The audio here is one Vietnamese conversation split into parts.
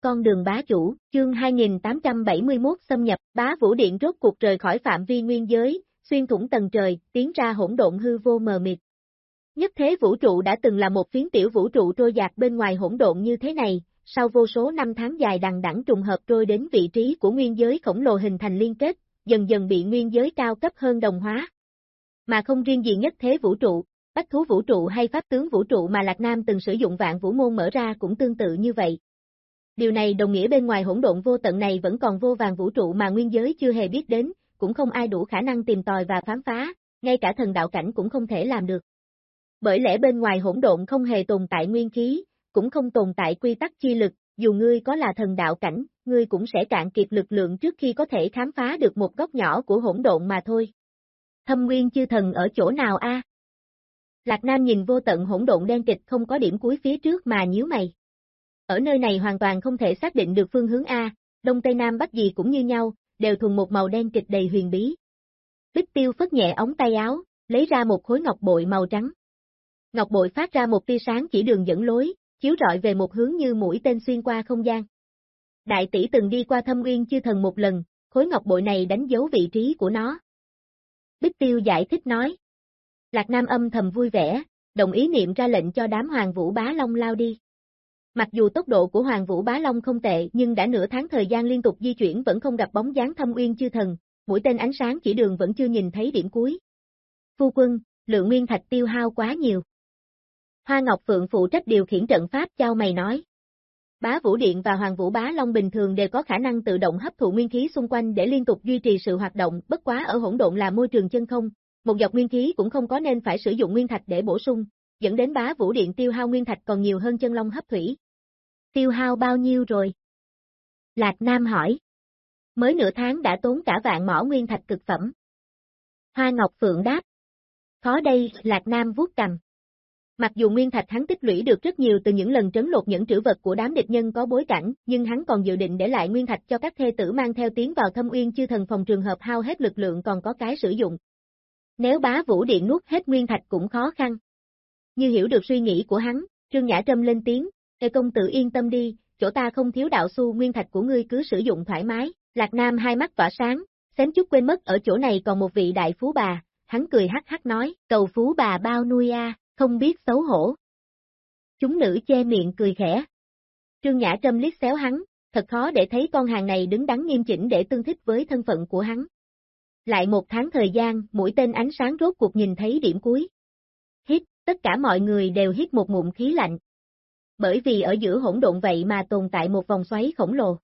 con đường bá chủ, chương 2871 xâm nhập, bá vũ điện rốt cuộc rời khỏi phạm vi nguyên giới, xuyên thủng tầng trời, tiến ra hỗn độn hư vô mờ mịt. Nhất thế vũ trụ đã từng là một phiến tiểu vũ trụ trôi dạt bên ngoài hỗn độn như thế này, sau vô số năm tháng dài đằng đẵng trùng hợp trôi đến vị trí của nguyên giới khổng lồ hình thành liên kết, dần dần bị nguyên giới cao cấp hơn đồng hóa. Mà không riêng gì nhất thế vũ trụ, bách thú vũ trụ hay pháp tướng vũ trụ mà Lạc Nam từng sử dụng vạn vũ môn mở ra cũng tương tự như vậy. Điều này đồng nghĩa bên ngoài hỗn độn vô tận này vẫn còn vô vàng vũ trụ mà nguyên giới chưa hề biết đến, cũng không ai đủ khả năng tìm tòi và khám phá, ngay cả thần đạo cảnh cũng không thể làm được. Bởi lẽ bên ngoài hỗn độn không hề tồn tại nguyên khí, cũng không tồn tại quy tắc chi lực, dù ngươi có là thần đạo cảnh, ngươi cũng sẽ cạn kiệt lực lượng trước khi có thể khám phá được một góc nhỏ của hỗn độn mà thôi. Thâm nguyên chư thần ở chỗ nào a? Lạc Nam nhìn vô tận hỗn độn đen kịch không có điểm cuối phía trước mà nhíu mày. Ở nơi này hoàn toàn không thể xác định được phương hướng A, đông tây nam bắc gì cũng như nhau, đều thuần một màu đen kịch đầy huyền bí. Bích tiêu phất nhẹ ống tay áo, lấy ra một khối ngọc bội màu trắng. Ngọc bội phát ra một tia sáng chỉ đường dẫn lối, chiếu rọi về một hướng như mũi tên xuyên qua không gian. Đại tỷ từng đi qua thâm uyên chư thần một lần, khối ngọc bội này đánh dấu vị trí của nó. Bích tiêu giải thích nói. Lạc Nam âm thầm vui vẻ, đồng ý niệm ra lệnh cho đám hoàng vũ bá long lao đi. Mặc dù tốc độ của Hoàng Vũ Bá Long không tệ nhưng đã nửa tháng thời gian liên tục di chuyển vẫn không gặp bóng dáng thâm uyên chư thần, mũi tên ánh sáng chỉ đường vẫn chưa nhìn thấy điểm cuối. Phu quân, lượng nguyên thạch tiêu hao quá nhiều. Hoa Ngọc Phượng phụ trách điều khiển trận pháp trao mày nói. Bá Vũ Điện và Hoàng Vũ Bá Long bình thường đều có khả năng tự động hấp thụ nguyên khí xung quanh để liên tục duy trì sự hoạt động, bất quá ở hỗn độn là môi trường chân không, một dọc nguyên khí cũng không có nên phải sử dụng nguyên thạch để bổ sung, dẫn đến Bá Vũ Điện tiêu hao nguyên thạch còn nhiều hơn chân long hấp thủy. Tiêu hao bao nhiêu rồi? Lạc Nam hỏi. Mới nửa tháng đã tốn cả vạn mỏ nguyên thạch cực phẩm. Hoa Ngọc Phượng đáp. Khó đây, Lạc Nam vuốt cầm. Mặc dù nguyên thạch hắn tích lũy được rất nhiều từ những lần trấn lột những trữ vật của đám địch nhân có bối cảnh, nhưng hắn còn dự định để lại nguyên thạch cho các thê tử mang theo tiến vào thâm uyên chư thần phòng trường hợp hao hết lực lượng còn có cái sử dụng. Nếu bá vũ điện nuốt hết nguyên thạch cũng khó khăn. Như hiểu được suy nghĩ của hắn, Trương Nhã Trâm lên tiếng, Ê công tử yên tâm đi, chỗ ta không thiếu đạo xu nguyên thạch của ngươi cứ sử dụng thoải mái. Lạc Nam hai mắt tỏa sáng, xém chút quên mất ở chỗ này còn một vị đại phú bà, hắn cười hắc hắc nói, cầu phú bà bao nuôi a, không biết xấu hổ. Chúng nữ che miệng cười khẽ. Trương Nhã Trâm liếc xéo hắn, thật khó để thấy con hàng này đứng đắn nghiêm chỉnh để tương thích với thân phận của hắn. Lại một tháng thời gian, mũi tên ánh sáng rốt cuộc nhìn thấy điểm cuối. Hít, tất cả mọi người đều hít một ngụm khí lạnh bởi vì ở giữa hỗn độn vậy mà tồn tại một vòng xoáy khổng lồ.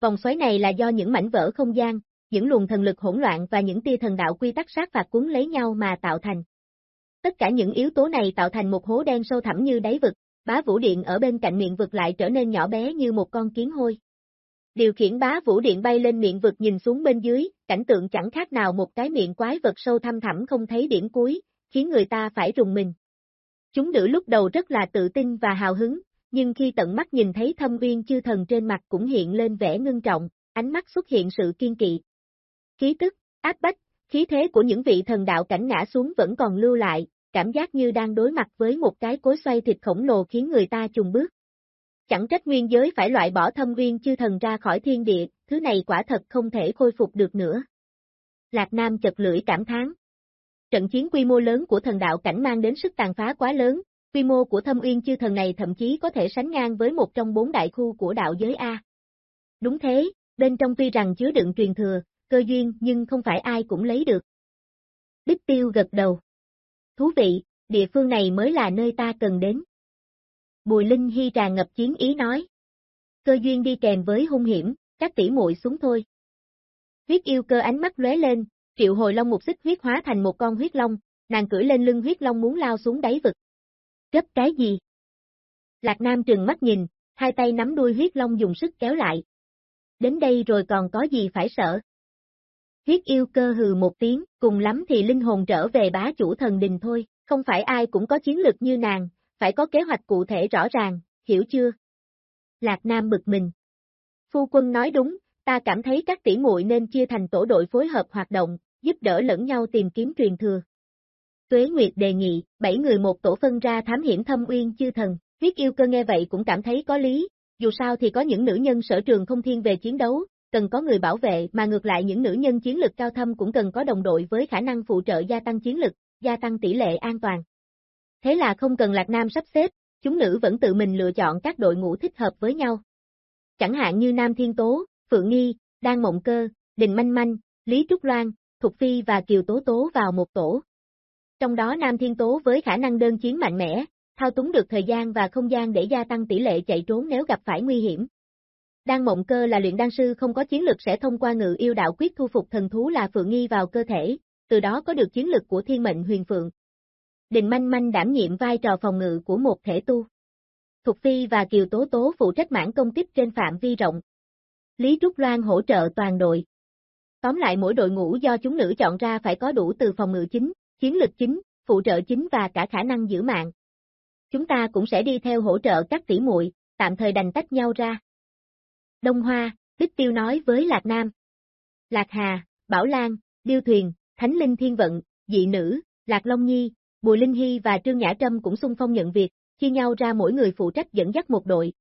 Vòng xoáy này là do những mảnh vỡ không gian, những luồng thần lực hỗn loạn và những tia thần đạo quy tắc sát phạt cuốn lấy nhau mà tạo thành. Tất cả những yếu tố này tạo thành một hố đen sâu thẳm như đáy vực, bá vũ điện ở bên cạnh miệng vực lại trở nên nhỏ bé như một con kiến hôi. Điều khiển bá vũ điện bay lên miệng vực nhìn xuống bên dưới, cảnh tượng chẳng khác nào một cái miệng quái vật sâu thăm thẳm không thấy điểm cuối, khiến người ta phải rùng mình. Chúng nữ lúc đầu rất là tự tin và hào hứng, nhưng khi tận mắt nhìn thấy thâm uyên chư thần trên mặt cũng hiện lên vẻ ngưng trọng, ánh mắt xuất hiện sự kiên kỵ. Khí tức, áp bách, khí thế của những vị thần đạo cảnh ngã xuống vẫn còn lưu lại, cảm giác như đang đối mặt với một cái cối xoay thịt khổng lồ khiến người ta trùng bước. Chẳng trách nguyên giới phải loại bỏ thâm uyên chư thần ra khỏi thiên địa, thứ này quả thật không thể khôi phục được nữa. Lạc Nam chật lưỡi cảm thán trận chiến quy mô lớn của thần đạo cảnh mang đến sức tàn phá quá lớn, quy mô của thâm uyên chư thần này thậm chí có thể sánh ngang với một trong bốn đại khu của đạo giới A. Đúng thế, bên trong tuy rằng chứa đựng truyền thừa, cơ duyên nhưng không phải ai cũng lấy được. Bích tiêu gật đầu. Thú vị, địa phương này mới là nơi ta cần đến. Bùi Linh Hy tràn ngập chiến ý nói. Cơ duyên đi kèm với hung hiểm, các tỷ muội xuống thôi. Huyết yêu cơ ánh mắt lóe lên, triệu hồi long một xích huyết hóa thành một con huyết long, nàng cưỡi lên lưng huyết long muốn lao xuống đáy vực. Gấp cái gì? Lạc Nam trừng mắt nhìn, hai tay nắm đuôi huyết long dùng sức kéo lại. Đến đây rồi còn có gì phải sợ? Huyết yêu cơ hừ một tiếng, cùng lắm thì linh hồn trở về bá chủ thần đình thôi, không phải ai cũng có chiến lược như nàng, phải có kế hoạch cụ thể rõ ràng, hiểu chưa? Lạc Nam bực mình. Phu quân nói đúng, ta cảm thấy các tỷ muội nên chia thành tổ đội phối hợp hoạt động, giúp đỡ lẫn nhau tìm kiếm truyền thừa. Tuế Nguyệt đề nghị, bảy người một tổ phân ra thám hiểm thâm uyên chư thần, huyết yêu cơ nghe vậy cũng cảm thấy có lý, dù sao thì có những nữ nhân sở trường không thiên về chiến đấu, cần có người bảo vệ mà ngược lại những nữ nhân chiến lực cao thâm cũng cần có đồng đội với khả năng phụ trợ gia tăng chiến lực, gia tăng tỷ lệ an toàn. Thế là không cần Lạc Nam sắp xếp, chúng nữ vẫn tự mình lựa chọn các đội ngũ thích hợp với nhau. Chẳng hạn như Nam Thiên Tố, Phượng Nghi, Đan Mộng Cơ, Đình Manh Manh, Lý Trúc Loan, Thục Phi và Kiều Tố Tố vào một tổ. Trong đó Nam Thiên Tố với khả năng đơn chiến mạnh mẽ, thao túng được thời gian và không gian để gia tăng tỷ lệ chạy trốn nếu gặp phải nguy hiểm. Đan Mộng Cơ là luyện đan sư không có chiến lực sẽ thông qua ngự yêu đạo quyết thu phục thần thú là Phượng Nghi vào cơ thể, từ đó có được chiến lực của thiên mệnh huyền phượng. Đình Manh Manh đảm nhiệm vai trò phòng ngự của một thể tu. Thục Phi và Kiều Tố Tố phụ trách mảng công kích trên phạm vi rộng. Lý Trúc Loan hỗ trợ toàn đội. Tóm lại mỗi đội ngũ do chúng nữ chọn ra phải có đủ từ phòng ngự chính, chiến lực chính, phụ trợ chính và cả khả năng giữ mạng. Chúng ta cũng sẽ đi theo hỗ trợ các tỷ muội, tạm thời đành tách nhau ra. Đông Hoa, Bích Tiêu nói với Lạc Nam. Lạc Hà, Bảo Lan, Điêu Thuyền, Thánh Linh Thiên Vận, Dị Nữ, Lạc Long Nhi, Bùi Linh Hy và Trương Nhã Trâm cũng xung phong nhận việc, chia nhau ra mỗi người phụ trách dẫn dắt một đội.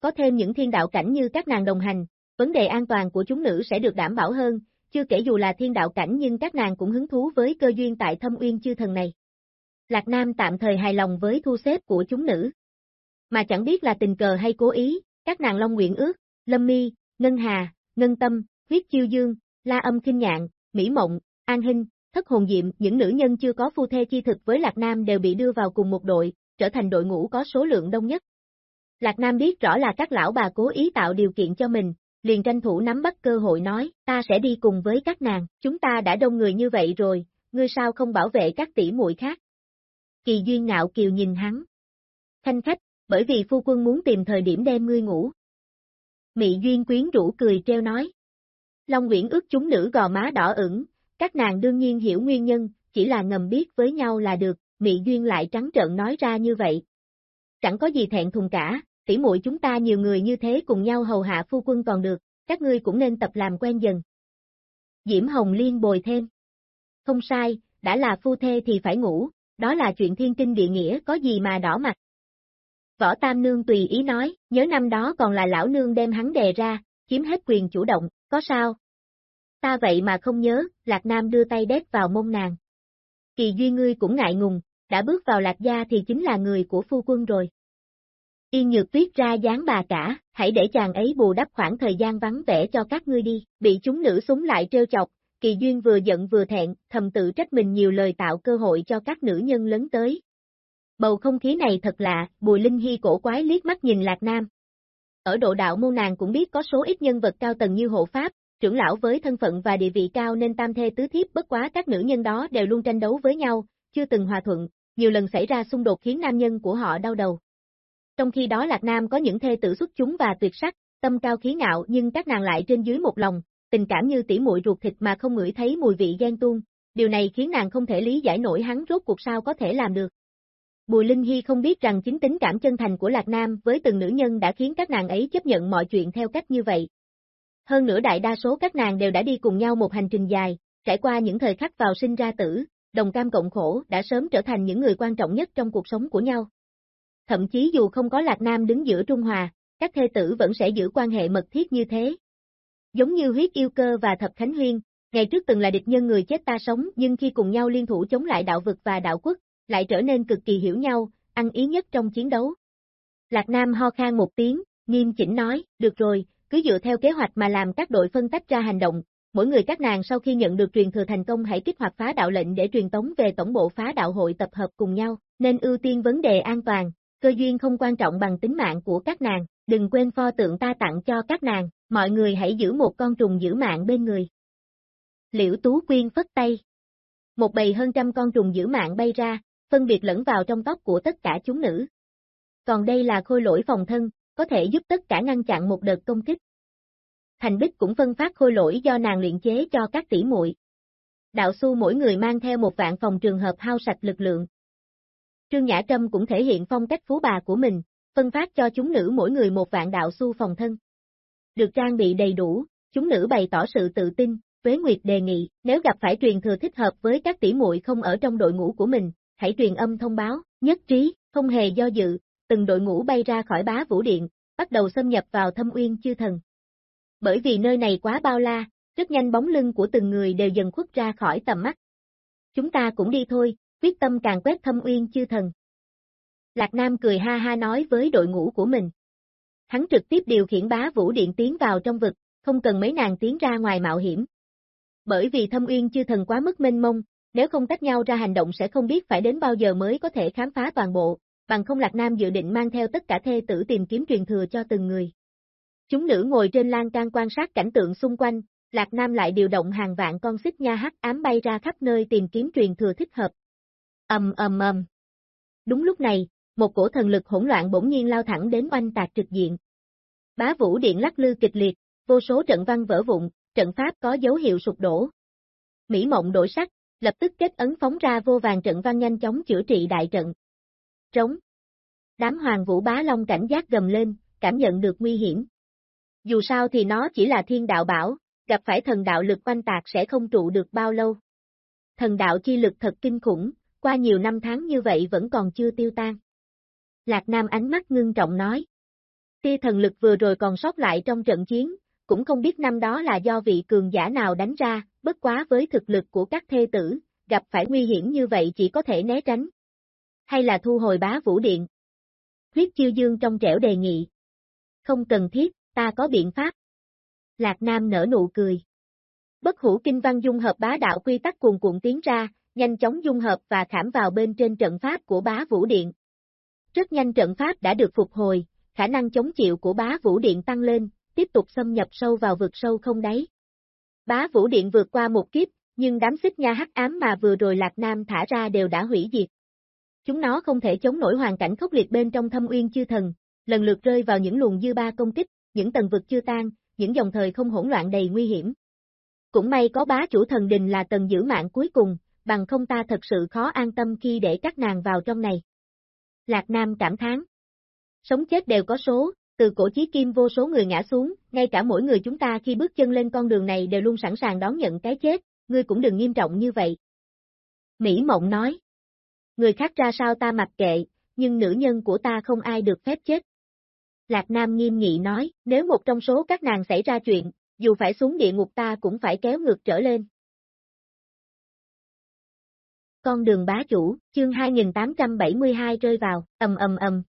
Có thêm những thiên đạo cảnh như các nàng đồng hành, vấn đề an toàn của chúng nữ sẽ được đảm bảo hơn, chưa kể dù là thiên đạo cảnh nhưng các nàng cũng hứng thú với cơ duyên tại thâm uyên chư thần này. Lạc Nam tạm thời hài lòng với thu xếp của chúng nữ. Mà chẳng biết là tình cờ hay cố ý, các nàng Long Nguyện Ước, Lâm Mi, Ngân Hà, Ngân Tâm, Huyết Chiêu Dương, La Âm Kinh Nhạn, Mỹ Mộng, An Hinh, Thất Hồn Diệm, những nữ nhân chưa có phu thê chi thực với Lạc Nam đều bị đưa vào cùng một đội, trở thành đội ngũ có số lượng đông nhất. Lạc Nam biết rõ là các lão bà cố ý tạo điều kiện cho mình, liền tranh thủ nắm bắt cơ hội nói, ta sẽ đi cùng với các nàng, chúng ta đã đông người như vậy rồi, ngươi sao không bảo vệ các tỷ muội khác. Kỳ duyên ngạo kiều nhìn hắn. Thanh khách, bởi vì phu quân muốn tìm thời điểm đem ngươi ngủ. Mị duyên quyến rũ cười treo nói. Long Nguyễn ước chúng nữ gò má đỏ ửng, các nàng đương nhiên hiểu nguyên nhân, chỉ là ngầm biết với nhau là được, Mị duyên lại trắng trợn nói ra như vậy. Chẳng có gì thẹn thùng cả, tỷ muội chúng ta nhiều người như thế cùng nhau hầu hạ phu quân còn được, các ngươi cũng nên tập làm quen dần. Diễm Hồng Liên bồi thêm. Không sai, đã là phu thê thì phải ngủ, đó là chuyện thiên kinh địa nghĩa có gì mà đỏ mặt. Võ Tam Nương tùy ý nói, nhớ năm đó còn là lão nương đem hắn đề ra, chiếm hết quyền chủ động, có sao? Ta vậy mà không nhớ, Lạc Nam đưa tay đét vào mông nàng. Kỳ duy ngươi cũng ngại ngùng, đã bước vào Lạc gia thì chính là người của phu quân rồi. Yên Nhược Tuyết ra dáng bà cả, hãy để chàng ấy bù đắp khoảng thời gian vắng vẻ cho các ngươi đi, bị chúng nữ súng lại trêu chọc, Kỳ Duyên vừa giận vừa thẹn, thầm tự trách mình nhiều lời tạo cơ hội cho các nữ nhân lớn tới. Bầu không khí này thật lạ, Bùi Linh Hy cổ quái liếc mắt nhìn Lạc Nam. Ở độ đạo môn nàng cũng biết có số ít nhân vật cao tầng như hộ pháp, trưởng lão với thân phận và địa vị cao nên tam thê tứ thiếp bất quá các nữ nhân đó đều luôn tranh đấu với nhau, chưa từng hòa thuận, nhiều lần xảy ra xung đột khiến nam nhân của họ đau đầu. Trong khi đó Lạc Nam có những thê tử xuất chúng và tuyệt sắc, tâm cao khí ngạo nhưng các nàng lại trên dưới một lòng, tình cảm như tỉ muội ruột thịt mà không ngửi thấy mùi vị ghen tuông, điều này khiến nàng không thể lý giải nổi hắn rốt cuộc sao có thể làm được. Bùi Linh Hy không biết rằng chính tính cảm chân thành của Lạc Nam với từng nữ nhân đã khiến các nàng ấy chấp nhận mọi chuyện theo cách như vậy. Hơn nữa đại đa số các nàng đều đã đi cùng nhau một hành trình dài, trải qua những thời khắc vào sinh ra tử, đồng cam cộng khổ đã sớm trở thành những người quan trọng nhất trong cuộc sống của nhau. Thậm chí dù không có Lạc Nam đứng giữa Trung Hòa, các thê tử vẫn sẽ giữ quan hệ mật thiết như thế. Giống như huyết yêu cơ và thập khánh huyên, ngày trước từng là địch nhân người chết ta sống nhưng khi cùng nhau liên thủ chống lại đạo vực và đạo quốc, lại trở nên cực kỳ hiểu nhau, ăn ý nhất trong chiến đấu. Lạc Nam ho khan một tiếng, nghiêm chỉnh nói, được rồi, cứ dựa theo kế hoạch mà làm các đội phân tách ra hành động, mỗi người các nàng sau khi nhận được truyền thừa thành công hãy kích hoạt phá đạo lệnh để truyền tống về tổng bộ phá đạo hội tập hợp cùng nhau, nên ưu tiên vấn đề an toàn, cơ duyên không quan trọng bằng tính mạng của các nàng, đừng quên pho tượng ta tặng cho các nàng, mọi người hãy giữ một con trùng giữ mạng bên người. Liễu Tú Quyên phất tay. Một bầy hơn trăm con trùng giữ mạng bay ra, phân biệt lẫn vào trong tóc của tất cả chúng nữ. Còn đây là khôi lỗi phòng thân, có thể giúp tất cả ngăn chặn một đợt công kích. Thành Bích cũng phân phát khôi lỗi do nàng luyện chế cho các tỷ muội. Đạo su mỗi người mang theo một vạn phòng trường hợp hao sạch lực lượng. Trương Nhã Trâm cũng thể hiện phong cách phú bà của mình, phân phát cho chúng nữ mỗi người một vạn đạo su phòng thân. Được trang bị đầy đủ, chúng nữ bày tỏ sự tự tin, Tuế Nguyệt đề nghị, nếu gặp phải truyền thừa thích hợp với các tỷ muội không ở trong đội ngũ của mình, hãy truyền âm thông báo, nhất trí, không hề do dự, từng đội ngũ bay ra khỏi bá vũ điện, bắt đầu xâm nhập vào thâm uyên chư thần. Bởi vì nơi này quá bao la, rất nhanh bóng lưng của từng người đều dần khuất ra khỏi tầm mắt. Chúng ta cũng đi thôi, quyết tâm càng quét thâm uyên chư thần. Lạc Nam cười ha ha nói với đội ngũ của mình. Hắn trực tiếp điều khiển bá vũ điện tiến vào trong vực, không cần mấy nàng tiến ra ngoài mạo hiểm. Bởi vì thâm uyên chư thần quá mức mênh mông, nếu không tách nhau ra hành động sẽ không biết phải đến bao giờ mới có thể khám phá toàn bộ, bằng không Lạc Nam dự định mang theo tất cả thê tử tìm kiếm truyền thừa cho từng người. Chúng nữ ngồi trên lan can quan sát cảnh tượng xung quanh, Lạc Nam lại điều động hàng vạn con xích nha hắc ám bay ra khắp nơi tìm kiếm truyền thừa thích hợp. Ầm ầm ầm. Đúng lúc này, một cổ thần lực hỗn loạn bỗng nhiên lao thẳng đến oanh tạc trực diện. Bá vũ điện lắc lư kịch liệt, vô số trận văn vỡ vụn, trận pháp có dấu hiệu sụp đổ. Mỹ mộng đổi sắc, lập tức kết ấn phóng ra vô vàng trận văn nhanh chóng chữa trị đại trận. Trống. Đám hoàng vũ bá long cảnh giác gầm lên, cảm nhận được nguy hiểm. Dù sao thì nó chỉ là thiên đạo bảo, gặp phải thần đạo lực oanh tạc sẽ không trụ được bao lâu. Thần đạo chi lực thật kinh khủng, qua nhiều năm tháng như vậy vẫn còn chưa tiêu tan. Lạc Nam ánh mắt ngưng trọng nói. Tia thần lực vừa rồi còn sót lại trong trận chiến, cũng không biết năm đó là do vị cường giả nào đánh ra, bất quá với thực lực của các thê tử, gặp phải nguy hiểm như vậy chỉ có thể né tránh. Hay là thu hồi bá vũ điện? Huyết chiêu dương trong trẻo đề nghị. Không cần thiết, ta có biện pháp. Lạc Nam nở nụ cười. Bất hủ kinh văn dung hợp bá đạo quy tắc cuồn cuộn tiến ra, nhanh chóng dung hợp và khảm vào bên trên trận pháp của bá vũ điện. Rất nhanh trận pháp đã được phục hồi, khả năng chống chịu của bá vũ điện tăng lên, tiếp tục xâm nhập sâu vào vực sâu không đáy. Bá vũ điện vượt qua một kiếp, nhưng đám xích nha hắc ám mà vừa rồi Lạc Nam thả ra đều đã hủy diệt. Chúng nó không thể chống nổi hoàn cảnh khốc liệt bên trong thâm uyên chư thần, lần lượt rơi vào những luồng dư ba công kích, những tầng vực chưa tan, những dòng thời không hỗn loạn đầy nguy hiểm. Cũng may có bá chủ thần đình là tầng giữ mạng cuối cùng, bằng không ta thật sự khó an tâm khi để các nàng vào trong này. Lạc Nam cảm thán. Sống chết đều có số, từ cổ chí kim vô số người ngã xuống, ngay cả mỗi người chúng ta khi bước chân lên con đường này đều luôn sẵn sàng đón nhận cái chết, ngươi cũng đừng nghiêm trọng như vậy. Mỹ Mộng nói. Người khác ra sao ta mặc kệ, nhưng nữ nhân của ta không ai được phép chết. Lạc Nam nghiêm nghị nói, nếu một trong số các nàng xảy ra chuyện, dù phải xuống địa ngục ta cũng phải kéo ngược trở lên. Con đường bá chủ, chương 2872 rơi vào, ầm ầm ầm.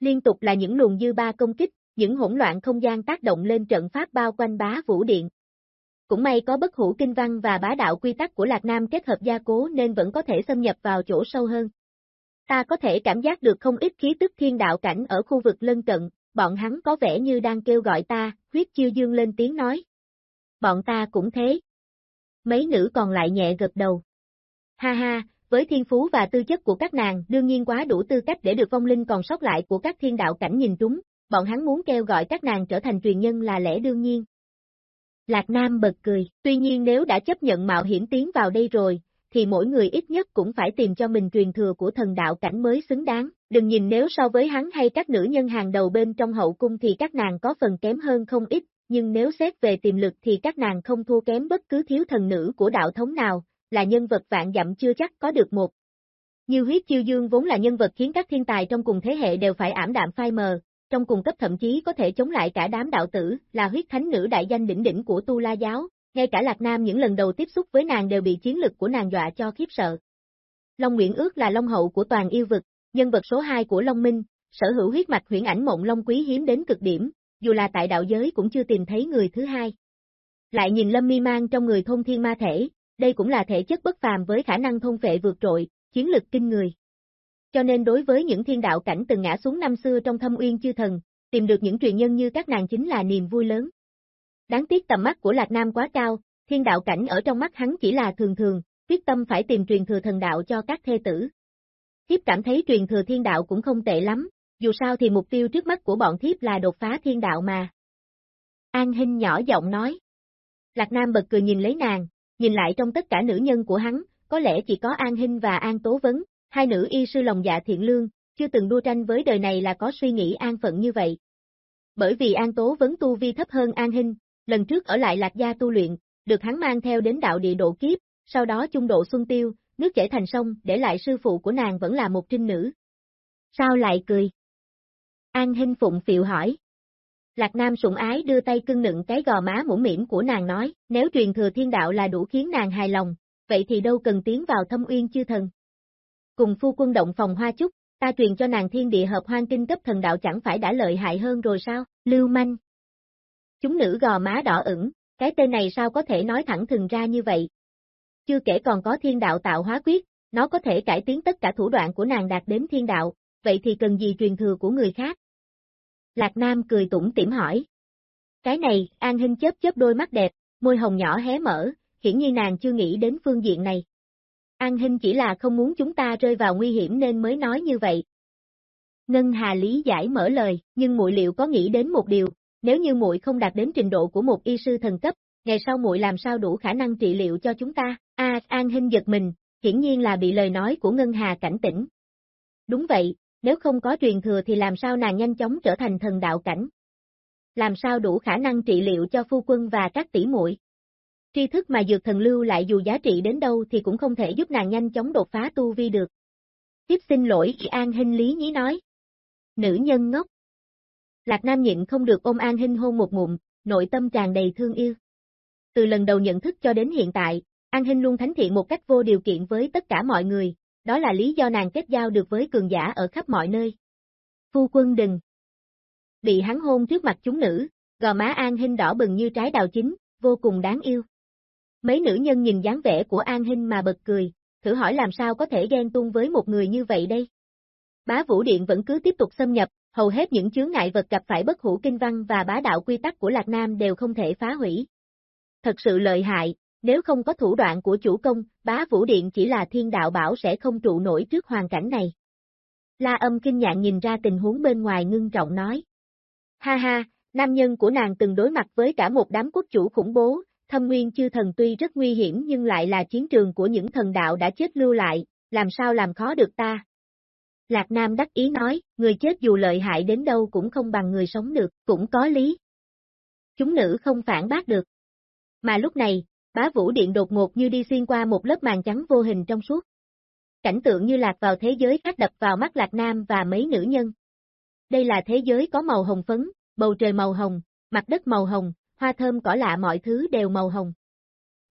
Liên tục là những luồng dư ba công kích, những hỗn loạn không gian tác động lên trận pháp bao quanh bá vũ điện. Cũng may có bất hủ kinh văn và bá đạo quy tắc của Lạc Nam kết hợp gia cố nên vẫn có thể xâm nhập vào chỗ sâu hơn. Ta có thể cảm giác được không ít khí tức thiên đạo cảnh ở khu vực lân cận, bọn hắn có vẻ như đang kêu gọi ta, huyết chiêu dương lên tiếng nói. Bọn ta cũng thế. Mấy nữ còn lại nhẹ gật đầu. Ha ha, với thiên phú và tư chất của các nàng đương nhiên quá đủ tư cách để được vong linh còn sót lại của các thiên đạo cảnh nhìn trúng, bọn hắn muốn kêu gọi các nàng trở thành truyền nhân là lẽ đương nhiên. Lạc Nam bật cười, tuy nhiên nếu đã chấp nhận mạo hiểm tiến vào đây rồi, thì mỗi người ít nhất cũng phải tìm cho mình truyền thừa của thần đạo cảnh mới xứng đáng, đừng nhìn nếu so với hắn hay các nữ nhân hàng đầu bên trong hậu cung thì các nàng có phần kém hơn không ít, nhưng nếu xét về tiềm lực thì các nàng không thua kém bất cứ thiếu thần nữ của đạo thống nào, là nhân vật vạn dặm chưa chắc có được một. Như huyết chiêu dương vốn là nhân vật khiến các thiên tài trong cùng thế hệ đều phải ảm đạm phai mờ, trong cùng cấp thậm chí có thể chống lại cả đám đạo tử, là huyết thánh nữ đại danh đỉnh đỉnh của Tu La Giáo, ngay cả Lạc Nam những lần đầu tiếp xúc với nàng đều bị chiến lực của nàng dọa cho khiếp sợ. Long Nguyễn Ước là Long Hậu của toàn yêu vực, nhân vật số 2 của Long Minh, sở hữu huyết mạch huyễn ảnh mộng Long quý hiếm đến cực điểm, dù là tại đạo giới cũng chưa tìm thấy người thứ hai. Lại nhìn Lâm Mi mang trong người thôn thiên ma thể, đây cũng là thể chất bất phàm với khả năng thông vệ vượt trội, chiến lực kinh người. Cho nên đối với những thiên đạo cảnh từng ngã xuống năm xưa trong thâm uyên chư thần, tìm được những truyền nhân như các nàng chính là niềm vui lớn. Đáng tiếc tầm mắt của Lạc Nam quá cao, thiên đạo cảnh ở trong mắt hắn chỉ là thường thường, quyết tâm phải tìm truyền thừa thần đạo cho các thê tử. Thiếp cảm thấy truyền thừa thiên đạo cũng không tệ lắm, dù sao thì mục tiêu trước mắt của bọn thiếp là đột phá thiên đạo mà. An Hinh nhỏ giọng nói. Lạc Nam bật cười nhìn lấy nàng, nhìn lại trong tất cả nữ nhân của hắn, có lẽ chỉ có An Hinh và An Tố Vấn, hai nữ y sư lòng dạ thiện lương, chưa từng đua tranh với đời này là có suy nghĩ an phận như vậy. Bởi vì An Tố Vấn tu vi thấp hơn An Hinh, lần trước ở lại Lạc Gia tu luyện, được hắn mang theo đến đạo địa độ kiếp, sau đó chung độ xuân tiêu, nước chảy thành sông, để lại sư phụ của nàng vẫn là một trinh nữ. Sao lại cười? An Hinh phụng phiệu hỏi. Lạc Nam sủng ái đưa tay cưng nựng cái gò má mũm mỉm của nàng nói, nếu truyền thừa thiên đạo là đủ khiến nàng hài lòng, vậy thì đâu cần tiến vào thâm uyên chư thần. Cùng phu quân động phòng hoa chúc, ta truyền cho nàng thiên địa hợp hoang kinh cấp thần đạo chẳng phải đã lợi hại hơn rồi sao, lưu manh. Chúng nữ gò má đỏ ửng, cái tên này sao có thể nói thẳng thừng ra như vậy. Chưa kể còn có thiên đạo tạo hóa quyết, nó có thể cải tiến tất cả thủ đoạn của nàng đạt đến thiên đạo, vậy thì cần gì truyền thừa của người khác? Lạc Nam cười tủm tỉm hỏi. Cái này, An Hinh chớp chớp đôi mắt đẹp, môi hồng nhỏ hé mở, hiển nhiên nàng chưa nghĩ đến phương diện này. An Hinh chỉ là không muốn chúng ta rơi vào nguy hiểm nên mới nói như vậy. Ngân Hà lý giải mở lời, nhưng muội liệu có nghĩ đến một điều, nếu như muội không đạt đến trình độ của một y sư thần cấp, ngày sau muội làm sao đủ khả năng trị liệu cho chúng ta? A, An Hinh giật mình, hiển nhiên là bị lời nói của Ngân Hà cảnh tỉnh. Đúng vậy, nếu không có truyền thừa thì làm sao nàng nhanh chóng trở thành thần đạo cảnh? Làm sao đủ khả năng trị liệu cho phu quân và các tỷ muội? Tri thức mà dược thần lưu lại dù giá trị đến đâu thì cũng không thể giúp nàng nhanh chóng đột phá tu vi được. Tiếp xin lỗi, An Hinh Lý Nhí nói. Nữ nhân ngốc. Lạc Nam nhịn không được ôm An Hinh hôn một ngụm, nội tâm tràn đầy thương yêu. Từ lần đầu nhận thức cho đến hiện tại, An Hinh luôn thánh thiện một cách vô điều kiện với tất cả mọi người, đó là lý do nàng kết giao được với cường giả ở khắp mọi nơi. Phu quân đừng. Bị hắn hôn trước mặt chúng nữ, gò má An Hinh đỏ bừng như trái đào chín, vô cùng đáng yêu. Mấy nữ nhân nhìn dáng vẻ của An Hinh mà bật cười, thử hỏi làm sao có thể ghen tuông với một người như vậy đây. Bá Vũ Điện vẫn cứ tiếp tục xâm nhập, hầu hết những chướng ngại vật gặp phải bất hủ kinh văn và bá đạo quy tắc của Lạc Nam đều không thể phá hủy. Thật sự lợi hại, nếu không có thủ đoạn của chủ công, bá vũ điện chỉ là thiên đạo bảo sẽ không trụ nổi trước hoàn cảnh này. La âm kinh nhạn nhìn ra tình huống bên ngoài ngưng trọng nói. Ha ha, nam nhân của nàng từng đối mặt với cả một đám quốc chủ khủng bố, thâm nguyên chư thần tuy rất nguy hiểm nhưng lại là chiến trường của những thần đạo đã chết lưu lại, làm sao làm khó được ta. Lạc Nam đắc ý nói, người chết dù lợi hại đến đâu cũng không bằng người sống được, cũng có lý. Chúng nữ không phản bác được. Mà lúc này, bá vũ điện đột ngột như đi xuyên qua một lớp màn trắng vô hình trong suốt. Cảnh tượng như lạc vào thế giới khác đập vào mắt Lạc Nam và mấy nữ nhân. Đây là thế giới có màu hồng phấn, bầu trời màu hồng, mặt đất màu hồng, hoa thơm cỏ lạ mọi thứ đều màu hồng.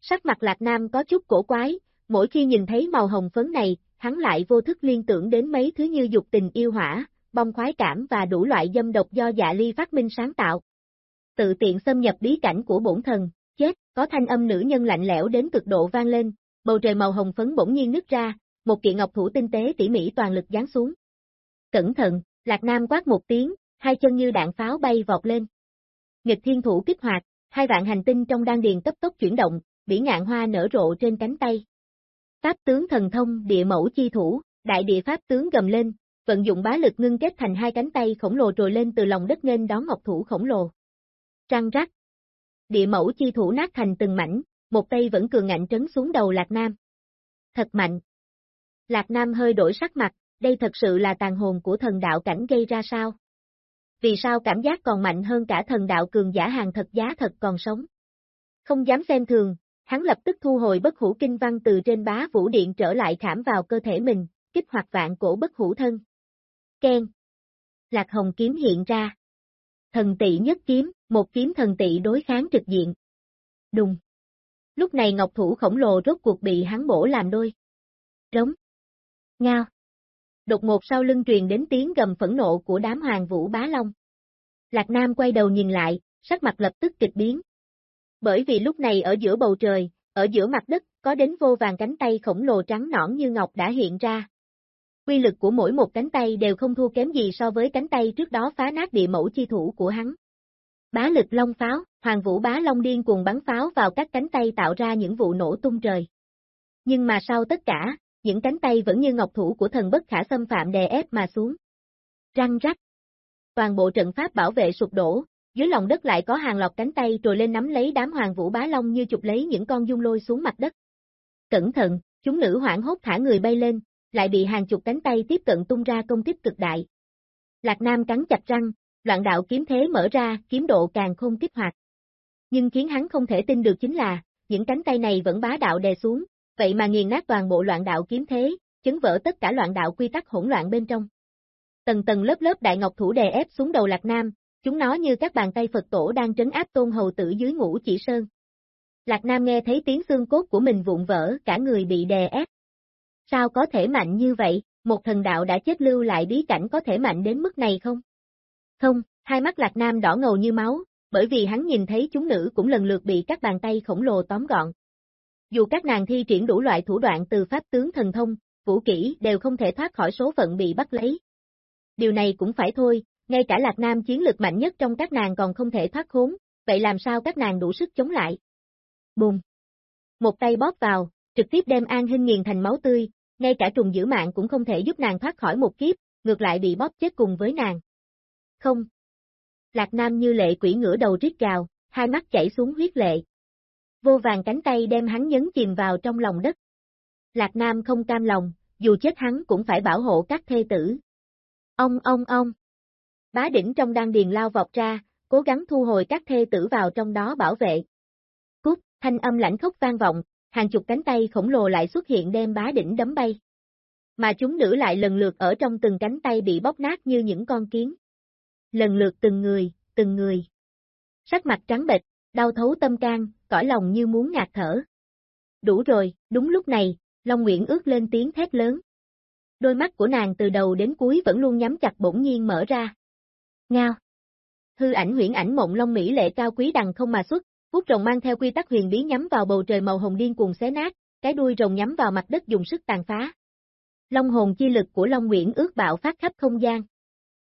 Sắc mặt Lạc Nam có chút cổ quái, mỗi khi nhìn thấy màu hồng phấn này, hắn lại vô thức liên tưởng đến mấy thứ như dục tình yêu hỏa, bong khoái cảm và đủ loại dâm độc do dạ ly phát minh sáng tạo. Tự tiện xâm nhập bí cảnh của bổn thần, chết, có thanh âm nữ nhân lạnh lẽo đến cực độ vang lên, bầu trời màu hồng phấn bỗng nhiên nứt ra, một kiện ngọc thủ tinh tế tỉ mỉ toàn lực giáng xuống. Cẩn thận, Lạc Nam quát một tiếng, hai chân như đạn pháo bay vọt lên. Nghịch thiên thủ kích hoạt, hai vạn hành tinh trong đan điền cấp tốc chuyển động, bỉ ngạn hoa nở rộ trên cánh tay. Pháp tướng thần thông địa mẫu chi thủ, đại địa pháp tướng gầm lên, vận dụng bá lực ngưng kết thành hai cánh tay khổng lồ trồi lên từ lòng đất nên đón ngọc thủ khổng lồ. Trăng rắc, địa mẫu chi thủ nát thành từng mảnh, một tay vẫn cường ngạnh trấn xuống đầu Lạc Nam. Thật mạnh. Lạc Nam hơi đổi sắc mặt, đây thật sự là tàn hồn của thần đạo cảnh gây ra sao? Vì sao cảm giác còn mạnh hơn cả thần đạo cường giả hàng thật giá thật còn sống? Không dám xem thường, hắn lập tức thu hồi bất hủ kinh văn từ trên bá vũ điện trở lại khảm vào cơ thể mình, kích hoạt vạn cổ bất hủ thân. Ken. Lạc hồng kiếm hiện ra. Thần tỷ nhất kiếm, một kiếm thần tị đối kháng trực diện. Đùng. Lúc này ngọc thủ khổng lồ rốt cuộc bị hắn bổ làm đôi. Rống. Ngao. Đột ngột sau lưng truyền đến tiếng gầm phẫn nộ của đám hoàng vũ bá long. Lạc Nam quay đầu nhìn lại, sắc mặt lập tức kịch biến. Bởi vì lúc này ở giữa bầu trời, ở giữa mặt đất, có đến vô vàng cánh tay khổng lồ trắng nõn như ngọc đã hiện ra. Quy lực của mỗi một cánh tay đều không thua kém gì so với cánh tay trước đó phá nát địa mẫu chi thủ của hắn. Bá lực long pháo, hoàng vũ bá long điên cuồng bắn pháo vào các cánh tay tạo ra những vụ nổ tung trời. Nhưng mà sau tất cả, những cánh tay vẫn như ngọc thủ của thần bất khả xâm phạm đè ép mà xuống. Răng rắc. Toàn bộ trận pháp bảo vệ sụp đổ, dưới lòng đất lại có hàng loạt cánh tay trồi lên nắm lấy đám hoàng vũ bá long như chụp lấy những con dung lôi xuống mặt đất. Cẩn thận, chúng nữ hoảng hốt thả người bay lên, lại bị hàng chục cánh tay tiếp cận tung ra công kích cực đại. Lạc Nam cắn chặt răng, loạn đạo kiếm thế mở ra, kiếm độ càng không kích hoạt. Nhưng khiến hắn không thể tin được chính là, những cánh tay này vẫn bá đạo đè xuống, vậy mà nghiền nát toàn bộ loạn đạo kiếm thế, chấn vỡ tất cả loạn đạo quy tắc hỗn loạn bên trong. tầng tầng lớp lớp đại ngọc thủ đè ép xuống đầu Lạc Nam, chúng nó như các bàn tay Phật tổ đang trấn áp tôn hầu tử dưới ngũ chỉ sơn. Lạc Nam nghe thấy tiếng xương cốt của mình vụn vỡ, cả người bị đè ép. Sao có thể mạnh như vậy, một thần đạo đã chết lưu lại bí cảnh có thể mạnh đến mức này không? Không, hai mắt Lạc Nam đỏ ngầu như máu, bởi vì hắn nhìn thấy chúng nữ cũng lần lượt bị các bàn tay khổng lồ tóm gọn. Dù các nàng thi triển đủ loại thủ đoạn từ pháp tướng thần thông, vũ kỹ đều không thể thoát khỏi số phận bị bắt lấy. Điều này cũng phải thôi, ngay cả Lạc Nam chiến lực mạnh nhất trong các nàng còn không thể thoát khốn, vậy làm sao các nàng đủ sức chống lại? Bùm! Một tay bóp vào, trực tiếp đem An Hinh nghiền thành máu tươi, ngay cả trùng giữ mạng cũng không thể giúp nàng thoát khỏi một kiếp, ngược lại bị bóp chết cùng với nàng. Không. Lạc Nam như lệ quỷ ngửa đầu rít gào, hai mắt chảy xuống huyết lệ. Vô vàng cánh tay đem hắn nhấn chìm vào trong lòng đất. Lạc Nam không cam lòng, dù chết hắn cũng phải bảo hộ các thê tử. Ông ông ông. Bá đỉnh trong đan điền lao vọt ra, cố gắng thu hồi các thê tử vào trong đó bảo vệ. Cút, thanh âm lãnh khốc vang vọng, hàng chục cánh tay khổng lồ lại xuất hiện đem bá đỉnh đấm bay. Mà chúng nữ lại lần lượt ở trong từng cánh tay bị bóc nát như những con kiến. Lần lượt từng người, từng người. Sắc mặt trắng bệch, đau thấu tâm can, cõi lòng như muốn ngạt thở. Đủ rồi, đúng lúc này, Long Nguyễn ước lên tiếng thét lớn. Đôi mắt của nàng từ đầu đến cuối vẫn luôn nhắm chặt bỗng nhiên mở ra. Ngao. Hư ảnh huyễn ảnh mộng long mỹ lệ cao quý đằng không mà xuất, Hút rồng mang theo quy tắc huyền bí nhắm vào bầu trời màu hồng điên cuồng xé nát, cái đuôi rồng nhắm vào mặt đất dùng sức tàn phá. Long hồn chi lực của Long Nguyễn ước bạo phát khắp không gian.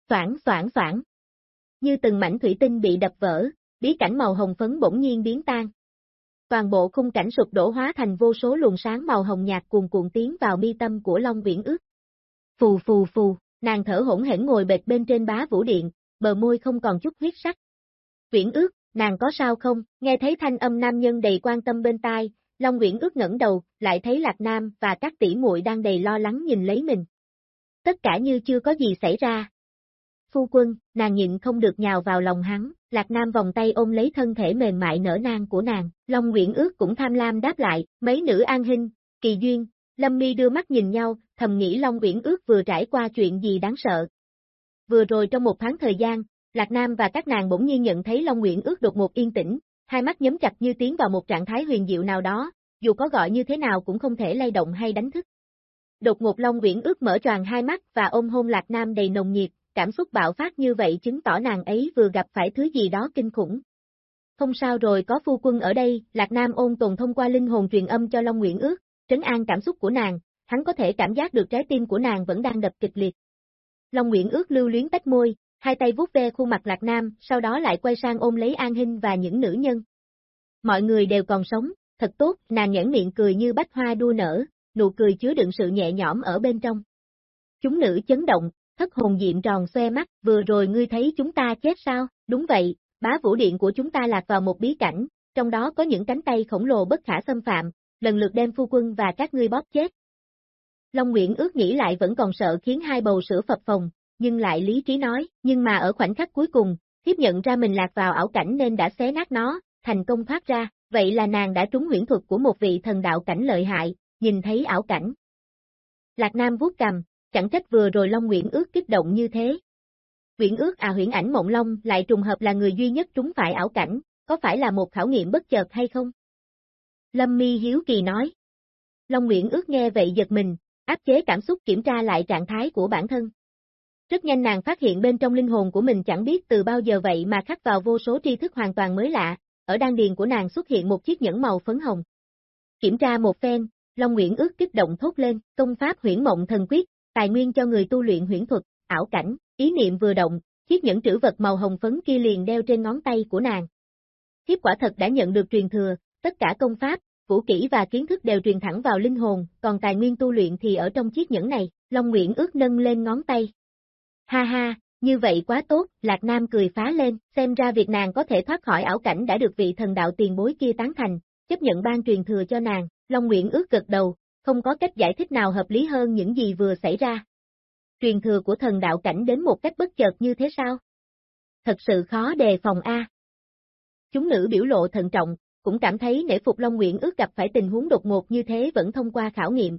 Soảng soảng soảng. Như từng mảnh thủy tinh bị đập vỡ, bí cảnh màu hồng phấn bỗng nhiên biến tan. Toàn bộ khung cảnh sụp đổ hóa thành vô số luồng sáng màu hồng nhạt cuồn cuộn tiến vào mi tâm của Long Viễn ước. Phù phù phù, nàng thở hỗn hển ngồi bệt bên trên bá vũ điện, bờ môi không còn chút huyết sắc. Viễn ước, nàng có sao không, nghe thấy thanh âm nam nhân đầy quan tâm bên tai, Long Viễn ước ngẩng đầu, lại thấy Lạc Nam và các tỷ muội đang đầy lo lắng nhìn lấy mình. Tất cả như chưa có gì xảy ra. Phu quân, nàng nhịn không được nhào vào lòng hắn, Lạc Nam vòng tay ôm lấy thân thể mềm mại nở nang của nàng, Long Nguyễn ước cũng tham lam đáp lại, mấy nữ an hình, kỳ duyên, Lâm Mi đưa mắt nhìn nhau, thầm nghĩ Long Nguyễn ước vừa trải qua chuyện gì đáng sợ. Vừa rồi trong một tháng thời gian, Lạc Nam và các nàng bỗng nhiên nhận thấy Long Uyển ước đột một yên tĩnh, hai mắt nhắm chặt như tiến vào một trạng thái huyền diệu nào đó, dù có gọi như thế nào cũng không thể lay động hay đánh thức. Đột ngột Long Uyển ước mở tròn hai mắt và ôm hôn Lạc Nam đầy nồng nhiệt, cảm xúc bạo phát như vậy chứng tỏ nàng ấy vừa gặp phải thứ gì đó kinh khủng. Không sao rồi có phu quân ở đây, Lạc Nam ôn tồn thông qua linh hồn truyền âm cho Long Nguyện ước, trấn an cảm xúc của nàng, hắn có thể cảm giác được trái tim của nàng vẫn đang đập kịch liệt. Long Nguyện ước lưu luyến tách môi, hai tay vuốt ve khuôn mặt Lạc Nam, sau đó lại quay sang ôm lấy An Hinh và những nữ nhân. Mọi người đều còn sống, thật tốt, nàng nhẫn miệng cười như bách hoa đua nở, nụ cười chứa đựng sự nhẹ nhõm ở bên trong. Chúng nữ chấn động, thất hồn diệm tròn xoe mắt, vừa rồi ngươi thấy chúng ta chết sao, đúng vậy, bá vũ điện của chúng ta lạc vào một bí cảnh, trong đó có những cánh tay khổng lồ bất khả xâm phạm, lần lượt đem phu quân và các ngươi bóp chết. Long Nguyễn ước nghĩ lại vẫn còn sợ khiến hai bầu sữa phập phồng, nhưng lại lý trí nói, nhưng mà ở khoảnh khắc cuối cùng, thiếp nhận ra mình lạc vào ảo cảnh nên đã xé nát nó, thành công thoát ra, vậy là nàng đã trúng huyễn thuật của một vị thần đạo cảnh lợi hại, nhìn thấy ảo cảnh. Lạc Nam vuốt cầm, chẳng trách vừa rồi Long Nguyễn ước kích động như thế. Nguyễn ước à huyễn ảnh mộng long lại trùng hợp là người duy nhất trúng phải ảo cảnh, có phải là một khảo nghiệm bất chợt hay không? Lâm Mi hiếu kỳ nói. Long Nguyễn ước nghe vậy giật mình, áp chế cảm xúc kiểm tra lại trạng thái của bản thân. Rất nhanh nàng phát hiện bên trong linh hồn của mình chẳng biết từ bao giờ vậy mà khắc vào vô số tri thức hoàn toàn mới lạ, ở đan điền của nàng xuất hiện một chiếc nhẫn màu phấn hồng. Kiểm tra một phen, Long Nguyễn ước kích động thốt lên, công pháp huyễn mộng thần quyết, tài nguyên cho người tu luyện huyễn thuật, ảo cảnh, ý niệm vừa động, chiếc nhẫn trữ vật màu hồng phấn kia liền đeo trên ngón tay của nàng. Thiếp quả thật đã nhận được truyền thừa, tất cả công pháp, vũ kỹ và kiến thức đều truyền thẳng vào linh hồn, còn tài nguyên tu luyện thì ở trong chiếc nhẫn này, Long Nguyễn ước nâng lên ngón tay, Ha ha, như vậy quá tốt, Lạc Nam cười phá lên, xem ra việc nàng có thể thoát khỏi ảo cảnh đã được vị thần đạo tiền bối kia tán thành, chấp nhận ban truyền thừa cho nàng, Long Nguyễn ước gật đầu, không có cách giải thích nào hợp lý hơn những gì vừa xảy ra. Truyền thừa của thần đạo cảnh đến một cách bất chợt như thế sao? Thật sự khó đề phòng A. Chúng nữ biểu lộ thận trọng, cũng cảm thấy nể phục Long Nguyễn ước gặp phải tình huống đột ngột như thế vẫn thông qua khảo nghiệm.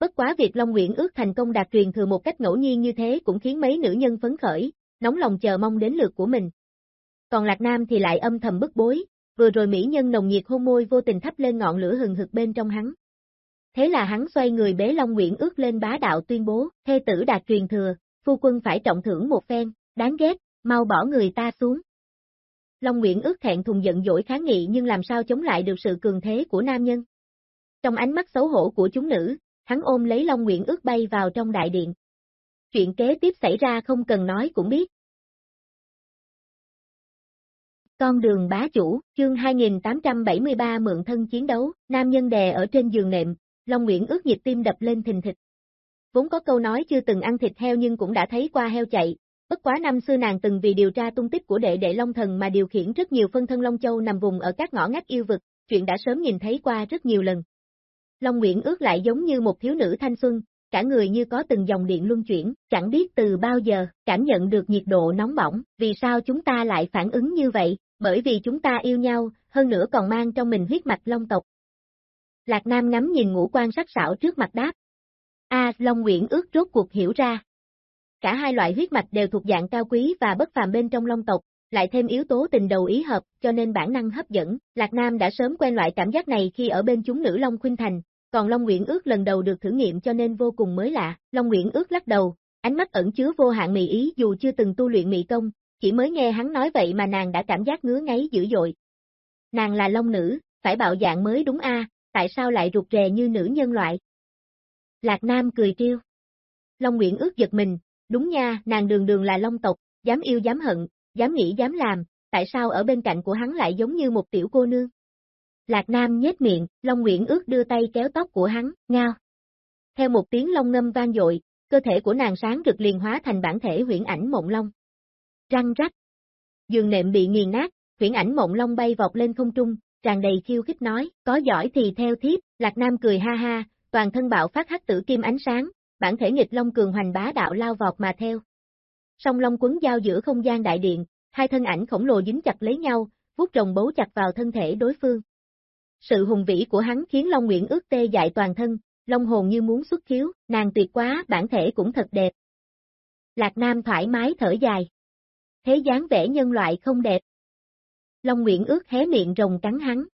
Bất quá việc Long Nguyễn ước thành công đạt truyền thừa một cách ngẫu nhiên như thế cũng khiến mấy nữ nhân phấn khởi, nóng lòng chờ mong đến lượt của mình. Còn Lạc Nam thì lại âm thầm bức bối, vừa rồi mỹ nhân nồng nhiệt hôn môi vô tình thắp lên ngọn lửa hừng hực bên trong hắn. Thế là hắn xoay người bế Long Nguyễn ước lên bá đạo tuyên bố, thê tử đạt truyền thừa, phu quân phải trọng thưởng một phen, đáng ghét, mau bỏ người ta xuống. Long Nguyễn ước thẹn thùng giận dỗi kháng nghị nhưng làm sao chống lại được sự cường thế của nam nhân. Trong ánh mắt xấu hổ của chúng nữ, hắn ôm lấy Long Nguyễn ước bay vào trong đại điện. Chuyện kế tiếp xảy ra không cần nói cũng biết. Con đường bá chủ, chương 2873 mượn thân chiến đấu, nam nhân đè ở trên giường nệm, Long Nguyễn ước nhịp tim đập lên thình thịch. Vốn có câu nói chưa từng ăn thịt heo nhưng cũng đã thấy qua heo chạy, bất quá năm xưa nàng từng vì điều tra tung tích của đệ đệ Long Thần mà điều khiển rất nhiều phân thân Long Châu nằm vùng ở các ngõ ngách yêu vực, chuyện đã sớm nhìn thấy qua rất nhiều lần. Long Nguyễn ước lại giống như một thiếu nữ thanh xuân, cả người như có từng dòng điện luân chuyển, chẳng biết từ bao giờ, cảm nhận được nhiệt độ nóng bỏng, vì sao chúng ta lại phản ứng như vậy, bởi vì chúng ta yêu nhau, hơn nữa còn mang trong mình huyết mạch long tộc. Lạc Nam ngắm nhìn ngũ quan sắc sảo trước mặt đáp. A, Long Nguyễn ước rốt cuộc hiểu ra. Cả hai loại huyết mạch đều thuộc dạng cao quý và bất phàm bên trong long tộc, lại thêm yếu tố tình đầu ý hợp, cho nên bản năng hấp dẫn. Lạc Nam đã sớm quen loại cảm giác này khi ở bên chúng nữ Long Khuynh Thành, còn Long Nguyễn ước lần đầu được thử nghiệm cho nên vô cùng mới lạ. Long Nguyễn ước lắc đầu, ánh mắt ẩn chứa vô hạn mị ý dù chưa từng tu luyện mị công, chỉ mới nghe hắn nói vậy mà nàng đã cảm giác ngứa ngáy dữ dội. Nàng là Long nữ, phải bạo dạng mới đúng a, tại sao lại rụt rè như nữ nhân loại? Lạc Nam cười trêu. Long Nguyễn ước giật mình, đúng nha, nàng đường đường là Long tộc, dám yêu dám hận, dám nghĩ dám làm, tại sao ở bên cạnh của hắn lại giống như một tiểu cô nương? Lạc Nam nhếch miệng, Long Nguyễn ước đưa tay kéo tóc của hắn, ngao. Theo một tiếng long ngâm vang dội, cơ thể của nàng sáng rực liền hóa thành bản thể huyễn ảnh mộng long. Răng rắc. Giường nệm bị nghiền nát, huyễn ảnh mộng long bay vọt lên không trung, tràn đầy khiêu khích nói, có giỏi thì theo thiếp, Lạc Nam cười ha ha, toàn thân bạo phát hắc tử kim ánh sáng, bản thể nghịch long cường hoành bá đạo lao vọt mà theo. Song long quấn giao giữa không gian đại điện, hai thân ảnh khổng lồ dính chặt lấy nhau, vuốt rồng bấu chặt vào thân thể đối phương. Sự hùng vĩ của hắn khiến Long Nguyễn ước tê dại toàn thân, Long hồn như muốn xuất khiếu, nàng tuyệt quá, bản thể cũng thật đẹp. Lạc Nam thoải mái thở dài. Thế dáng vẻ nhân loại không đẹp. Long Nguyễn ước hé miệng rồng cắn hắn.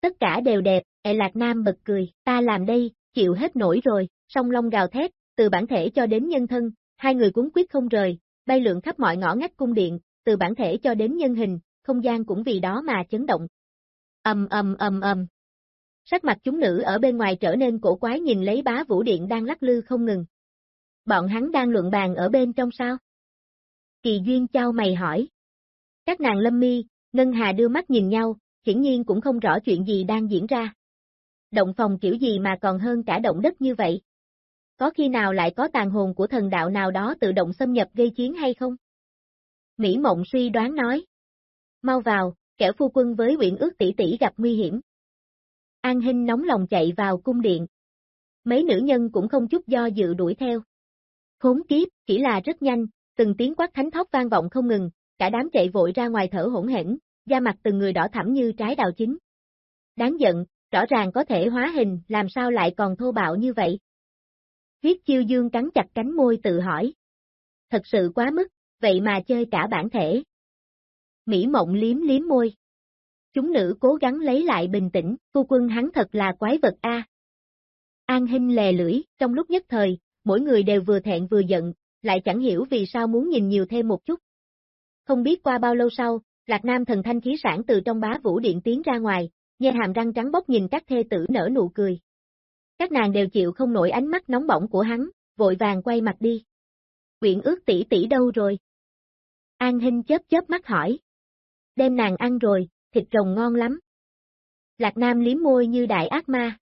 Tất cả đều đẹp, ệ Lạc Nam bật cười, ta làm đây, chịu hết nổi rồi, song Long gào thét, từ bản thể cho đến nhân thân, hai người cuốn quyết không rời, bay lượn khắp mọi ngõ ngách cung điện, từ bản thể cho đến nhân hình, không gian cũng vì đó mà chấn động. Ầm ầm ầm ầm. Sắc mặt chúng nữ ở bên ngoài trở nên cổ quái nhìn lấy bá vũ điện đang lắc lư không ngừng. Bọn hắn đang luận bàn ở bên trong sao? Kỳ duyên trao mày hỏi. Các nàng lâm mi, Ngân Hà đưa mắt nhìn nhau, hiển nhiên cũng không rõ chuyện gì đang diễn ra. Động phòng kiểu gì mà còn hơn cả động đất như vậy? Có khi nào lại có tàn hồn của thần đạo nào đó tự động xâm nhập gây chiến hay không? Mỹ Mộng suy đoán nói. Mau vào, kẻo phu quân với quyển ước tỷ tỷ gặp nguy hiểm. An Hinh nóng lòng chạy vào cung điện. Mấy nữ nhân cũng không chút do dự đuổi theo. Khốn kiếp, chỉ là rất nhanh, từng tiếng quát thánh thóc vang vọng không ngừng, cả đám chạy vội ra ngoài thở hỗn hển, da mặt từng người đỏ thẳm như trái đào chín. Đáng giận, rõ ràng có thể hóa hình, làm sao lại còn thô bạo như vậy? Huyết chiêu dương cắn chặt cánh môi tự hỏi. Thật sự quá mức, vậy mà chơi cả bản thể. Mỹ mộng liếm liếm môi. Chúng nữ cố gắng lấy lại bình tĩnh, cô quân hắn thật là quái vật a. An Hinh lè lưỡi, trong lúc nhất thời, mỗi người đều vừa thẹn vừa giận, lại chẳng hiểu vì sao muốn nhìn nhiều thêm một chút. Không biết qua bao lâu sau, Lạc Nam thần thanh khí sản từ trong bá vũ điện tiến ra ngoài, nghe hàm răng trắng bóc nhìn các thê tử nở nụ cười. Các nàng đều chịu không nổi ánh mắt nóng bỏng của hắn, vội vàng quay mặt đi. Quyện ước tỷ tỷ đâu rồi? An Hinh chớp chớp mắt hỏi. Đem nàng ăn rồi, thịt rồng ngon lắm. Lạc Nam liếm môi như đại ác ma.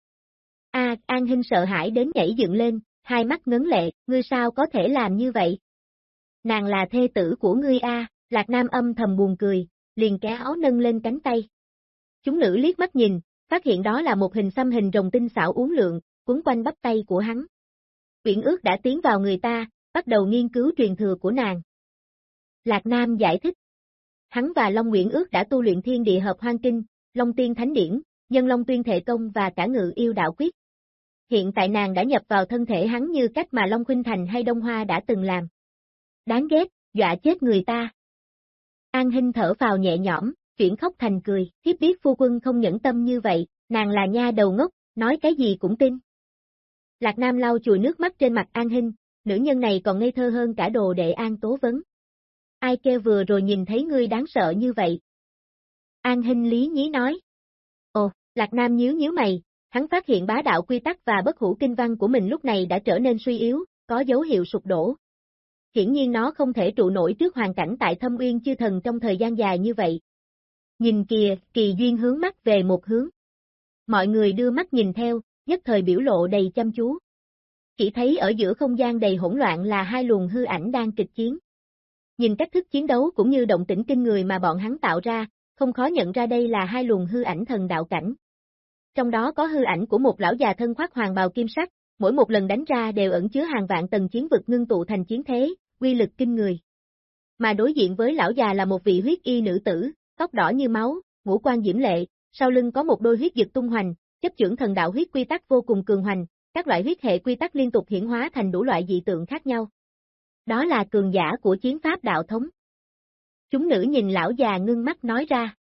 A, An Hinh sợ hãi đến nhảy dựng lên, hai mắt ngấn lệ, ngươi sao có thể làm như vậy? Nàng là thê tử của ngươi A, Lạc Nam âm thầm buồn cười, liền kéo áo nâng lên cánh tay. Chúng nữ liếc mắt nhìn, phát hiện đó là một hình xăm hình rồng tinh xảo uốn lượng, cuốn quanh bắp tay của hắn. Quyển ước đã tiến vào người ta, bắt đầu nghiên cứu truyền thừa của nàng. Lạc Nam giải thích. Hắn và Long Nguyễn ước đã tu luyện thiên địa hợp hoang kinh, Long tiên thánh điển, nhân Long tuyên thể công và cả ngự yêu đạo quyết. hiện tại nàng đã nhập vào thân thể hắn như cách mà Long Khuynh Thành hay Đông Hoa đã từng làm. Đáng ghét, dọa chết người ta. An Hinh thở vào nhẹ nhõm, chuyển khóc thành cười, thiếp biết phu quân không nhẫn tâm như vậy, nàng là nha đầu ngốc, nói cái gì cũng tin. Lạc Nam lau chùi nước mắt trên mặt An Hinh, nữ nhân này còn ngây thơ hơn cả đồ đệ An Tố Vấn. Ai kêu vừa rồi nhìn thấy ngươi đáng sợ như vậy? An Hinh lý nhí nói. Ồ, Lạc Nam nhíu nhíu mày, hắn phát hiện bá đạo quy tắc và bất hủ kinh văn của mình lúc này đã trở nên suy yếu, có dấu hiệu sụp đổ. Hiển nhiên nó không thể trụ nổi trước hoàn cảnh tại thâm uyên chư thần trong thời gian dài như vậy. Nhìn kìa, kỳ duyên hướng mắt về một hướng. Mọi người đưa mắt nhìn theo, nhất thời biểu lộ đầy chăm chú. Chỉ thấy ở giữa không gian đầy hỗn loạn là hai luồng hư ảnh đang kịch chiến. Nhìn cách thức chiến đấu cũng như động tĩnh kinh người mà bọn hắn tạo ra, không khó nhận ra đây là hai luồng hư ảnh thần đạo cảnh. Trong đó có hư ảnh của một lão già thân khoác hoàng bào kim sắc, mỗi một lần đánh ra đều ẩn chứa hàng vạn tầng chiến vực ngưng tụ thành chiến thế, quy lực kinh người. Mà đối diện với lão già là một vị huyết y nữ tử, tóc đỏ như máu, ngũ quan diễm lệ, sau lưng có một đôi huyết dực tung hoành, chấp trưởng thần đạo huyết quy tắc vô cùng cường hoành, các loại huyết hệ quy tắc liên tục hiển hóa thành đủ loại dị tượng khác nhau. Đó là cường giả của chiến pháp đạo thống. Chúng nữ nhìn lão già ngưng mắt nói ra.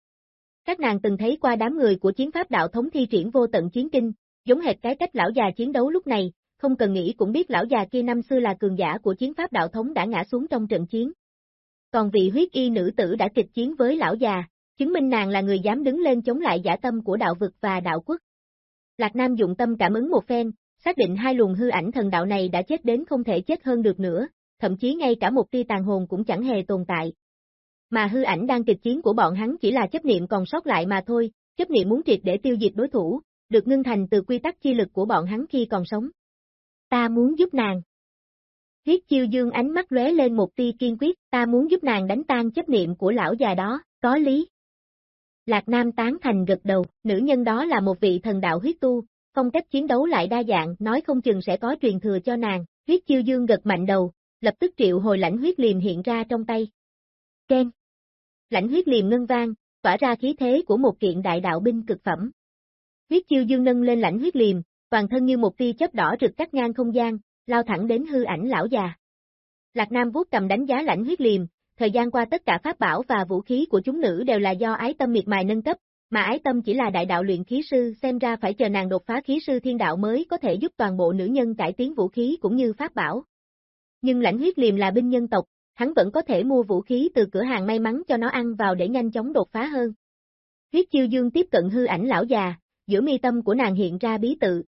Các nàng từng thấy qua đám người của chiến pháp đạo thống thi triển vô tận chiến kinh, giống hệt cái cách lão già chiến đấu lúc này, không cần nghĩ cũng biết lão già kia năm xưa là cường giả của chiến pháp đạo thống đã ngã xuống trong trận chiến. Còn vị huyết y nữ tử đã kịch chiến với lão già, chứng minh nàng là người dám đứng lên chống lại giả tâm của đạo vực và đạo quốc. Lạc Nam dụng tâm cảm ứng một phen, xác định hai luồng hư ảnh thần đạo này đã chết đến không thể chết hơn được nữa, thậm chí ngay cả một tia tàn hồn cũng chẳng hề tồn tại. Mà hư ảnh đang kịch chiến của bọn hắn chỉ là chấp niệm còn sót lại mà thôi, chấp niệm muốn triệt để tiêu diệt đối thủ, được ngưng thành từ quy tắc chi lực của bọn hắn khi còn sống. Ta muốn giúp nàng. Huyết chiêu dương ánh mắt lóe lên một tia kiên quyết, ta muốn giúp nàng đánh tan chấp niệm của lão già đó, có lý. Lạc Nam tán thành gật đầu, nữ nhân đó là một vị thần đạo huyết tu, phong cách chiến đấu lại đa dạng, nói không chừng sẽ có truyền thừa cho nàng, huyết chiêu dương gật mạnh đầu, lập tức triệu hồi lãnh huyết liềm hiện ra trong tay. Ken. Lãnh huyết liềm ngân vang, tỏa ra khí thế của một kiện đại đạo binh cực phẩm. Huyết chiêu dương nâng lên lãnh huyết liềm, toàn thân như một tia chớp đỏ rực cắt ngang không gian, lao thẳng đến hư ảnh lão già. Lạc Nam vuốt cầm đánh giá lãnh huyết liềm, thời gian qua tất cả pháp bảo và vũ khí của chúng nữ đều là do ái tâm miệt mài nâng cấp, mà ái tâm chỉ là đại đạo luyện khí sư, xem ra phải chờ nàng đột phá khí sư thiên đạo mới có thể giúp toàn bộ nữ nhân cải tiến vũ khí cũng như pháp bảo. Nhưng lãnh huyết liềm là binh nhân tộc, hắn vẫn có thể mua vũ khí từ cửa hàng may mắn cho nó ăn vào để nhanh chóng đột phá hơn. Huyết chiêu dương tiếp cận hư ảnh lão già, giữa mi tâm của nàng hiện ra bí tự,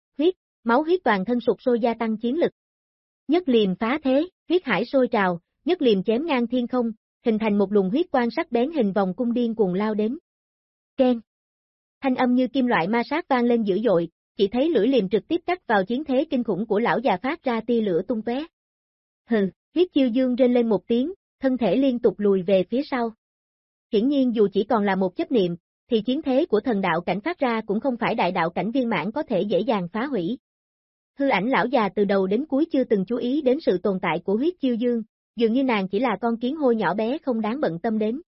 máu huyết toàn thân sụp sôi gia tăng chiến lực. Nhất liềm phá thế, huyết hải sôi trào, nhất liềm chém ngang thiên không, hình thành một luồng huyết quan sắc bén hình vòng cung điên cuồng lao đến. Ken. Thanh âm như kim loại ma sát vang lên dữ dội, chỉ thấy lưỡi liềm trực tiếp cắt vào chiến thế kinh khủng của lão già phát ra tia lửa tung tóe. Hừ, huyết chiêu dương rên lên một tiếng, thân thể liên tục lùi về phía sau. Hiển nhiên dù chỉ còn là một chấp niệm, thì chiến thế của thần đạo cảnh phát ra cũng không phải đại đạo cảnh viên mãn có thể dễ dàng phá hủy. Hư ảnh lão già từ đầu đến cuối chưa từng chú ý đến sự tồn tại của huyết chiêu dương, dường như nàng chỉ là con kiến hôi nhỏ bé không đáng bận tâm đến.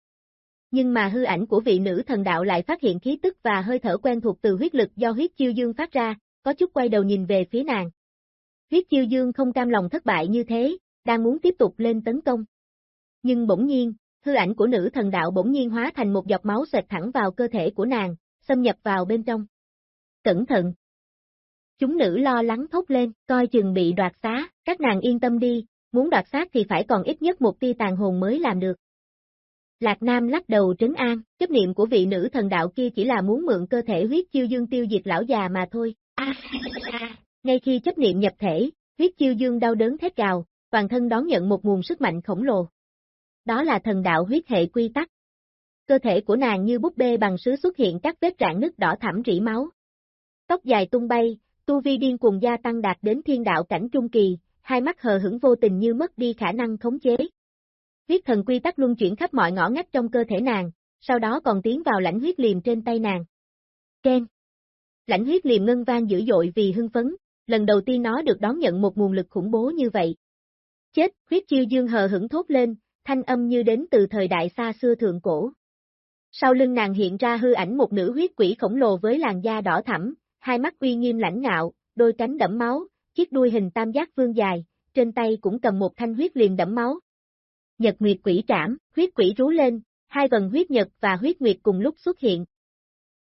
Nhưng mà hư ảnh của vị nữ thần đạo lại phát hiện khí tức và hơi thở quen thuộc từ huyết lực do huyết chiêu dương phát ra, có chút quay đầu nhìn về phía nàng. Huyết chiêu dương không cam lòng thất bại như thế, đang muốn tiếp tục lên tấn công. Nhưng bỗng nhiên, hư ảnh của nữ thần đạo bỗng nhiên hóa thành một giọt máu xoẹt thẳng vào cơ thể của nàng, xâm nhập vào bên trong. Cẩn thận! Chúng nữ lo lắng thốt lên, coi chừng bị đoạt xá, các nàng yên tâm đi, muốn đoạt xác thì phải còn ít nhất một tia tàn hồn mới làm được. Lạc Nam lắc đầu trấn an, chấp niệm của vị nữ thần đạo kia chỉ là muốn mượn cơ thể huyết chiêu dương tiêu diệt lão già mà thôi. À, à. Ngay khi chấp niệm nhập thể, huyết chiêu dương đau đớn thét gào, toàn thân đón nhận một nguồn sức mạnh khổng lồ. Đó là thần đạo huyết hệ quy tắc. Cơ thể của nàng như búp bê bằng sứ xuất hiện các vết rạn nứt đỏ thẳm rỉ máu. Tóc dài tung bay, tu vi điên cuồng gia tăng đạt đến thiên đạo cảnh trung kỳ, hai mắt hờ hững vô tình như mất đi khả năng khống chế. Huyết thần quy tắc luân chuyển khắp mọi ngõ ngách trong cơ thể nàng, sau đó còn tiến vào lãnh huyết liềm trên tay nàng. Ken. Lãnh huyết liềm ngân vang dữ dội vì hưng phấn, lần đầu tiên nó được đón nhận một nguồn lực khủng bố như vậy. Chết, huyết chiêu dương hờ hững thốt lên, thanh âm như đến từ thời đại xa xưa thượng cổ. Sau lưng nàng hiện ra hư ảnh một nữ huyết quỷ khổng lồ với làn da đỏ thẳm, hai mắt uy nghiêm lãnh ngạo, đôi cánh đẫm máu, chiếc đuôi hình tam giác vương dài, trên tay cũng cầm một thanh huyết liền đẫm máu. Nhật Nguyệt quỷ trảm, huyết quỷ rú lên, hai vần huyết nhật và huyết nguyệt cùng lúc xuất hiện.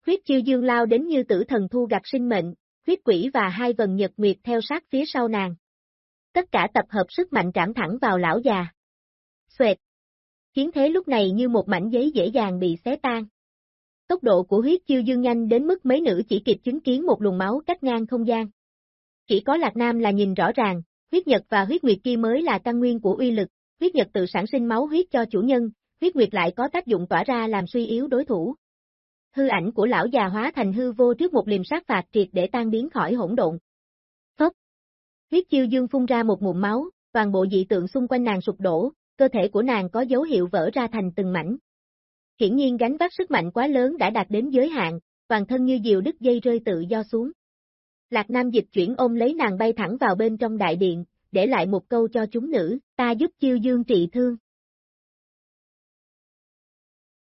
Huyết chiêu dương lao đến như tử thần thu gặt sinh mệnh, huyết quỷ và hai vần nhật nguyệt theo sát phía sau nàng. Tất cả tập hợp sức mạnh trảm thẳng vào lão già. Xoẹt. Chiến thế lúc này như một mảnh giấy dễ dàng bị xé tan. Tốc độ của huyết chiêu dương nhanh đến mức mấy nữ chỉ kịp chứng kiến một luồng máu cách ngang không gian. Chỉ có Lạc Nam là nhìn rõ ràng, huyết nhật và huyết nguyệt kia mới là căn nguyên của uy lực, huyết nhật tự sản sinh máu huyết cho chủ nhân, huyết nguyệt lại có tác dụng tỏa ra làm suy yếu đối thủ. Hư ảnh của lão già hóa thành hư vô trước một liềm sát phạt triệt để tan biến khỏi hỗn độn. Phốc. Huyết chiêu dương phun ra một mụn máu, toàn bộ dị tượng xung quanh nàng sụp đổ, cơ thể của nàng có dấu hiệu vỡ ra thành từng mảnh. Hiển nhiên gánh vác sức mạnh quá lớn đã đạt đến giới hạn, toàn thân như diều đứt dây rơi tự do xuống. Lạc Nam dịch chuyển ôm lấy nàng bay thẳng vào bên trong đại điện, để lại một câu cho chúng nữ, ta giúp chiêu dương trị thương.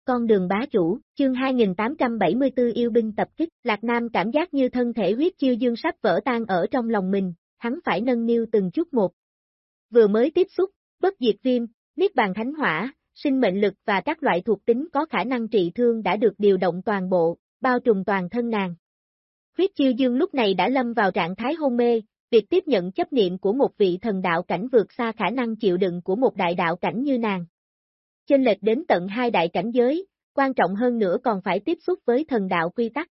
Con đường bá chủ, chương 2874 yêu binh tập kích, Lạc Nam cảm giác như thân thể huyết chiêu dương sắp vỡ tan ở trong lòng mình, hắn phải nâng niu từng chút một. Vừa mới tiếp xúc, bất diệt viêm, niết bàn thánh hỏa, sinh mệnh lực và các loại thuộc tính có khả năng trị thương đã được điều động toàn bộ, bao trùm toàn thân nàng. Huyết chiêu dương lúc này đã lâm vào trạng thái hôn mê, việc tiếp nhận chấp niệm của một vị thần đạo cảnh vượt xa khả năng chịu đựng của một đại đạo cảnh như nàng. Chênh lệch đến tận hai đại cảnh giới, quan trọng hơn nữa còn phải tiếp xúc với thần đạo quy tắc.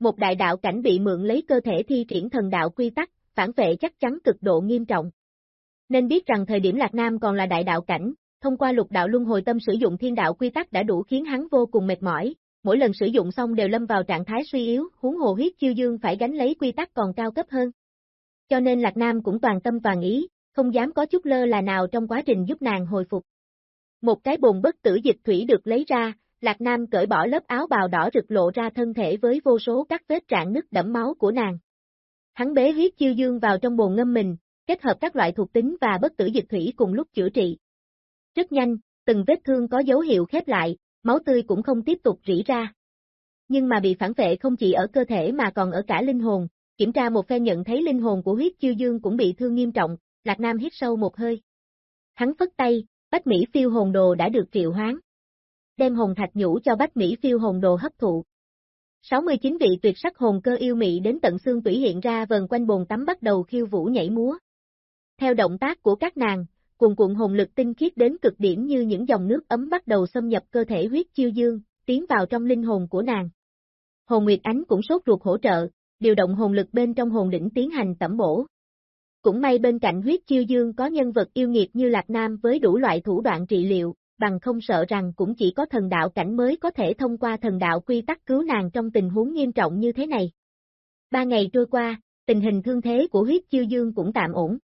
Một đại đạo cảnh bị mượn lấy cơ thể thi triển thần đạo quy tắc, phản vệ chắc chắn cực độ nghiêm trọng. Nên biết rằng thời điểm Lạc Nam còn là đại đạo cảnh, thông qua lục đạo luân hồi tâm sử dụng thiên đạo quy tắc đã đủ khiến hắn vô cùng mệt mỏi, mỗi lần sử dụng xong đều lâm vào trạng thái suy yếu, huống hồ huyết chiêu dương phải gánh lấy quy tắc còn cao cấp hơn. Cho nên Lạc Nam cũng toàn tâm toàn ý, không dám có chút lơ là nào trong quá trình giúp nàng hồi phục. Một cái bồn bất tử dịch thủy được lấy ra, Lạc Nam cởi bỏ lớp áo bào đỏ rực lộ ra thân thể với vô số các vết trạng nứt đẫm máu của nàng. Hắn bế huyết chiêu dương vào trong bồn ngâm mình, kết hợp các loại thuộc tính và bất tử dịch thủy cùng lúc chữa trị. Rất nhanh, từng vết thương có dấu hiệu khép lại, máu tươi cũng không tiếp tục rỉ ra. Nhưng mà bị phản vệ không chỉ ở cơ thể mà còn ở cả linh hồn, kiểm tra một phen nhận thấy linh hồn của huyết chiêu dương cũng bị thương nghiêm trọng, Lạc Nam hít sâu một hơi. Hắn phất tay, Bách Mỹ phiêu hồn đồ đã được triệu hoán. Đem hồn thạch nhũ cho Bách Mỹ phiêu hồn đồ hấp thụ. 69 vị tuyệt sắc hồn cơ yêu mị đến tận xương tủy hiện ra vần quanh bồn tắm bắt đầu khiêu vũ nhảy múa. Theo động tác của các nàng, cuồn cuộn hồn lực tinh khiết đến cực điểm như những dòng nước ấm bắt đầu xâm nhập cơ thể huyết chiêu dương, tiến vào trong linh hồn của nàng. Hồn Nguyệt Ánh cũng sốt ruột hỗ trợ, điều động hồn lực bên trong hồn đỉnh tiến hành tẩm bổ. Cũng may bên cạnh huyết chiêu dương có nhân vật yêu nghiệt như Lạc Nam với đủ loại thủ đoạn trị liệu, bằng không sợ rằng cũng chỉ có thần đạo cảnh mới có thể thông qua thần đạo quy tắc cứu nàng trong tình huống nghiêm trọng như thế này. Ba ngày trôi qua, tình hình thương thế của huyết chiêu dương cũng tạm ổn.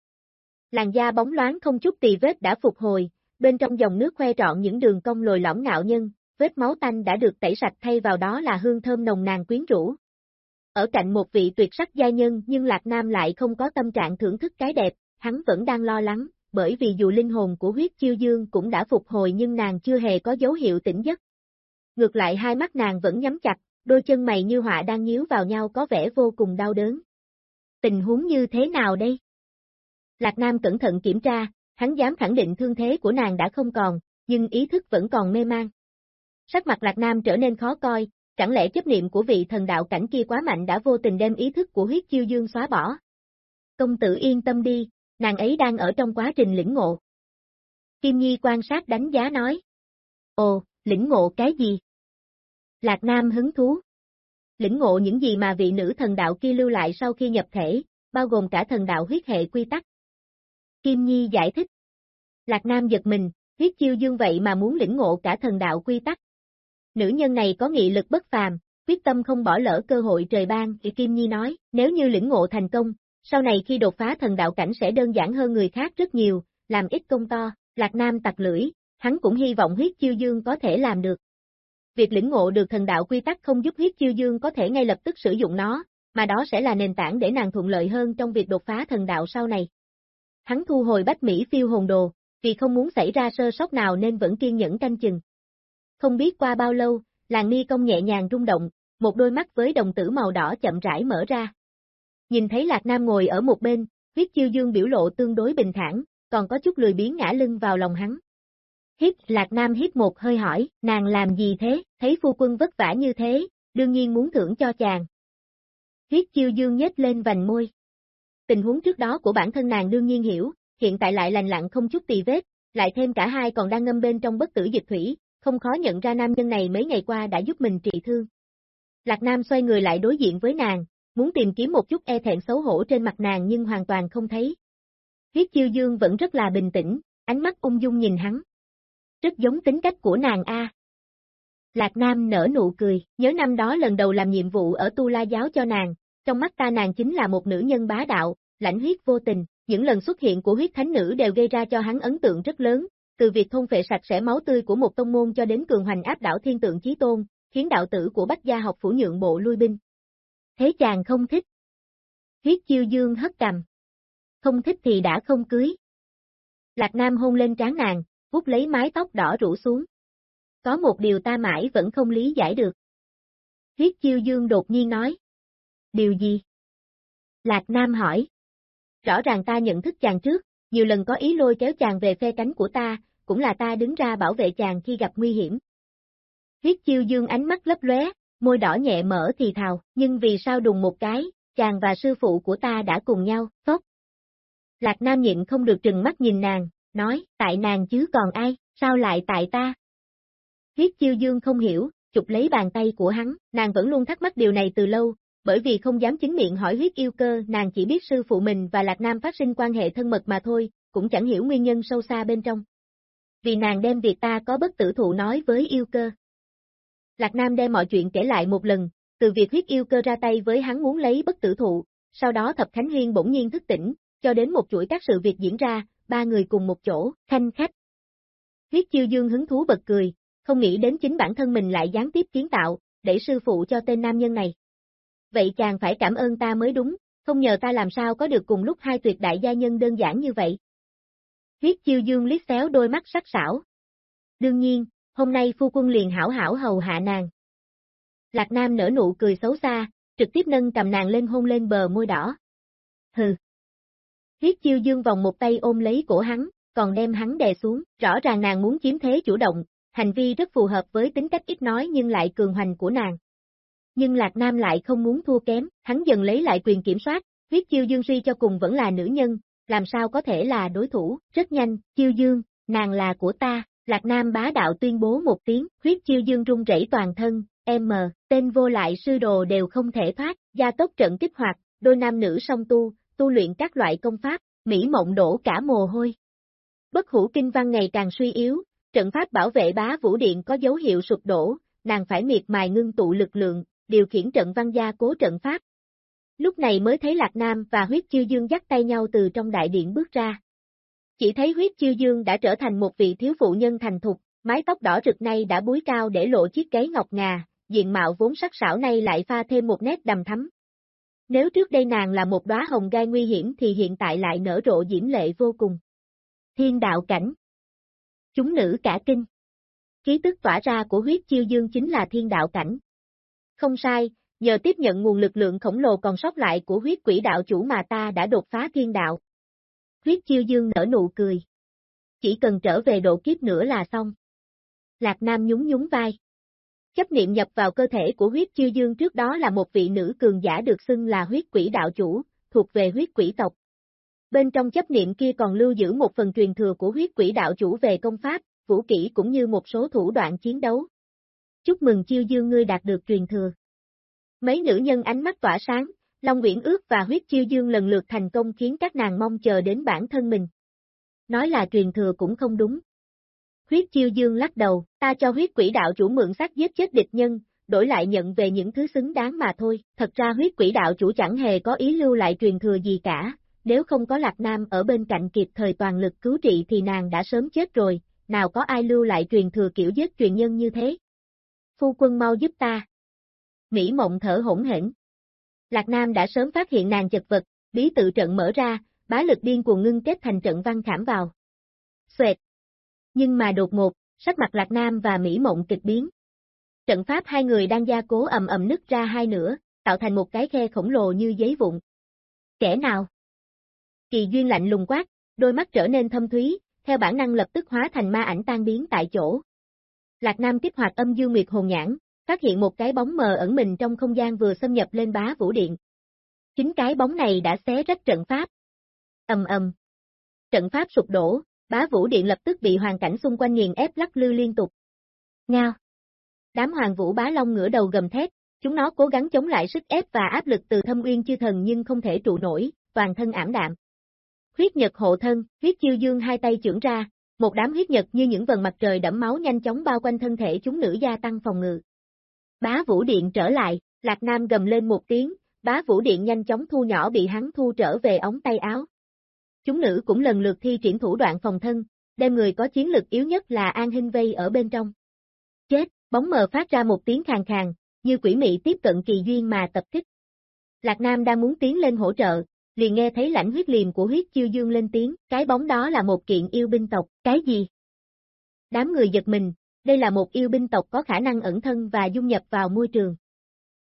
Làn da bóng loáng không chút tì vết đã phục hồi, bên trong dòng nước khoe trọn những đường cong lồi lõm ngạo nhân, vết máu tanh đã được tẩy sạch thay vào đó là hương thơm nồng nàn quyến rũ. Ở cạnh một vị tuyệt sắc gia nhân nhưng Lạc Nam lại không có tâm trạng thưởng thức cái đẹp, hắn vẫn đang lo lắng, bởi vì dù linh hồn của huyết chiêu dương cũng đã phục hồi nhưng nàng chưa hề có dấu hiệu tỉnh giấc. Ngược lại hai mắt nàng vẫn nhắm chặt, đôi chân mày như họa đang nhíu vào nhau có vẻ vô cùng đau đớn. Tình huống như thế nào đây? Lạc Nam cẩn thận kiểm tra, hắn dám khẳng định thương thế của nàng đã không còn, nhưng ý thức vẫn còn mê mang. Sắc mặt Lạc Nam trở nên khó coi, chẳng lẽ chấp niệm của vị thần đạo cảnh kia quá mạnh đã vô tình đem ý thức của huyết chiêu dương xóa bỏ? Công tử yên tâm đi, nàng ấy đang ở trong quá trình lĩnh ngộ. Kim Nhi quan sát đánh giá nói. Ồ, lĩnh ngộ cái gì? Lạc Nam hứng thú. Lĩnh ngộ những gì mà vị nữ thần đạo kia lưu lại sau khi nhập thể, bao gồm cả thần đạo huyết hệ quy tắc. Kim Nhi giải thích. Lạc Nam giật mình, huyết chiêu dương vậy mà muốn lĩnh ngộ cả thần đạo quy tắc. Nữ nhân này có nghị lực bất phàm, quyết tâm không bỏ lỡ cơ hội trời ban, Kim Nhi nói, nếu như lĩnh ngộ thành công, sau này khi đột phá thần đạo cảnh sẽ đơn giản hơn người khác rất nhiều, làm ít công to, Lạc Nam tặc lưỡi, hắn cũng hy vọng huyết chiêu dương có thể làm được. Việc lĩnh ngộ được thần đạo quy tắc không giúp huyết chiêu dương có thể ngay lập tức sử dụng nó, mà đó sẽ là nền tảng để nàng thuận lợi hơn trong việc đột phá thần đạo sau này. Hắn thu hồi bách Mỹ phiêu hồn đồ, vì không muốn xảy ra sơ sót nào nên vẫn kiên nhẫn canh chừng. Không biết qua bao lâu, làng ni công nhẹ nhàng rung động, một đôi mắt với đồng tử màu đỏ chậm rãi mở ra. Nhìn thấy Lạc Nam ngồi ở một bên, huyết chiêu dương biểu lộ tương đối bình thản, còn có chút lười biếng ngã lưng vào lòng hắn. Hít, Lạc Nam hít một hơi hỏi, nàng làm gì thế, thấy phu quân vất vả như thế, đương nhiên muốn thưởng cho chàng. Huyết chiêu dương nhếch lên vành môi. Tình huống trước đó của bản thân nàng đương nhiên hiểu, hiện tại lại lành lặng không chút tì vết, lại thêm cả hai còn đang ngâm bên trong bất tử dịch thủy, không khó nhận ra nam nhân này mấy ngày qua đã giúp mình trị thương. Lạc Nam xoay người lại đối diện với nàng, muốn tìm kiếm một chút e thẹn xấu hổ trên mặt nàng nhưng hoàn toàn không thấy. Huyết chiêu dương vẫn rất là bình tĩnh, ánh mắt ung dung nhìn hắn. Rất giống tính cách của nàng A. Lạc Nam nở nụ cười, nhớ năm đó lần đầu làm nhiệm vụ ở Tu La Giáo cho nàng, trong mắt ta nàng chính là một nữ nhân bá đạo, lãnh huyết vô tình, những lần xuất hiện của huyết thánh nữ đều gây ra cho hắn ấn tượng rất lớn, từ việc thôn phệ sạch sẽ máu tươi của một tông môn cho đến cường hoành áp đảo thiên tượng chí tôn, khiến đạo tử của Bách gia học phủ nhượng bộ lui binh. Thế chàng không thích. Huyết chiêu dương hất cằm, Không thích thì đã không cưới. Lạc Nam hôn lên trán nàng, hút lấy mái tóc đỏ rủ xuống. Có một điều ta mãi vẫn không lý giải được. Huyết chiêu dương đột nhiên nói. Điều gì? Lạc Nam hỏi. Rõ ràng ta nhận thức chàng trước, nhiều lần có ý lôi kéo chàng về phe cánh của ta, cũng là ta đứng ra bảo vệ chàng khi gặp nguy hiểm. Huyết chiêu dương ánh mắt lấp lóe, môi đỏ nhẹ mở thì thào, nhưng vì sao đùng một cái, chàng và sư phụ của ta đã cùng nhau, tốt. Lạc Nam nhịn không được trừng mắt nhìn nàng, nói, tại nàng chứ còn ai, sao lại tại ta? Huyết chiêu dương không hiểu, chụp lấy bàn tay của hắn, nàng vẫn luôn thắc mắc điều này từ lâu, bởi vì không dám chính miệng hỏi huyết yêu cơ, nàng chỉ biết sư phụ mình và Lạc Nam phát sinh quan hệ thân mật mà thôi, cũng chẳng hiểu nguyên nhân sâu xa bên trong. Vì nàng đem việc ta có bất tử thụ nói với yêu cơ. Lạc Nam đem mọi chuyện kể lại một lần, từ việc huyết yêu cơ ra tay với hắn muốn lấy bất tử thụ, sau đó Thập Khánh Huyên bỗng nhiên thức tỉnh, cho đến một chuỗi các sự việc diễn ra, ba người cùng một chỗ, thanh khách. Huyết chiêu dương hứng thú bật cười, không nghĩ đến chính bản thân mình lại gián tiếp kiến tạo, để sư phụ cho tên nam nhân này vậy chàng phải cảm ơn ta mới đúng, không nhờ ta làm sao có được cùng lúc hai tuyệt đại gia nhân đơn giản như vậy. Huyết chiêu dương liếc xéo đôi mắt sắc sảo. Đương nhiên, hôm nay phu quân liền hảo hảo hầu hạ nàng. Lạc Nam nở nụ cười xấu xa, trực tiếp nâng cầm nàng lên hôn lên bờ môi đỏ. Hừ. Huyết chiêu dương vòng một tay ôm lấy cổ hắn, còn đem hắn đè xuống, rõ ràng nàng muốn chiếm thế chủ động, hành vi rất phù hợp với tính cách ít nói nhưng lại cường hoành của nàng nhưng Lạc Nam lại không muốn thua kém, hắn dần lấy lại quyền kiểm soát, huyết chiêu dương suy cho cùng vẫn là nữ nhân, làm sao có thể là đối thủ, rất nhanh, chiêu dương, nàng là của ta, Lạc Nam bá đạo tuyên bố một tiếng, huyết chiêu dương rung rẩy toàn thân, M, tên vô lại sư đồ đều không thể thoát, gia tốc trận kích hoạt, đôi nam nữ song tu, tu luyện các loại công pháp, mỹ mộng đổ cả mồ hôi. Bất hủ kinh văn ngày càng suy yếu, trận pháp bảo vệ bá vũ điện có dấu hiệu sụp đổ, nàng phải miệt mài ngưng tụ lực lượng, điều khiển trận văn gia cố trận pháp. Lúc này mới thấy Lạc Nam và huyết chiêu dương dắt tay nhau từ trong đại điện bước ra. Chỉ thấy huyết chiêu dương đã trở thành một vị thiếu phụ nhân thành thục, mái tóc đỏ rực nay đã búi cao để lộ chiếc gáy ngọc ngà, diện mạo vốn sắc sảo nay lại pha thêm một nét đầm thắm. Nếu trước đây nàng là một đóa hồng gai nguy hiểm thì hiện tại lại nở rộ diễm lệ vô cùng. Thiên đạo cảnh Chúng nữ cả kinh. Khí tức tỏa ra của huyết chiêu dương chính là thiên đạo cảnh. Không sai, nhờ tiếp nhận nguồn lực lượng khổng lồ còn sót lại của huyết quỷ đạo chủ mà ta đã đột phá thiên đạo. Huyết chiêu dương nở nụ cười. Chỉ cần trở về độ kiếp nữa là xong. Lạc Nam nhún nhún vai. Chấp niệm nhập vào cơ thể của huyết chiêu dương trước đó là một vị nữ cường giả được xưng là huyết quỷ đạo chủ, thuộc về huyết quỷ tộc. Bên trong chấp niệm kia còn lưu giữ một phần truyền thừa của huyết quỷ đạo chủ về công pháp, vũ kỹ cũng như một số thủ đoạn chiến đấu. Chúc mừng chiêu dương ngươi đạt được truyền thừa. Mấy nữ nhân ánh mắt tỏa sáng, Long Nguyễn ước và huyết chiêu dương lần lượt thành công khiến các nàng mong chờ đến bản thân mình. Nói là truyền thừa cũng không đúng. Huyết chiêu dương lắc đầu, ta cho huyết quỷ đạo chủ mượn xác giết chết địch nhân, đổi lại nhận về những thứ xứng đáng mà thôi. Thật ra huyết quỷ đạo chủ chẳng hề có ý lưu lại truyền thừa gì cả, nếu không có Lạc Nam ở bên cạnh kịp thời toàn lực cứu trị thì nàng đã sớm chết rồi, nào có ai lưu lại truyền thừa kiểu giết truyền nhân như thế phu quân mau giúp ta. Mỹ mộng thở hỗn hển. Lạc Nam đã sớm phát hiện nàng chật vật, bí tự trận mở ra, bá lực điên cuồng ngưng kết thành trận văn khảm vào. Xoẹt. Nhưng mà đột ngột, sắc mặt Lạc Nam và Mỹ mộng kịch biến. Trận pháp hai người đang gia cố ầm ầm nứt ra hai nửa, tạo thành một cái khe khổng lồ như giấy vụn. Kẻ nào? Kỳ duyên lạnh lùng quát, đôi mắt trở nên thâm thúy, theo bản năng lập tức hóa thành ma ảnh tan biến tại chỗ. Lạc Nam kích hoạt âm dương nguyệt hồn nhãn, phát hiện một cái bóng mờ ẩn mình trong không gian vừa xâm nhập lên bá vũ điện. Chính cái bóng này đã xé rách trận pháp. Ầm ầm. Trận pháp sụp đổ, bá vũ điện lập tức bị hoàn cảnh xung quanh nghiền ép lắc lư liên tục. Ngao. Đám hoàng vũ bá long ngửa đầu gầm thét, chúng nó cố gắng chống lại sức ép và áp lực từ thâm uyên chư thần nhưng không thể trụ nổi, toàn thân ảm đạm. Huyết nhật hộ thân, huyết chiêu dương hai tay trưởng ra, một đám huyết nhật như những vần mặt trời đẫm máu nhanh chóng bao quanh thân thể chúng nữ gia tăng phòng ngự. Bá Vũ Điện trở lại, Lạc Nam gầm lên một tiếng, bá Vũ Điện nhanh chóng thu nhỏ bị hắn thu trở về ống tay áo. Chúng nữ cũng lần lượt thi triển thủ đoạn phòng thân, đem người có chiến lực yếu nhất là An Hinh Vây ở bên trong. Chết, bóng mờ phát ra một tiếng khàn khàn, như quỷ mị tiếp cận kỳ duyên mà tập kích. Lạc Nam đang muốn tiến lên hỗ trợ, liền nghe thấy lãnh huyết liềm của huyết chiêu dương lên tiếng, cái bóng đó là một kiện yêu binh tộc, cái gì? Đám người giật mình, đây là một yêu binh tộc có khả năng ẩn thân và dung nhập vào môi trường.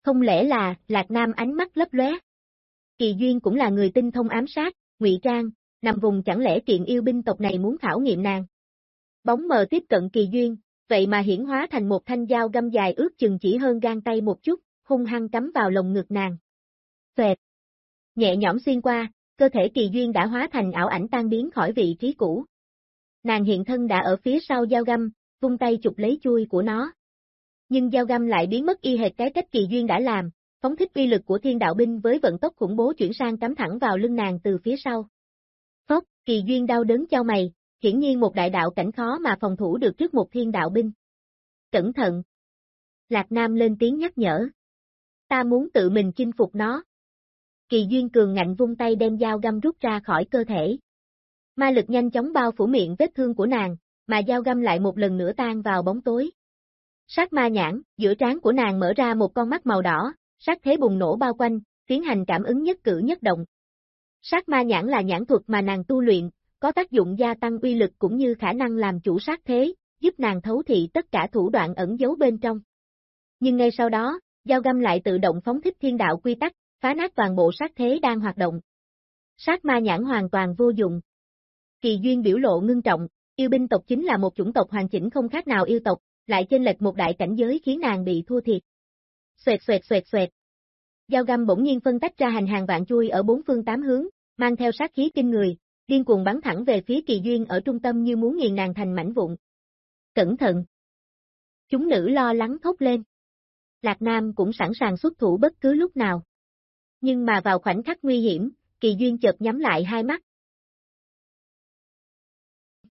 Không lẽ là, Lạc Nam ánh mắt lấp lóe? Kỳ Duyên cũng là người tinh thông ám sát, ngụy trang, nằm vùng chẳng lẽ kiện yêu binh tộc này muốn khảo nghiệm nàng? Bóng mờ tiếp cận Kỳ Duyên, vậy mà hiển hóa thành một thanh dao găm dài ước chừng chỉ hơn gan tay một chút, hung hăng cắm vào lồng ngực nàng. phệt. Nhẹ nhõm xuyên qua, cơ thể kỳ duyên đã hóa thành ảo ảnh tan biến khỏi vị trí cũ. Nàng hiện thân đã ở phía sau dao găm, vung tay chụp lấy chui của nó. Nhưng dao găm lại biến mất y hệt cái cách kỳ duyên đã làm, phóng thích uy lực của thiên đạo binh với vận tốc khủng bố chuyển sang cắm thẳng vào lưng nàng từ phía sau. Phốc, kỳ duyên đau đớn cho mày, hiển nhiên một đại đạo cảnh khó mà phòng thủ được trước một thiên đạo binh. Cẩn thận! Lạc Nam lên tiếng nhắc nhở. Ta muốn tự mình chinh phục nó. Kỳ Duyên cường ngạnh vung tay đem dao găm rút ra khỏi cơ thể. Ma lực nhanh chóng bao phủ miệng vết thương của nàng, mà dao găm lại một lần nữa tan vào bóng tối. Sát ma nhãn, giữa trán của nàng mở ra một con mắt màu đỏ, sát thế bùng nổ bao quanh, tiến hành cảm ứng nhất cử nhất động. Sát ma nhãn là nhãn thuật mà nàng tu luyện, có tác dụng gia tăng uy lực cũng như khả năng làm chủ sát thế, giúp nàng thấu thị tất cả thủ đoạn ẩn giấu bên trong. Nhưng ngay sau đó, dao găm lại tự động phóng thích thiên đạo quy tắc, phá nát toàn bộ sát thế đang hoạt động. Sát ma nhãn hoàn toàn vô dụng. Kỳ duyên biểu lộ ngưng trọng, yêu binh tộc chính là một chủng tộc hoàn chỉnh không khác nào yêu tộc, lại chênh lệch một đại cảnh giới khiến nàng bị thua thiệt. Xoẹt xoẹt xoẹt xoẹt. Dao găm bỗng nhiên phân tách ra hành hàng vạn chui ở bốn phương tám hướng, mang theo sát khí kinh người, điên cuồng bắn thẳng về phía kỳ duyên ở trung tâm như muốn nghiền nàng thành mảnh vụn. Cẩn thận! Chúng nữ lo lắng thốt lên. Lạc Nam cũng sẵn sàng xuất thủ bất cứ lúc nào. Nhưng mà vào khoảnh khắc nguy hiểm, kỳ duyên chợt nhắm lại hai mắt.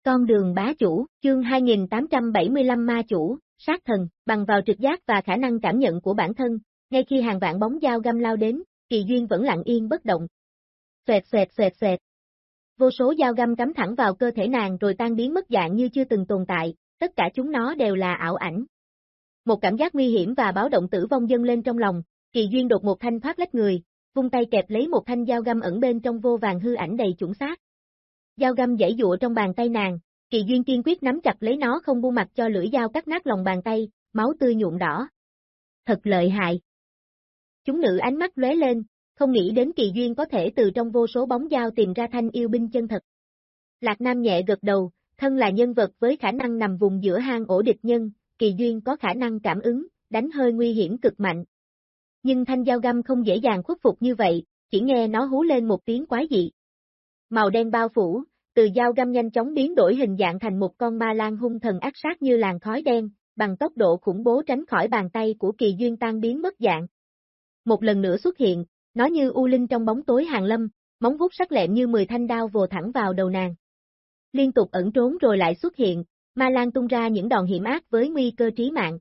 Con đường bá chủ, chương 2875 ma chủ, sát thần, bằng vào trực giác và khả năng cảm nhận của bản thân, ngay khi hàng vạn bóng dao găm lao đến, kỳ duyên vẫn lặng yên bất động. Xoẹt xoẹt xoẹt xoẹt. Vô số dao găm cắm thẳng vào cơ thể nàng rồi tan biến mất dạng như chưa từng tồn tại, tất cả chúng nó đều là ảo ảnh. Một cảm giác nguy hiểm và báo động tử vong dâng lên trong lòng, kỳ duyên đột một thanh thoát lách người, vung tay kẹp lấy một thanh dao găm ẩn bên trong vô vàng hư ảnh đầy chuẩn xác. Dao găm dãy dụa trong bàn tay nàng, kỳ duyên kiên quyết nắm chặt lấy nó không buông mặt cho lưỡi dao cắt nát lòng bàn tay, máu tươi nhuộm đỏ. Thật lợi hại. Chúng nữ ánh mắt lóe lên, không nghĩ đến kỳ duyên có thể từ trong vô số bóng dao tìm ra thanh yêu binh chân thật. Lạc Nam nhẹ gật đầu, thân là nhân vật với khả năng nằm vùng giữa hang ổ địch nhân, kỳ duyên có khả năng cảm ứng, đánh hơi nguy hiểm cực mạnh. Nhưng thanh dao găm không dễ dàng khuất phục như vậy, chỉ nghe nó hú lên một tiếng quái dị. Màu đen bao phủ, từ dao găm nhanh chóng biến đổi hình dạng thành một con ma lan hung thần ác sát như làn khói đen, bằng tốc độ khủng bố tránh khỏi bàn tay của kỳ duyên tan biến mất dạng. Một lần nữa xuất hiện, nó như u linh trong bóng tối hàng lâm, móng vuốt sắc lẹm như 10 thanh đao vồ thẳng vào đầu nàng. Liên tục ẩn trốn rồi lại xuất hiện, Ma Lan tung ra những đòn hiểm ác với nguy cơ trí mạng.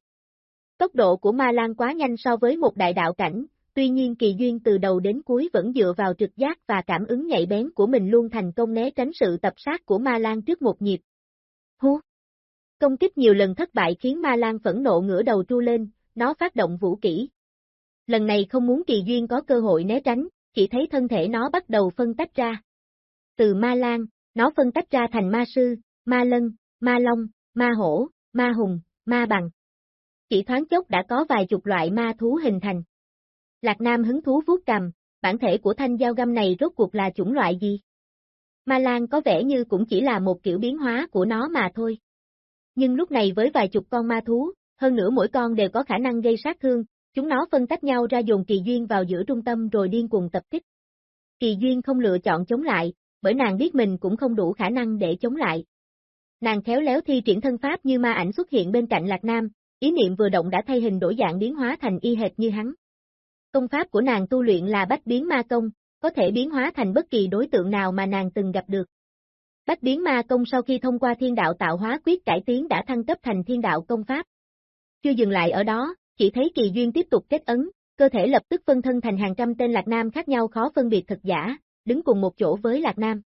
Tốc độ của Ma Lan quá nhanh so với một đại đạo cảnh, tuy nhiên kỳ duyên từ đầu đến cuối vẫn dựa vào trực giác và cảm ứng nhạy bén của mình luôn thành công né tránh sự tập sát của Ma Lan trước một nhịp. Hú! Công kích nhiều lần thất bại khiến Ma Lan phẫn nộ ngửa đầu tru lên, nó phát động vũ kỹ, lần này không muốn kỳ duyên có cơ hội né tránh, chỉ thấy thân thể nó bắt đầu phân tách ra. Từ ma lan, nó phân tách ra thành ma sư, ma lân, ma long, ma hổ, ma hùng, ma bằng. Chỉ thoáng chốc đã có vài chục loại ma thú hình thành. Lạc Nam hứng thú vuốt cầm, bản thể của thanh giao găm này rốt cuộc là chủng loại gì? Ma Lan có vẻ như cũng chỉ là một kiểu biến hóa của nó mà thôi. Nhưng lúc này với vài chục con ma thú, hơn nữa mỗi con đều có khả năng gây sát thương, chúng nó phân tách nhau ra dồn kỳ duyên vào giữa trung tâm rồi điên cuồng tập kích. Kỳ duyên không lựa chọn chống lại, bởi nàng biết mình cũng không đủ khả năng để chống lại. Nàng khéo léo thi triển thân pháp như ma ảnh xuất hiện bên cạnh Lạc Nam, ý niệm vừa động đã thay hình đổi dạng biến hóa thành y hệt như hắn. Công pháp của nàng tu luyện là bách biến ma công, có thể biến hóa thành bất kỳ đối tượng nào mà nàng từng gặp được. Bách biến ma công sau khi thông qua thiên đạo tạo hóa quyết cải tiến đã thăng cấp thành thiên đạo công pháp. Chưa dừng lại ở đó, chỉ thấy kỳ duyên tiếp tục kết ấn, cơ thể lập tức phân thân thành hàng trăm tên Lạc Nam khác nhau khó phân biệt thật giả, đứng cùng một chỗ với Lạc Nam.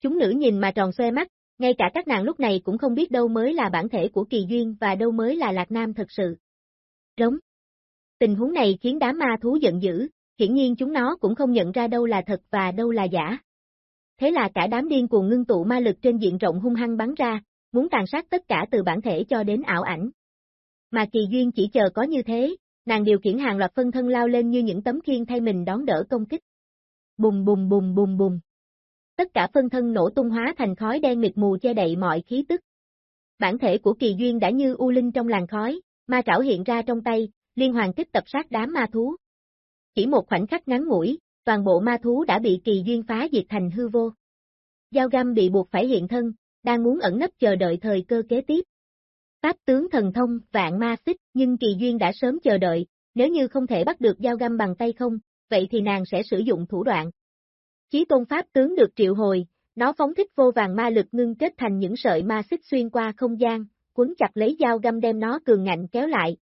Chúng nữ nhìn mà tròn xoe mắt, ngay cả các nàng lúc này cũng không biết đâu mới là bản thể của kỳ duyên và đâu mới là Lạc Nam thật sự. Rống. Tình huống này khiến đám ma thú giận dữ, hiển nhiên chúng nó cũng không nhận ra đâu là thật và đâu là giả. Thế là cả đám điên cuồng ngưng tụ ma lực trên diện rộng hung hăng bắn ra, muốn tàn sát tất cả từ bản thể cho đến ảo ảnh. Mà kỳ duyên chỉ chờ có như thế, nàng điều khiển hàng loạt phân thân lao lên như những tấm khiên thay mình đón đỡ công kích. Bùng bùng bùng bùng bùng. Tất cả phân thân nổ tung hóa thành khói đen mịt mù che đậy mọi khí tức. Bản thể của kỳ duyên đã như u linh trong làn khói, ma trảo hiện ra trong tay, liên hoàn kích tập sát đám ma thú. Chỉ một khoảnh khắc ngắn ngủi, toàn bộ ma thú đã bị kỳ duyên phá diệt thành hư vô. Giao găm bị buộc phải hiện thân, đang muốn ẩn nấp chờ đợi thời cơ kế tiếp. Pháp tướng thần thông, vạn ma xích, nhưng kỳ duyên đã sớm chờ đợi, nếu như không thể bắt được giao găm bằng tay không, vậy thì nàng sẽ sử dụng thủ đoạn. Chí tôn pháp tướng được triệu hồi, nó phóng thích vô vàng ma lực ngưng kết thành những sợi ma xích xuyên qua không gian, quấn chặt lấy dao găm đem nó cường ngạnh kéo lại.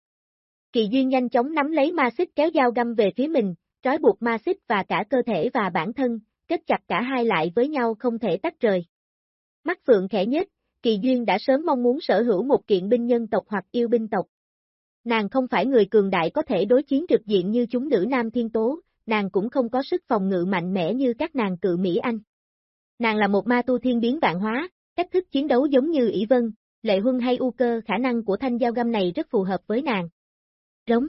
Kỳ duyên nhanh chóng nắm lấy ma xích kéo dao găm về phía mình, trói buộc ma xích và cả cơ thể và bản thân, kết chặt cả hai lại với nhau không thể tách rời. Mắt phượng khẽ nhất, Kỳ Duyên đã sớm mong muốn sở hữu một kiện binh nhân tộc hoặc yêu binh tộc. Nàng không phải người cường đại có thể đối chiến trực diện như chúng nữ nam thiên tố, nàng cũng không có sức phòng ngự mạnh mẽ như các nàng cự Mỹ Anh. Nàng là một ma tu thiên biến vạn hóa, cách thức chiến đấu giống như ỷ Vân, Lệ Huân hay U Cơ khả năng của thanh dao găm này rất phù hợp với nàng. Rống.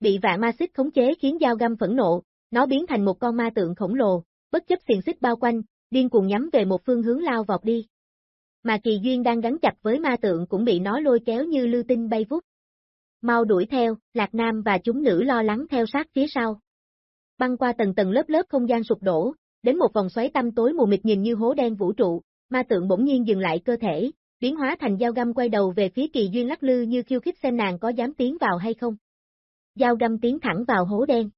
Bị vạn ma xích khống chế khiến dao găm phẫn nộ, nó biến thành một con ma tượng khổng lồ, bất chấp xiềng xích bao quanh, điên cuồng nhắm về một phương hướng lao vọt đi mà kỳ duyên đang gắn chặt với ma tượng cũng bị nó lôi kéo như lưu tinh bay vút. Mau đuổi theo, Lạc Nam và chúng nữ lo lắng theo sát phía sau. Băng qua tầng tầng lớp lớp không gian sụp đổ, đến một vòng xoáy tăm tối mù mịt nhìn như hố đen vũ trụ, ma tượng bỗng nhiên dừng lại cơ thể, biến hóa thành dao găm quay đầu về phía kỳ duyên lắc lư như khiêu khích xem nàng có dám tiến vào hay không. Dao găm tiến thẳng vào hố đen.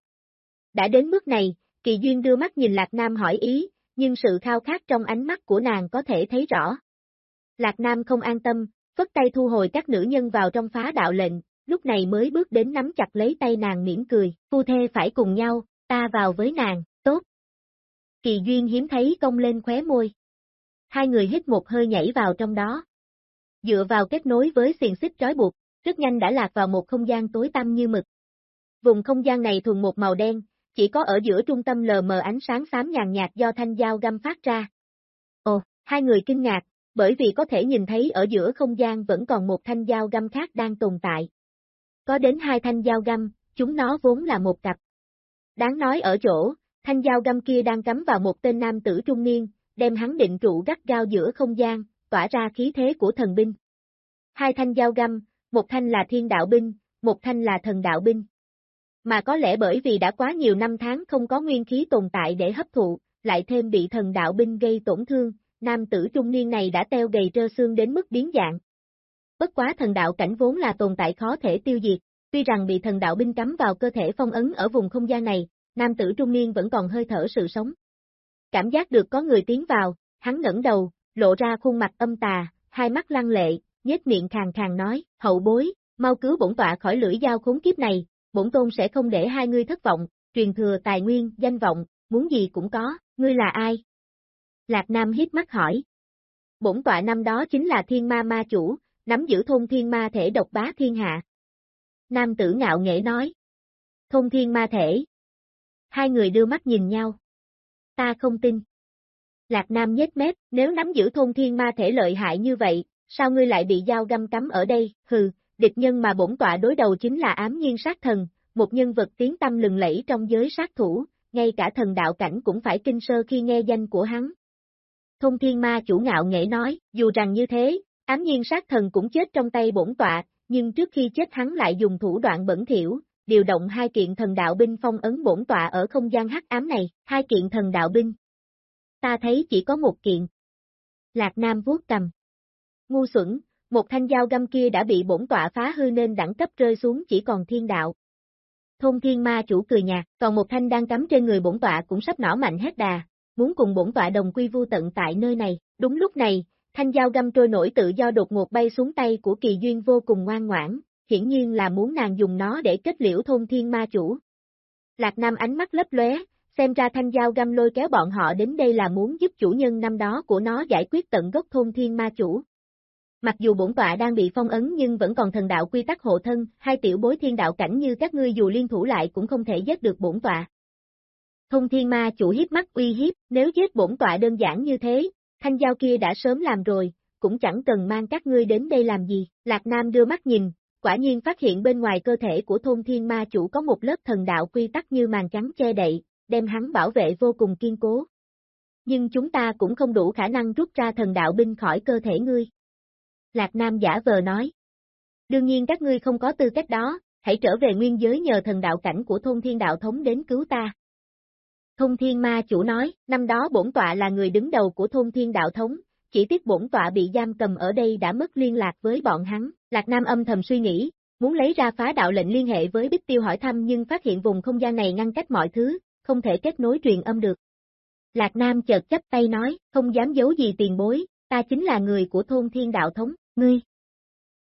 Đã đến bước này, kỳ duyên đưa mắt nhìn Lạc Nam hỏi ý, nhưng sự khao khát trong ánh mắt của nàng có thể thấy rõ. Lạc Nam không an tâm, phất tay thu hồi các nữ nhân vào trong phá đạo lệnh, lúc này mới bước đến nắm chặt lấy tay nàng mỉm cười, phu thê phải cùng nhau, ta vào với nàng, tốt. Kỳ duyên hiếm thấy công lên khóe môi. Hai người hít một hơi nhảy vào trong đó. Dựa vào kết nối với xiềng xích trói buộc, rất nhanh đã lạc vào một không gian tối tăm như mực. Vùng không gian này thuần một màu đen, chỉ có ở giữa trung tâm lờ mờ ánh sáng xám nhàn nhạt do thanh dao găm phát ra. Ồ, hai người kinh ngạc, bởi vì có thể nhìn thấy ở giữa không gian vẫn còn một thanh dao găm khác đang tồn tại. Có đến hai thanh dao găm, chúng nó vốn là một cặp. Đáng nói ở chỗ, thanh dao găm kia đang cắm vào một tên nam tử trung niên, đem hắn định trụ gắt gao giữa không gian, tỏa ra khí thế của thần binh. Hai thanh dao găm, một thanh là thiên đạo binh, một thanh là thần đạo binh. Mà có lẽ bởi vì đã quá nhiều năm tháng không có nguyên khí tồn tại để hấp thụ, lại thêm bị thần đạo binh gây tổn thương, nam tử trung niên này đã teo gầy trơ xương đến mức biến dạng. Bất quá thần đạo cảnh vốn là tồn tại khó thể tiêu diệt, tuy rằng bị thần đạo binh cắm vào cơ thể phong ấn ở vùng không gian này, nam tử trung niên vẫn còn hơi thở sự sống. Cảm giác được có người tiến vào, hắn ngẩng đầu, lộ ra khuôn mặt âm tà, hai mắt lăng lệ, nhếch miệng khàng khàng nói, hậu bối, mau cứu bổn tọa khỏi lưỡi dao khốn kiếp này, bổn tôn sẽ không để hai ngươi thất vọng, truyền thừa tài nguyên, danh vọng, muốn gì cũng có, ngươi là ai? Lạc Nam hiếp mắt hỏi. Bổn tọa năm đó chính là thiên ma ma chủ, nắm giữ thôn thiên ma thể độc bá thiên hạ. Nam tử ngạo nghệ nói. thông thiên ma thể. Hai người đưa mắt nhìn nhau. Ta không tin. Lạc Nam nhếch mép, nếu nắm giữ thôn thiên ma thể lợi hại như vậy, sao ngươi lại bị dao găm cắm ở đây, hừ, địch nhân mà bổn tọa đối đầu chính là ám nhiên sát thần, một nhân vật tiếng tâm lừng lẫy trong giới sát thủ, ngay cả thần đạo cảnh cũng phải kinh sơ khi nghe danh của hắn. Thông thiên ma chủ ngạo nghệ nói, dù rằng như thế, ám nhiên sát thần cũng chết trong tay bổn tọa, nhưng trước khi chết hắn lại dùng thủ đoạn bẩn thỉu, điều động hai kiện thần đạo binh phong ấn bổn tọa ở không gian hắc ám này, hai kiện thần đạo binh. Ta thấy chỉ có một kiện. Lạc Nam vuốt cầm. Ngu xuẩn, một thanh dao găm kia đã bị bổn tọa phá hư nên đẳng cấp rơi xuống chỉ còn thiên đạo. Thôn thiên ma chủ cười nhạt, còn một thanh đang cắm trên người bổn tọa cũng sắp nỏ mạnh hết đà, muốn cùng bổn tọa đồng quy vu tận tại nơi này. Đúng lúc này, thanh dao găm trôi nổi tự do đột ngột bay xuống tay của kỳ duyên vô cùng ngoan ngoãn, hiển nhiên là muốn nàng dùng nó để kết liễu thôn thiên ma chủ. Lạc Nam ánh mắt lấp lóe, xem ra thanh dao găm lôi kéo bọn họ đến đây là muốn giúp chủ nhân năm đó của nó giải quyết tận gốc thôn thiên ma chủ. Mặc dù bổn tọa đang bị phong ấn nhưng vẫn còn thần đạo quy tắc hộ thân, hai tiểu bối thiên đạo cảnh như các ngươi dù liên thủ lại cũng không thể giết được bổn tọa. Thông thiên ma chủ hiếp mắt uy hiếp, nếu giết bổn tọa đơn giản như thế, thanh giao kia đã sớm làm rồi, cũng chẳng cần mang các ngươi đến đây làm gì. Lạc Nam đưa mắt nhìn, quả nhiên phát hiện bên ngoài cơ thể của thôn thiên ma chủ có một lớp thần đạo quy tắc như màn trắng che đậy, đem hắn bảo vệ vô cùng kiên cố. Nhưng chúng ta cũng không đủ khả năng rút ra thần đạo binh khỏi cơ thể ngươi. Lạc Nam giả vờ nói. Đương nhiên các ngươi không có tư cách đó, hãy trở về nguyên giới nhờ thần đạo cảnh của thôn thiên đạo thống đến cứu ta. Thôn thiên ma chủ nói, năm đó bổn tọa là người đứng đầu của thôn thiên đạo thống, chỉ tiếc bổn tọa bị giam cầm ở đây đã mất liên lạc với bọn hắn. Lạc Nam âm thầm suy nghĩ, muốn lấy ra phá đạo lệnh liên hệ với Bích Tiêu hỏi thăm nhưng phát hiện vùng không gian này ngăn cách mọi thứ, không thể kết nối truyền âm được. Lạc Nam chợt chấp tay nói, không dám giấu gì tiền bối, ta chính là người của thôn thiên đạo thống, ngươi.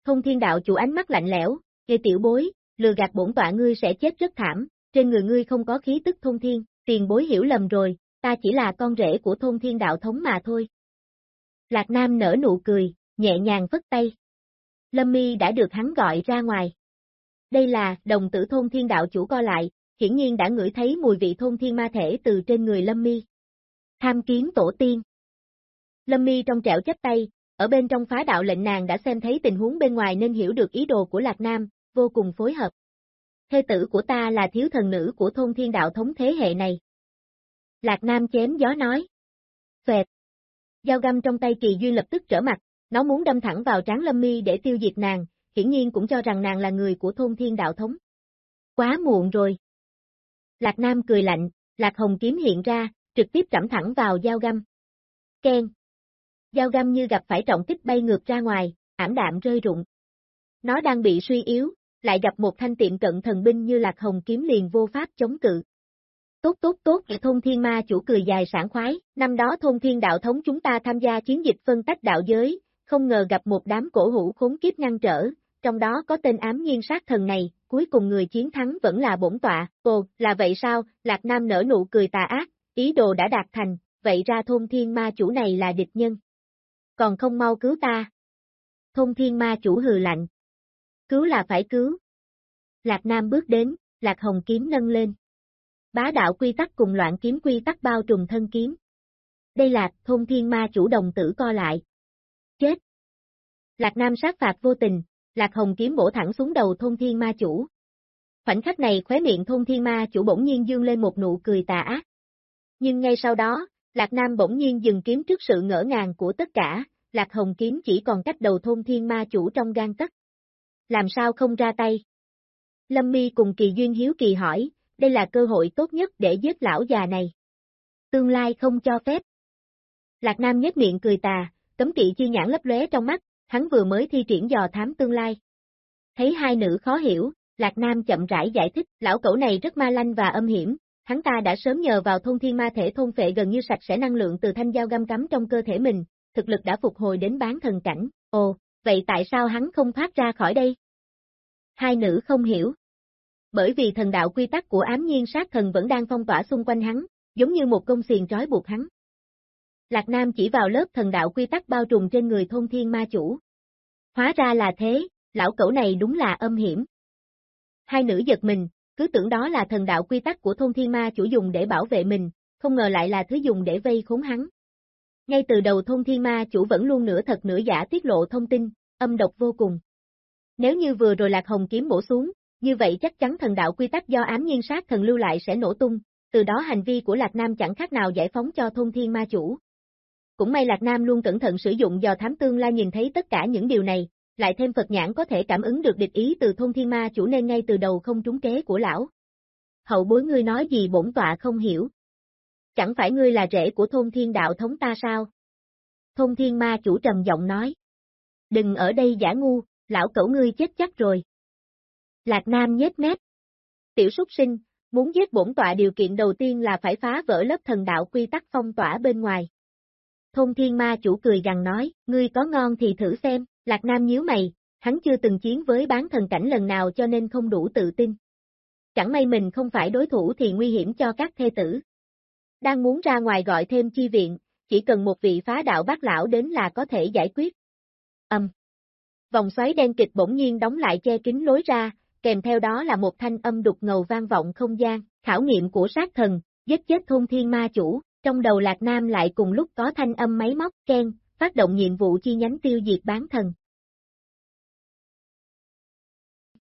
Thôn thiên đạo chủ ánh mắt lạnh lẽo, nghe tiểu bối, lừa gạt bổn tọa ngươi sẽ chết rất thảm, trên người ngươi không có khí tức thôn thiên, tiền bối hiểu lầm rồi, ta chỉ là con rể của thôn thiên đạo thống mà thôi. Lạc Nam nở nụ cười, nhẹ nhàng vất tay. Lâm Mi đã được hắn gọi ra ngoài. Đây là, đồng tử thôn thiên đạo chủ co lại, hiển nhiên đã ngửi thấy mùi vị thôn thiên ma thể từ trên người Lâm Mi. Tham kiến tổ tiên. Lâm Mi trong trẻo chấp tay, ở bên trong phá đạo lệnh nàng đã xem thấy tình huống bên ngoài nên hiểu được ý đồ của Lạc Nam, vô cùng phối hợp. Thê tử của ta là thiếu thần nữ của thôn thiên đạo thống thế hệ này. Lạc Nam chém gió nói. Xoẹt. Dao găm trong tay kỳ duyên lập tức trở mặt, nó muốn đâm thẳng vào trán Lâm Mi để tiêu diệt nàng, hiển nhiên cũng cho rằng nàng là người của thôn thiên đạo thống. Quá muộn rồi. Lạc Nam cười lạnh, Lạc Hồng kiếm hiện ra, trực tiếp trẫm thẳng vào dao găm. Ken. Dao găm như gặp phải trọng kích bay ngược ra ngoài, ảm đạm rơi rụng. Nó đang bị suy yếu, lại gặp một thanh tiệm cận thần binh như Lạc Hồng kiếm liền vô pháp chống cự. Tốt tốt tốt, thôn thiên ma chủ cười dài sảng khoái, năm đó thôn thiên đạo thống chúng ta tham gia chiến dịch phân tách đạo giới, không ngờ gặp một đám cổ hữu khốn kiếp ngăn trở, trong đó có tên ám nhiên sát thần này, cuối cùng người chiến thắng vẫn là bổn tọa, ồ, là vậy sao, Lạc Nam nở nụ cười tà ác, ý đồ đã đạt thành, vậy ra thôn thiên ma chủ này là địch nhân. Còn không mau cứu ta. Thôn thiên ma chủ hừ lạnh. Cứu là phải cứu. Lạc Nam bước đến, Lạc Hồng kiếm nâng lên. Bá đạo quy tắc cùng loạn kiếm quy tắc bao trùm thân kiếm. Đây là thôn thiên ma chủ đồng tử co lại. Chết. Lạc Nam sát phạt vô tình, Lạc Hồng kiếm bổ thẳng xuống đầu thôn thiên ma chủ. Khoảnh khắc này khóe miệng thôn thiên ma chủ bỗng nhiên dương lên một nụ cười tà ác. Nhưng ngay sau đó, Lạc Nam bỗng nhiên dừng kiếm trước sự ngỡ ngàng của tất cả, Lạc Hồng kiếm chỉ còn cách đầu thôn thiên ma chủ trong gan tất. Làm sao không ra tay? Lâm Mi cùng Kỳ Duyên Hiếu Kỳ hỏi, đây là cơ hội tốt nhất để giết lão già này. Tương lai không cho phép. Lạc Nam nhếch miệng cười tà, cấm kỵ chi nhãn lấp lóe trong mắt, hắn vừa mới thi triển dò thám tương lai. Thấy hai nữ khó hiểu, Lạc Nam chậm rãi giải thích, lão cẩu này rất ma lanh và âm hiểm, hắn ta đã sớm nhờ vào thôn thiên ma thể thôn phệ gần như sạch sẽ năng lượng từ thanh dao găm cắm trong cơ thể mình, thực lực đã phục hồi đến bán thần cảnh, ồ, vậy tại sao hắn không thoát ra khỏi đây? Hai nữ không hiểu. Bởi vì thần đạo quy tắc của ám nhiên sát thần vẫn đang phong tỏa xung quanh hắn, giống như một công xiềng trói buộc hắn. Lạc Nam chỉ vào lớp thần đạo quy tắc bao trùm trên người thôn thiên ma chủ. Hóa ra là thế, lão cẩu này đúng là âm hiểm. Hai nữ giật mình, cứ tưởng đó là thần đạo quy tắc của thôn thiên ma chủ dùng để bảo vệ mình, không ngờ lại là thứ dùng để vây khốn hắn. Ngay từ đầu thôn thiên ma chủ vẫn luôn nửa thật nửa giả tiết lộ thông tin, âm độc vô cùng. Nếu như vừa rồi lạc hồng kiếm bổ xuống, như vậy chắc chắn thần đạo quy tắc do ám nhiên sát thần lưu lại sẽ nổ tung, từ đó hành vi của Lạc Nam chẳng khác nào giải phóng cho thôn thiên ma chủ. Cũng may Lạc Nam luôn cẩn thận sử dụng do thám tương lai nhìn thấy tất cả những điều này, lại thêm Phật nhãn có thể cảm ứng được địch ý từ thôn thiên ma chủ nên ngay từ đầu không trúng kế của lão. Hậu bối ngươi nói gì bổn tọa không hiểu. Chẳng phải ngươi là rễ của thôn thiên đạo thống ta sao? Thôn thiên ma chủ trầm giọng nói. Đừng ở đây giả ngu, lão cẩu ngươi chết chắc rồi. Lạc Nam nhếch mép. Tiểu súc sinh, muốn giết bổn tọa điều kiện đầu tiên là phải phá vỡ lớp thần đạo quy tắc phong tỏa bên ngoài. Thôn thiên ma chủ cười rằng nói, ngươi có ngon thì thử xem, Lạc Nam nhíu mày, hắn chưa từng chiến với bán thần cảnh lần nào cho nên không đủ tự tin. Chẳng may mình không phải đối thủ thì nguy hiểm cho các thê tử. Đang muốn ra ngoài gọi thêm chi viện, chỉ cần một vị phá đạo bác lão đến là có thể giải quyết. Âm. Vòng xoáy đen kịch bỗng nhiên đóng lại che kín lối ra, kèm theo đó là một thanh âm đục ngầu vang vọng không gian, khảo nghiệm của sát thần, giết chết thôn thiên ma chủ, trong đầu Lạc Nam lại cùng lúc có thanh âm máy móc, khen, phát động nhiệm vụ chi nhánh tiêu diệt bán thần.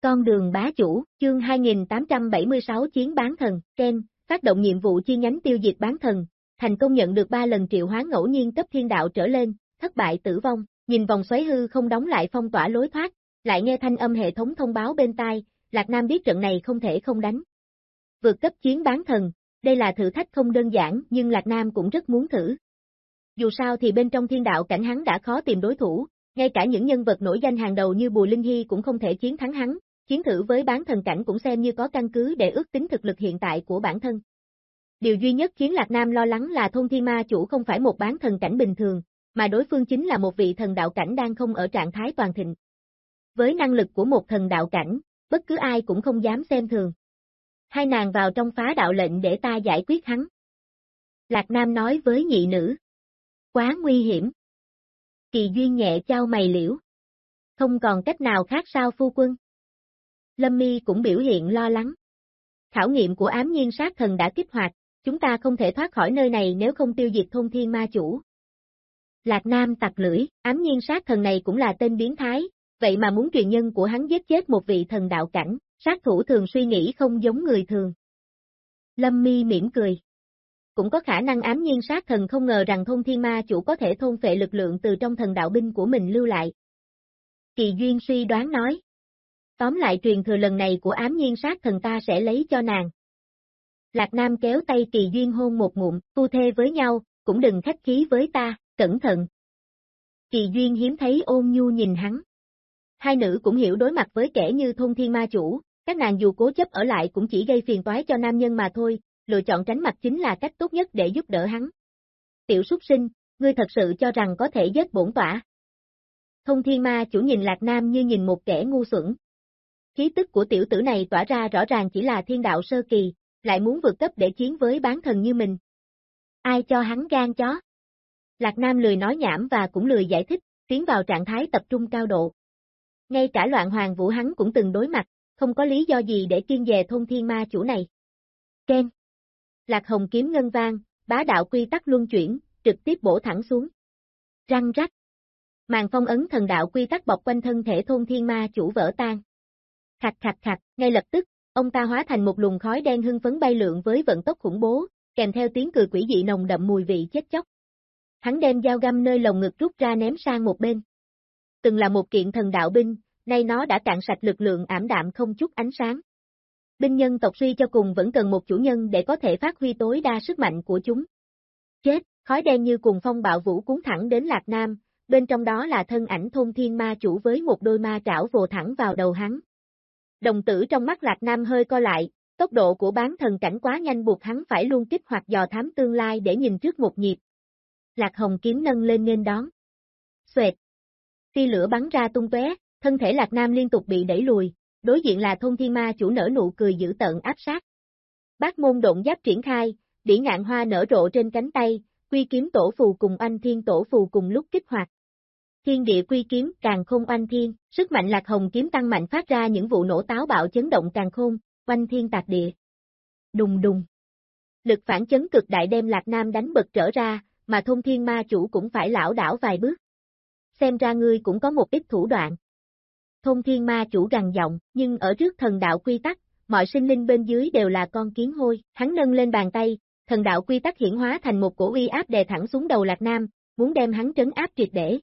Con đường bá chủ, chương 2876 chiến bán thần, Ken, phát động nhiệm vụ chi nhánh tiêu diệt bán thần, thành công nhận được 3 lần triệu hóa ngẫu nhiên cấp thiên đạo trở lên, thất bại tử vong, nhìn vòng xoáy hư không đóng lại phong tỏa lối thoát, lại nghe thanh âm hệ thống thông báo bên tai, Lạc Nam biết trận này không thể không đánh. Vượt cấp chiến bán thần, đây là thử thách không đơn giản nhưng Lạc Nam cũng rất muốn thử. Dù sao thì bên trong thiên đạo cảnh hắn đã khó tìm đối thủ, ngay cả những nhân vật nổi danh hàng đầu như Bùi Linh Hy cũng không thể chiến thắng hắn, chiến thử với bán thần cảnh cũng xem như có căn cứ để ước tính thực lực hiện tại của bản thân. Điều duy nhất khiến Lạc Nam lo lắng là thôn thiên ma chủ không phải một bán thần cảnh bình thường, mà đối phương chính là một vị thần đạo cảnh đang không ở trạng thái toàn thịnh. Với năng lực của một thần đạo cảnh, bất cứ ai cũng không dám xem thường. Hai nàng vào trong phá đạo lệnh để ta giải quyết hắn. Lạc Nam nói với nhị nữ. Quá nguy hiểm. Kỳ duyên nhẹ trao mày liễu. Không còn cách nào khác sao phu quân. Lâm mi cũng biểu hiện lo lắng. Khảo nghiệm của ám nhiên sát thần đã kích hoạt, chúng ta không thể thoát khỏi nơi này nếu không tiêu diệt thôn thiên ma chủ. Lạc Nam tặc lưỡi, ám nhiên sát thần này cũng là tên biến thái, vậy mà muốn truyền nhân của hắn giết chết một vị thần đạo cảnh, sát thủ thường suy nghĩ không giống người thường. Lâm mi mỉm cười. Cũng có khả năng ám nhiên sát thần không ngờ rằng thông thiên ma chủ có thể thôn phệ lực lượng từ trong thần đạo binh của mình lưu lại. Kỳ Duyên suy đoán nói. Tóm lại truyền thừa lần này của ám nhiên sát thần ta sẽ lấy cho nàng. Lạc Nam kéo tay Kỳ Duyên hôn một ngụm, tu thê với nhau, cũng đừng khách khí với ta, cẩn thận. Kỳ Duyên hiếm thấy ôn nhu nhìn hắn. Hai nữ cũng hiểu đối mặt với kẻ như thôn thiên ma chủ, các nàng dù cố chấp ở lại cũng chỉ gây phiền toái cho nam nhân mà thôi, lựa chọn tránh mặt chính là cách tốt nhất để giúp đỡ hắn. Tiểu súc sinh, ngươi thật sự cho rằng có thể giết bổn tỏa. Thông thiên ma chủ nhìn Lạc Nam như nhìn một kẻ ngu xuẩn. Khí tức của tiểu tử này tỏa ra rõ ràng chỉ là thiên đạo sơ kỳ, lại muốn vượt cấp để chiến với bán thần như mình. Ai cho hắn gan chó? Lạc Nam lười nói nhảm và cũng lười giải thích, tiến vào trạng thái tập trung cao độ. Ngay cả loạn hoàng vũ hắn cũng từng đối mặt, không có lý do gì để kiên về thôn thiên ma chủ này. Ken. Lạc hồng kiếm ngân vang, bá đạo quy tắc luân chuyển, trực tiếp bổ thẳng xuống. Răng rắc. Màn phong ấn thần đạo quy tắc bọc quanh thân thể thôn thiên ma chủ vỡ tan. Khạch khạch khạch, ngay lập tức, ông ta hóa thành một luồng khói đen hưng phấn bay lượn với vận tốc khủng bố, kèm theo tiếng cười quỷ dị nồng đậm mùi vị chết chóc. Hắn đem dao găm nơi lồng ngực rút ra ném sang một bên. Từng là một kiện thần đạo binh, nay nó đã cạn sạch lực lượng ảm đạm không chút ánh sáng. Binh nhân tộc suy cho cùng vẫn cần một chủ nhân để có thể phát huy tối đa sức mạnh của chúng. Chết, khói đen như cùng phong bạo vũ cuốn thẳng đến Lạc Nam, bên trong đó là thân ảnh thôn thiên ma chủ với một đôi ma trảo vồ thẳng vào đầu hắn. Đồng tử trong mắt Lạc Nam hơi co lại, tốc độ của bán thần cảnh quá nhanh buộc hắn phải luôn kích hoạt dò thám tương lai để nhìn trước một nhịp. Lạc Hồng kiếm nâng lên nên đón. Xoẹt. Tia lửa bắn ra tung tóe, thân thể Lạc Nam liên tục bị đẩy lùi, đối diện là thôn thiên ma chủ nở nụ cười dữ tợn áp sát. Bác môn động giáp triển khai, đỉ ngạn hoa nở rộ trên cánh tay, quy kiếm tổ phù cùng anh thiên tổ phù cùng lúc kích hoạt. Thiên địa quy kiếm càng khôn oanh thiên, sức mạnh lạc hồng kiếm tăng mạnh phát ra những vụ nổ táo bạo chấn động càng khôn, oanh thiên tạc địa. Đùng đùng. Lực phản chấn cực đại đem lạc nam đánh bật trở ra, mà thôn thiên ma chủ cũng phải lão đảo vài bước. Xem ra ngươi cũng có một ít thủ đoạn. Thôn thiên ma chủ gằn giọng, nhưng ở trước thần đạo quy tắc, mọi sinh linh bên dưới đều là con kiến hôi. Hắn nâng lên bàn tay, thần đạo quy tắc hiển hóa thành một cổ uy áp đè thẳng xuống đầu Lạc Nam, muốn đem hắn trấn áp triệt để.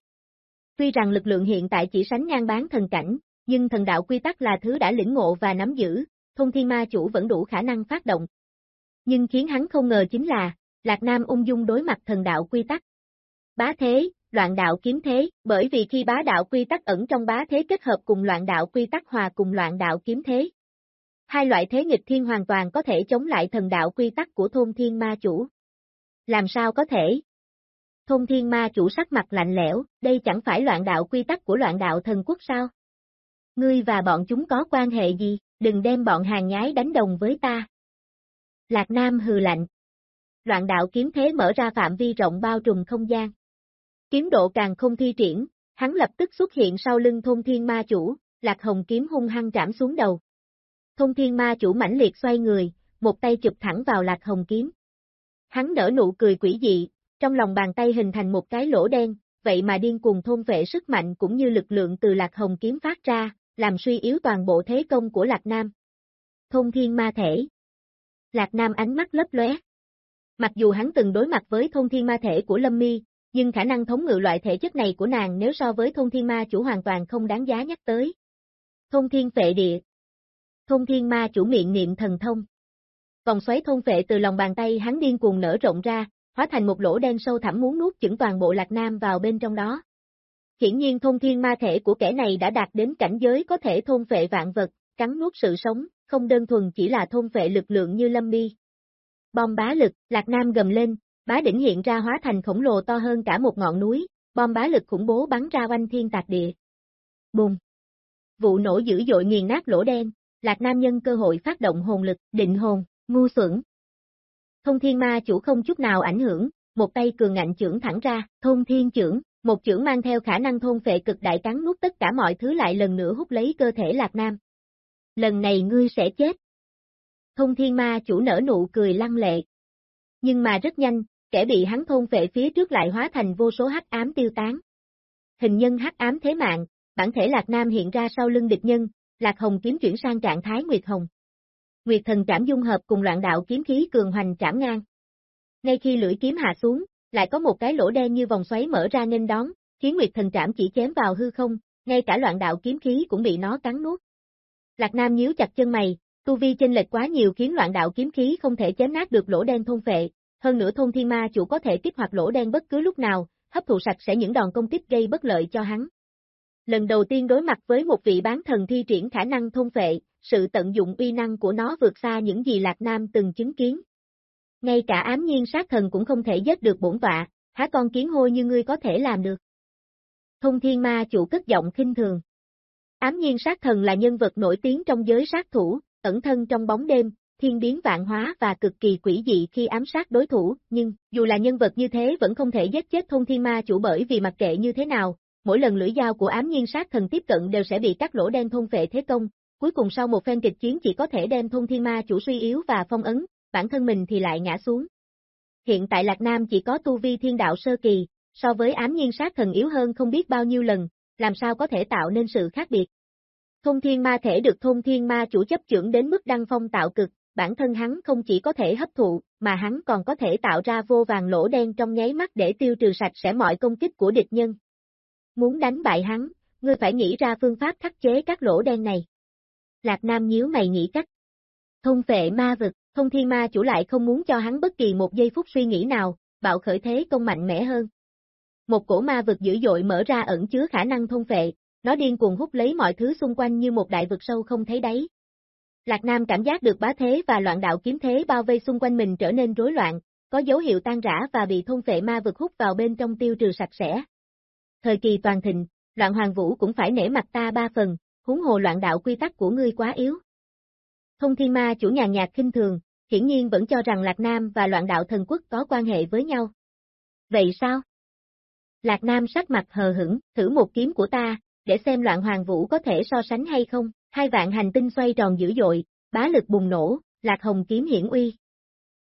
Tuy rằng lực lượng hiện tại chỉ sánh ngang bán thần cảnh, nhưng thần đạo quy tắc là thứ đã lĩnh ngộ và nắm giữ, thông thiên ma chủ vẫn đủ khả năng phát động. Nhưng khiến hắn không ngờ chính là, Lạc Nam ung dung đối mặt thần đạo quy tắc. Bá thế, loạn đạo kiếm thế, bởi vì khi bá đạo quy tắc ẩn trong bá thế kết hợp cùng loạn đạo quy tắc hòa cùng loạn đạo kiếm thế. Hai loại thế nghịch thiên hoàn toàn có thể chống lại thần đạo quy tắc của thôn thiên ma chủ. Làm sao có thể? Thôn thiên ma chủ sắc mặt lạnh lẽo, đây chẳng phải loạn đạo quy tắc của loạn đạo thần quốc sao? Ngươi và bọn chúng có quan hệ gì, đừng đem bọn hàng nhái đánh đồng với ta. Lạc Nam hừ lạnh. Loạn đạo kiếm thế mở ra phạm vi rộng bao trùm không gian. Kiếm độ càng không thi triển, hắn lập tức xuất hiện sau lưng thôn thiên ma chủ, lạc hồng kiếm hung hăng trảm xuống đầu. Thôn thiên ma chủ mãnh liệt xoay người, một tay chụp thẳng vào lạc hồng kiếm. Hắn nở nụ cười quỷ dị, trong lòng bàn tay hình thành một cái lỗ đen, vậy mà điên cuồng thôn vệ sức mạnh cũng như lực lượng từ lạc hồng kiếm phát ra, làm suy yếu toàn bộ thế công của lạc nam. Thôn thiên ma thể Lạc nam ánh mắt lấp lóe. Mặc dù hắn từng đối mặt với thôn thiên ma thể của Lâm Mi, nhưng khả năng thống ngự loại thể chất này của nàng nếu so với thôn thiên ma chủ hoàn toàn không đáng giá nhắc tới. Thôn thiên phệ địa Thôn thiên ma chủ miệng niệm thần thông. Vòng xoáy thôn phệ từ lòng bàn tay hắn điên cuồng nở rộng ra, hóa thành một lỗ đen sâu thẳm muốn nuốt chửng toàn bộ lạc nam vào bên trong đó. Hiển nhiên thôn thiên ma thể của kẻ này đã đạt đến cảnh giới có thể thôn phệ vạn vật, cắn nuốt sự sống, không đơn thuần chỉ là thôn phệ lực lượng như lâm Mi. Bom bá lực, lạc nam gầm lên, bá đỉnh hiện ra hóa thành khổng lồ to hơn cả một ngọn núi, bom bá lực khủng bố bắn ra quanh thiên tạc địa. Bùng! Vụ nổ dữ dội nghiền nát lỗ đen, Lạc Nam nhân cơ hội phát động hồn lực, định hồn, ngu xuẩn. Thông thiên ma chủ không chút nào ảnh hưởng, một tay cường ngạnh trưởng thẳng ra, thông thiên trưởng, một trưởng mang theo khả năng thôn phệ cực đại cắn nuốt tất cả mọi thứ lại lần nữa hút lấy cơ thể Lạc Nam. Lần này ngươi sẽ chết. Thông thiên ma chủ nở nụ cười lăng lệ. Nhưng mà rất nhanh, kẻ bị hắn thôn về phía trước lại hóa thành vô số hắc ám tiêu tán. Hình nhân hắc ám thế mạng, bản thể Lạc Nam hiện ra sau lưng địch nhân, Lạc Hồng kiếm chuyển sang trạng thái Nguyệt Hồng. Nguyệt thần trảm dung hợp cùng loạn đạo kiếm khí cường hoành trảm ngang. Ngay khi lưỡi kiếm hạ xuống, lại có một cái lỗ đen như vòng xoáy mở ra nên đón, khiến Nguyệt thần trảm chỉ chém vào hư không, ngay cả loạn đạo kiếm khí cũng bị nó cắn nuốt. Lạc Nam nhíu chặt chân mày, tu vi chênh lệch quá nhiều khiến loạn đạo kiếm khí không thể chém nát được lỗ đen thôn phệ, hơn nữa thôn thiên ma chủ có thể kích hoạt lỗ đen bất cứ lúc nào, hấp thụ sạch sẽ những đòn công kích gây bất lợi cho hắn. Lần đầu tiên đối mặt với một vị bán thần thi triển khả năng thôn phệ, sự tận dụng uy năng của nó vượt xa những gì Lạc Nam từng chứng kiến. Ngay cả ám nhiên sát thần cũng không thể giết được bổn tọa, há con kiến hôi như ngươi có thể làm được. Thông thiên ma chủ cất giọng khinh thường. Ám nhiên sát thần là nhân vật nổi tiếng trong giới sát thủ, ẩn thân trong bóng đêm, thiên biến vạn hóa và cực kỳ quỷ dị khi ám sát đối thủ, nhưng, dù là nhân vật như thế vẫn không thể giết chết thông thiên ma chủ bởi vì mặc kệ như thế nào, mỗi lần lưỡi dao của ám nhiên sát thần tiếp cận đều sẽ bị các lỗ đen thôn vệ thế công, cuối cùng sau một phen kịch chiến chỉ có thể đem thông thiên ma chủ suy yếu và phong ấn, bản thân mình thì lại ngã xuống. Hiện tại Lạc Nam chỉ có tu vi thiên đạo sơ kỳ, so với ám nhiên sát thần yếu hơn không biết bao nhiêu lần, làm sao có thể tạo nên sự khác biệt. Thông thiên ma thể được thông thiên ma chủ chấp trưởng đến mức đăng phong tạo cực, bản thân hắn không chỉ có thể hấp thụ, mà hắn còn có thể tạo ra vô vàng lỗ đen trong nháy mắt để tiêu trừ sạch sẽ mọi công kích của địch nhân. Muốn đánh bại hắn, ngươi phải nghĩ ra phương pháp khắc chế các lỗ đen này. Lạc Nam nhíu mày nghĩ cách. Thông vệ ma vực, thông thiên ma chủ lại không muốn cho hắn bất kỳ một giây phút suy nghĩ nào, bạo khởi thế công mạnh mẽ hơn. Một cổ ma vực dữ dội mở ra ẩn chứa khả năng thông vệ, nó điên cuồng hút lấy mọi thứ xung quanh như một đại vực sâu không thấy đáy. Lạc Nam cảm giác được bá thế và loạn đạo kiếm thế bao vây xung quanh mình trở nên rối loạn, có dấu hiệu tan rã và bị thôn vệ ma vực hút vào bên trong tiêu trừ sạch sẽ. Thời kỳ toàn thịnh, loạn hoàng vũ cũng phải nể mặt ta ba phần, huống hồ loạn đạo quy tắc của ngươi quá yếu. Thông thiên ma chủ nhàn nhạt kinh thường, hiển nhiên vẫn cho rằng Lạc Nam và loạn đạo thần quốc có quan hệ với nhau. Vậy sao? Lạc Nam sắc mặt hờ hững, thử một kiếm của ta, để xem loạn hoàng vũ có thể so sánh hay không, hai vạn hành tinh xoay tròn dữ dội, bá lực bùng nổ, Lạc Hồng kiếm hiển uy.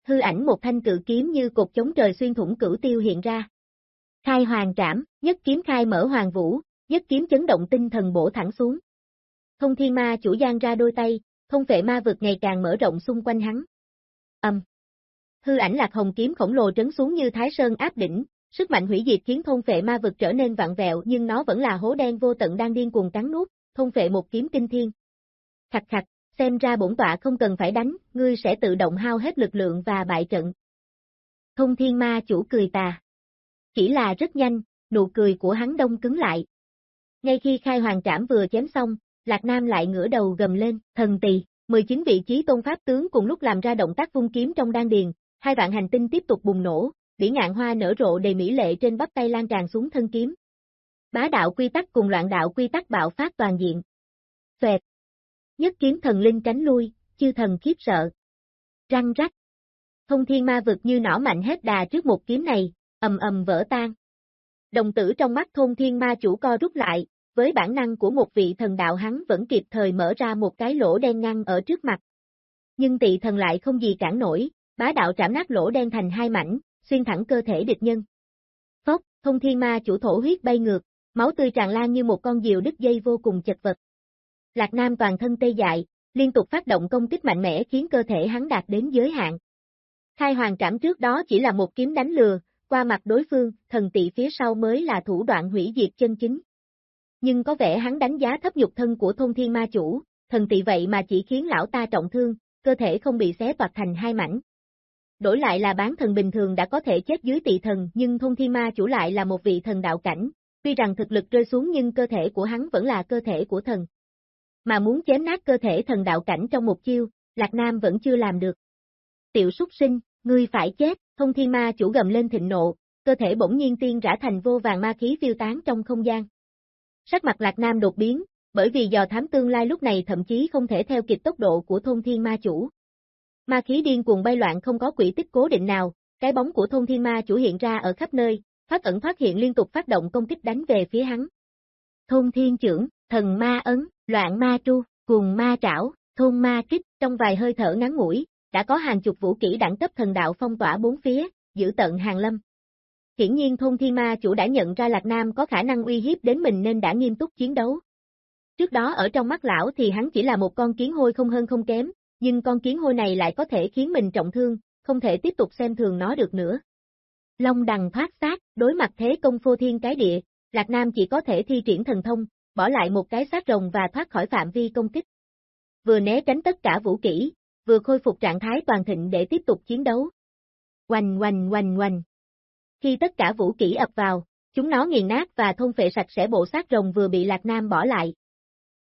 Hư ảnh một thanh cự kiếm như cột chống trời xuyên thủng cửu tiêu hiện ra. Khai hoàng trảm, nhất kiếm khai mở hoàng vũ, nhất kiếm chấn động tinh thần bổ thẳng xuống. Thông thiên ma chủ gian ra đôi tay, Thông vệ ma vực ngày càng mở rộng xung quanh hắn. Âm. Hư ảnh lạc hồng kiếm khổng lồ trấn xuống như thái sơn áp đỉnh, sức mạnh hủy diệt khiến thôn vệ ma vực trở nên vặn vẹo nhưng nó vẫn là hố đen vô tận đang điên cuồng cắn nuốt, thôn vệ một kiếm kinh thiên. Khạch khạch, xem ra bổn tọa không cần phải đánh, ngươi sẽ tự động hao hết lực lượng và bại trận. Thông thiên ma chủ cười tà. Chỉ là rất nhanh, nụ cười của hắn đông cứng lại. Ngay khi khai hoàng trảm vừa chém xong, Lạc Nam lại ngửa đầu gầm lên, thần tỳ, 19 vị trí tôn pháp tướng cùng lúc làm ra động tác vung kiếm trong đan điền, hai vạn hành tinh tiếp tục bùng nổ, bỉ ngạn hoa nở rộ đầy mỹ lệ trên bắp tay lan tràn xuống thân kiếm. Bá đạo quy tắc cùng loạn đạo quy tắc bạo phát toàn diện. Xoẹt. Nhất kiếm thần linh tránh lui, chư thần khiếp sợ. Răng rắc. Thông thiên ma vực như nỏ mạnh hết đà trước một kiếm này, ầm ầm vỡ tan. Đồng tử trong mắt thôn thiên ma chủ co rút lại, với bản năng của một vị thần đạo hắn vẫn kịp thời mở ra một cái lỗ đen ngăn ở trước mặt. Nhưng tị thần lại không gì cản nổi, bá đạo trảm nát lỗ đen thành hai mảnh, xuyên thẳng cơ thể địch nhân. Phốc, thông thiên ma chủ thổ huyết bay ngược, máu tươi tràn lan như một con diều đứt dây vô cùng chật vật. Lạc Nam toàn thân tê dại, liên tục phát động công kích mạnh mẽ khiến cơ thể hắn đạt đến giới hạn. Khai hoàng trảm trước đó chỉ là một kiếm đánh lừa, qua mặt đối phương, thần tị phía sau mới là thủ đoạn hủy diệt chân chính. Nhưng có vẻ hắn đánh giá thấp nhục thân của thông thiên ma chủ, thần tị vậy mà chỉ khiến lão ta trọng thương, cơ thể không bị xé toạc thành hai mảnh. Đổi lại là bán thần bình thường đã có thể chết dưới tị thần nhưng thông thiên ma chủ lại là một vị thần đạo cảnh, tuy rằng thực lực rơi xuống nhưng cơ thể của hắn vẫn là cơ thể của thần. Mà muốn chém nát cơ thể thần đạo cảnh trong một chiêu, Lạc Nam vẫn chưa làm được. Tiểu súc sinh, ngươi phải chết, thông thiên ma chủ gầm lên thịnh nộ, cơ thể bỗng nhiên tiên rã thành vô vàng ma khí phiêu tán trong không gian. Sắc mặt Lạc Nam đột biến, bởi vì dò thám tương lai lúc này thậm chí không thể theo kịp tốc độ của thôn thiên ma chủ. Ma khí điên cuồng bay loạn không có quỹ tích cố định nào, cái bóng của thôn thiên ma chủ hiện ra ở khắp nơi, phát ẩn phát hiện liên tục phát động công kích đánh về phía hắn. Thôn thiên trưởng, thần ma ấn, loạn ma tru, cuồng ma trảo, thôn ma kích, trong vài hơi thở ngắn ngủi, đã có hàng chục vũ kỹ đẳng cấp thần đạo phong tỏa bốn phía, giữ tận hàng lâm. Hiển nhiên thôn thiên ma chủ đã nhận ra Lạc Nam có khả năng uy hiếp đến mình nên đã nghiêm túc chiến đấu. Trước đó ở trong mắt lão thì hắn chỉ là một con kiến hôi không hơn không kém, nhưng con kiến hôi này lại có thể khiến mình trọng thương, không thể tiếp tục xem thường nó được nữa. Long đằng thoát sát, đối mặt thế công phô thiên cái địa, Lạc Nam chỉ có thể thi triển thần thông, bỏ lại một cái xác rồng và thoát khỏi phạm vi công kích. Vừa né tránh tất cả vũ kỹ, vừa khôi phục trạng thái toàn thịnh để tiếp tục chiến đấu. Oanh oanh oanh oanh. Khi tất cả vũ kỹ ập vào, chúng nó nghiền nát và thôn phệ sạch sẽ bộ xác rồng vừa bị Lạc Nam bỏ lại.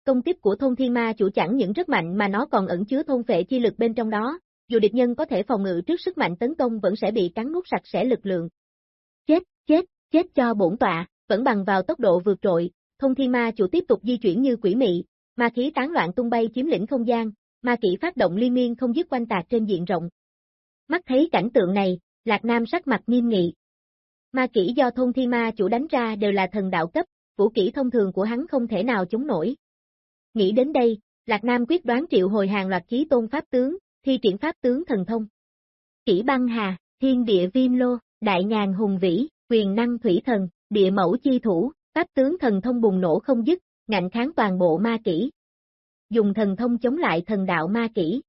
Công tiếp của thôn thiên ma chủ chẳng những rất mạnh mà nó còn ẩn chứa thôn phệ chi lực bên trong đó, dù địch nhân có thể phòng ngự trước sức mạnh tấn công vẫn sẽ bị cắn nuốt sạch sẽ lực lượng. Chết, chết, chết cho bổn tọa, vẫn bằng vào tốc độ vượt trội, thôn thiên ma chủ tiếp tục di chuyển như quỷ mị, ma khí tán loạn tung bay chiếm lĩnh không gian, ma kỹ phát động liên miên không dứt quanh tạc trên diện rộng. Mắt thấy cảnh tượng này, Lạc Nam sắc mặt nghiêm nghị. Ma kỹ do thôn thiên ma chủ đánh ra đều là thần đạo cấp, vũ kỹ thông thường của hắn không thể nào chống nổi. Nghĩ đến đây, Lạc Nam quyết đoán triệu hồi hàng loạt chí tôn pháp tướng, thi triển pháp tướng thần thông. Kỷ băng hà, thiên địa viêm lô, đại ngàn hùng vĩ, quyền năng thủy thần, địa mẫu chi thủ, pháp tướng thần thông bùng nổ không dứt, ngạnh kháng toàn bộ ma kỹ. Dùng thần thông chống lại thần đạo ma kỹ.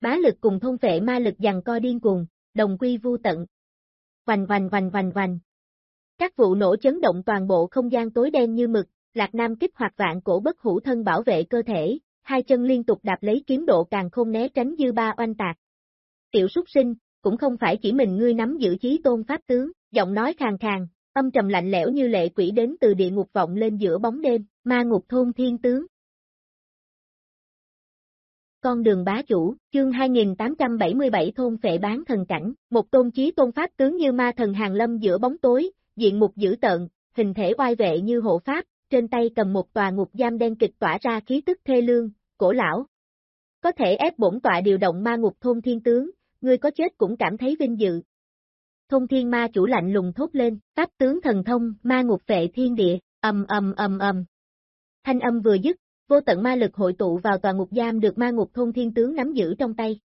Bá lực cùng thông vệ ma lực dằn co điên cuồng, đồng quy vu tận. Vành vành vành vành vành. Các vụ nổ chấn động toàn bộ không gian tối đen như mực, Lạc Nam kích hoạt vạn cổ bất hủ thân bảo vệ cơ thể, hai chân liên tục đạp lấy kiếm độ càng không né tránh dư ba oanh tạc. Tiểu súc sinh, cũng không phải chỉ mình ngươi nắm giữ chí tôn pháp tướng, giọng nói khàn khàn, âm trầm lạnh lẽo như lệ quỷ đến từ địa ngục vọng lên giữa bóng đêm, ma ngục thôn thiên tướng. Con đường bá chủ, chương 2877 thôn phệ bán thần cảnh, một tôn chí tôn pháp tướng như ma thần hàng lâm giữa bóng tối, diện mục dữ tợn, hình thể oai vệ như hộ pháp, trên tay cầm một tòa ngục giam đen kịch tỏa ra khí tức thê lương, cổ lão. Có thể ép bổn tọa điều động ma ngục thôn thiên tướng, ngươi có chết cũng cảm thấy vinh dự. Thôn thiên ma chủ lạnh lùng thốt lên, pháp tướng thần thông, ma ngục vệ thiên địa, ầm ầm ầm ầm. Thanh âm vừa dứt, vô tận ma lực hội tụ vào tòa ngục giam được ma ngục thôn thiên tướng nắm giữ trong tay.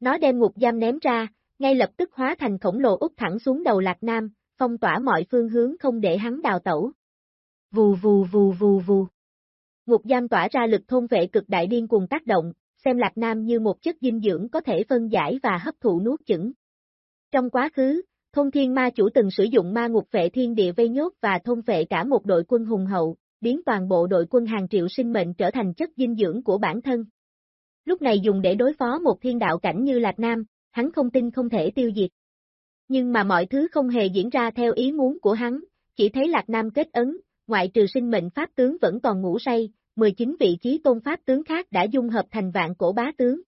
Nó đem ngục giam ném ra, ngay lập tức hóa thành khổng lồ út thẳng xuống đầu Lạc Nam, phong tỏa mọi phương hướng không để hắn đào tẩu. Vù vù vù vù vù. Ngục giam tỏa ra lực thôn vệ cực đại điên cùng tác động, xem Lạc Nam như một chất dinh dưỡng có thể phân giải và hấp thụ nuốt chửng. Trong quá khứ, thôn thiên ma chủ từng sử dụng ma ngục vệ thiên địa vây nhốt và thôn vệ cả một đội quân hùng hậu, biến toàn bộ đội quân hàng triệu sinh mệnh trở thành chất dinh dưỡng của bản thân. Lúc này dùng để đối phó một thiên đạo cảnh như Lạc Nam, hắn không tin không thể tiêu diệt. Nhưng mà mọi thứ không hề diễn ra theo ý muốn của hắn, chỉ thấy Lạc Nam kết ấn, ngoại trừ sinh mệnh pháp tướng vẫn còn ngủ say, 19 vị trí tôn pháp tướng khác đã dung hợp thành vạn cổ bá tướng.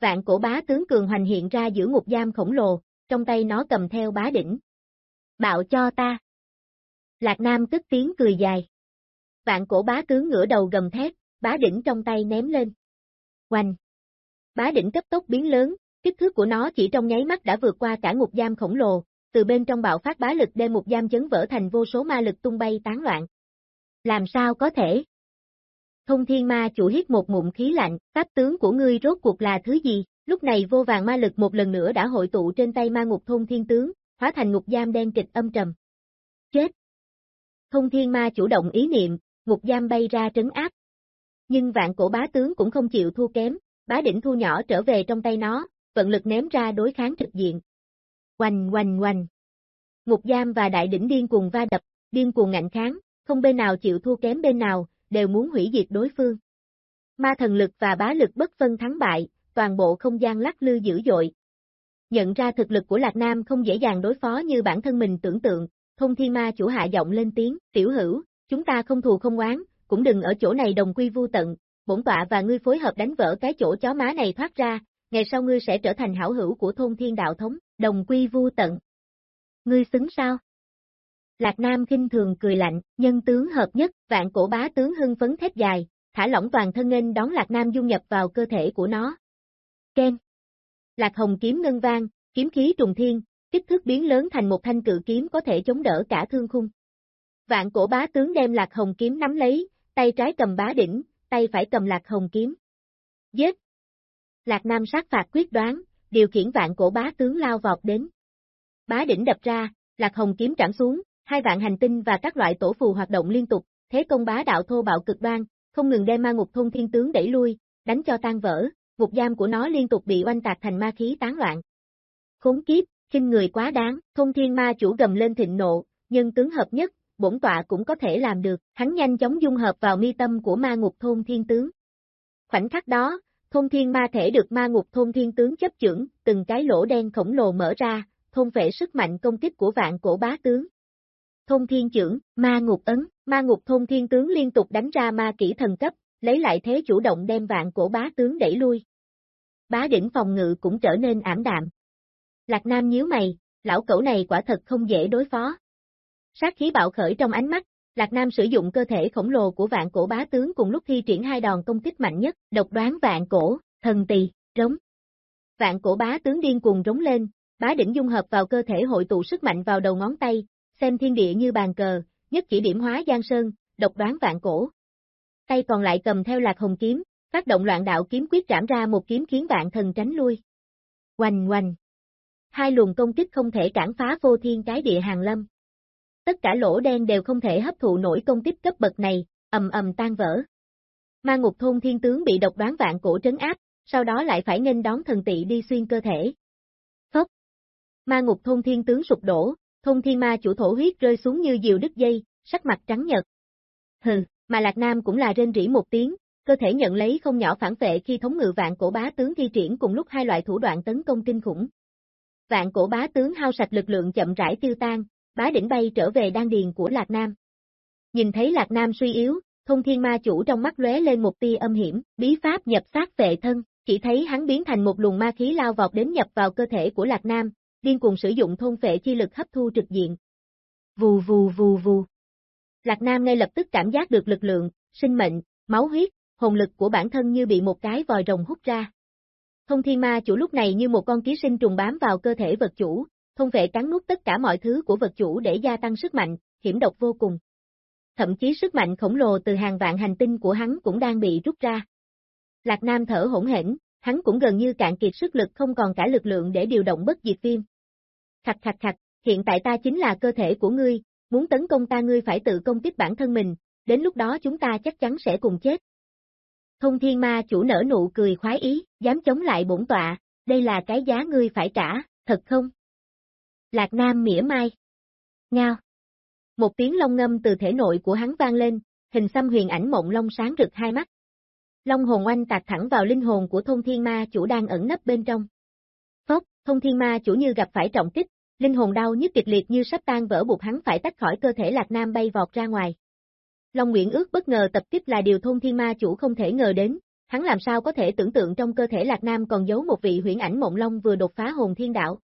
Vạn cổ bá tướng cường hoành hiện ra giữa ngục giam khổng lồ, trong tay nó cầm theo bá đỉnh. Bạo cho ta. Lạc Nam tức tiếng cười dài. Vạn cổ bá tướng ngửa đầu gầm thét, bá đỉnh trong tay ném lên. Oanh! Bá đỉnh cấp tốc biến lớn, kích thước của nó chỉ trong nháy mắt đã vượt qua cả ngục giam khổng lồ, từ bên trong bạo phát bá lực đem một giam chấn vỡ thành vô số ma lực tung bay tán loạn. Làm sao có thể? Thông thiên ma chủ hít một mụn khí lạnh, pháp tướng của ngươi rốt cuộc là thứ gì? Lúc này vô vàng ma lực một lần nữa đã hội tụ trên tay ma ngục thông thiên tướng, hóa thành ngục giam đen kịch âm trầm. Chết! Thông thiên ma chủ động ý niệm, ngục giam bay ra trấn áp. Nhưng vạn cổ bá tướng cũng không chịu thua kém, bá đỉnh thu nhỏ trở về trong tay nó, vận lực ném ra đối kháng trực diện. Oanh oanh oanh! Ngục giam và đại đỉnh điên cuồng va đập, điên cuồng ngạnh kháng, không bên nào chịu thua kém bên nào, đều muốn hủy diệt đối phương. Ma thần lực và bá lực bất phân thắng bại, toàn bộ không gian lắc lư dữ dội. Nhận ra thực lực của Lạc Nam không dễ dàng đối phó như bản thân mình tưởng tượng, thông thiên ma chủ hạ giọng lên tiếng, tiểu hữu, chúng ta không thù không oán, cũng đừng ở chỗ này đồng quy vu tận, bổn tọa và ngươi phối hợp đánh vỡ cái chỗ chó má này thoát ra, ngày sau ngươi sẽ trở thành hảo hữu của thôn thiên đạo thống, đồng quy vu tận. Ngươi xứng sao? Lạc Nam kinh thường cười lạnh, nhân tướng hợp nhất, vạn cổ bá tướng hưng phấn thét dài, thả lỏng toàn thân nghênh đón Lạc Nam dung nhập vào cơ thể của nó. Ken. Lạc Hồng kiếm ngân vang, kiếm khí trùng thiên, kích thước biến lớn thành một thanh cự kiếm có thể chống đỡ cả thương khung. Vạn cổ bá tướng đem Lạc Hồng kiếm nắm lấy, tay trái cầm bá đỉnh, tay phải cầm Lạc Hồng kiếm. Giết! Lạc Nam sát phạt quyết đoán, điều khiển vạn cổ bá tướng lao vọt đến. Bá đỉnh đập ra, Lạc Hồng kiếm trảm xuống, hai vạn hành tinh và các loại tổ phù hoạt động liên tục, thế công bá đạo thô bạo cực đoan, không ngừng đem ma ngục thôn thiên tướng đẩy lui, đánh cho tan vỡ, ngục giam của nó liên tục bị oanh tạc thành ma khí tán loạn. Khốn kiếp, khinh người quá đáng, thôn thiên ma chủ gầm lên thịnh nộ, nhân tướng hợp nhất, bổn tọa cũng có thể làm được, hắn nhanh chóng dung hợp vào mi tâm của ma ngục thôn thiên tướng. Khoảnh khắc đó, thôn thiên ma thể được ma ngục thôn thiên tướng chấp chưởng, từng cái lỗ đen khổng lồ mở ra, thôn vệ sức mạnh công kích của vạn cổ bá tướng. Thôn thiên trưởng, ma ngục ấn, ma ngục thôn thiên tướng liên tục đánh ra ma kỹ thần cấp, lấy lại thế chủ động đem vạn cổ bá tướng đẩy lui. Bá đỉnh phòng ngự cũng trở nên ảm đạm. Lạc Nam nhíu mày, lão cẩu này quả thật không dễ đối phó. Sát khí bạo khởi trong ánh mắt, Lạc Nam sử dụng cơ thể khổng lồ của vạn cổ bá tướng cùng lúc thi triển hai đòn công kích mạnh nhất, độc đoán vạn cổ, thần tỳ, rống. Vạn cổ bá tướng điên cuồng rống lên, bá đỉnh dung hợp vào cơ thể hội tụ sức mạnh vào đầu ngón tay, xem thiên địa như bàn cờ, nhất chỉ điểm hóa giang sơn, độc đoán vạn cổ. Tay còn lại cầm theo lạc hồng kiếm, phát động loạn đạo kiếm quyết trảm ra một kiếm khiến vạn thần tránh lui. Oanh oanh. Hai luồng công kích không thể cản phá vô thiên cái địa hàng lâm. Tất cả lỗ đen đều không thể hấp thụ nổi công kích cấp bậc này, ầm ầm tan vỡ. Ma ngục thôn thiên tướng bị độc đoán vạn cổ trấn áp, sau đó lại phải nghênh đón thần tị đi xuyên cơ thể. Phốc. Ma ngục thôn thiên tướng sụp đổ, thôn thiên ma chủ thổ huyết rơi xuống như diều đứt dây, sắc mặt trắng nhật. Hừ, mà Lạc Nam cũng là rên rỉ một tiếng, cơ thể nhận lấy không nhỏ phản vệ khi thống ngự vạn cổ bá tướng thi triển cùng lúc hai loại thủ đoạn tấn công kinh khủng. Vạn cổ bá tướng hao sạch lực lượng chậm rãi tiêu tan, bá đỉnh bay trở về đan điền của Lạc Nam. Nhìn thấy Lạc Nam suy yếu, thông thiên ma chủ trong mắt lóe lên một tia âm hiểm, bí pháp nhập sát vệ thân, chỉ thấy hắn biến thành một luồng ma khí lao vọt đến nhập vào cơ thể của Lạc Nam, điên cuồng sử dụng thôn phệ chi lực hấp thu trực diện. Vù vù vù vù. Lạc Nam ngay lập tức cảm giác được lực lượng, sinh mệnh, máu huyết, hồn lực của bản thân như bị một cái vòi rồng hút ra. Thông thiên ma chủ lúc này như một con ký sinh trùng bám vào cơ thể vật chủ, thông vệ cắn nuốt tất cả mọi thứ của vật chủ để gia tăng sức mạnh, hiểm độc vô cùng. Thậm chí sức mạnh khổng lồ từ hàng vạn hành tinh của hắn cũng đang bị rút ra. Lạc Nam thở hỗn hển, hắn cũng gần như cạn kiệt sức lực không còn cả lực lượng để điều động bất diệt viêm. Khạch khạch khạch, hiện tại ta chính là cơ thể của ngươi, muốn tấn công ta ngươi phải tự công kích bản thân mình, đến lúc đó chúng ta chắc chắn sẽ cùng chết. Thông thiên ma chủ nở nụ cười khoái ý, dám chống lại bổn tọa, đây là cái giá ngươi phải trả, thật không? Lạc Nam mỉa mai. Ngao. Một tiếng long ngâm từ thể nội của hắn vang lên, hình xăm huyền ảnh mộng long sáng rực hai mắt. Long hồn oanh tạc thẳng vào linh hồn của thông thiên ma chủ đang ẩn nấp bên trong. Phốc, thông thiên ma chủ như gặp phải trọng kích, linh hồn đau nhức kịch liệt như sắp tan vỡ buộc hắn phải tách khỏi cơ thể Lạc Nam bay vọt ra ngoài. Long Nguyễn ước bất ngờ tập kích là điều thông thiên ma chủ không thể ngờ đến, hắn làm sao có thể tưởng tượng trong cơ thể Lạc Nam còn giấu một vị huyễn ảnh mộng long vừa đột phá hồn thiên đạo.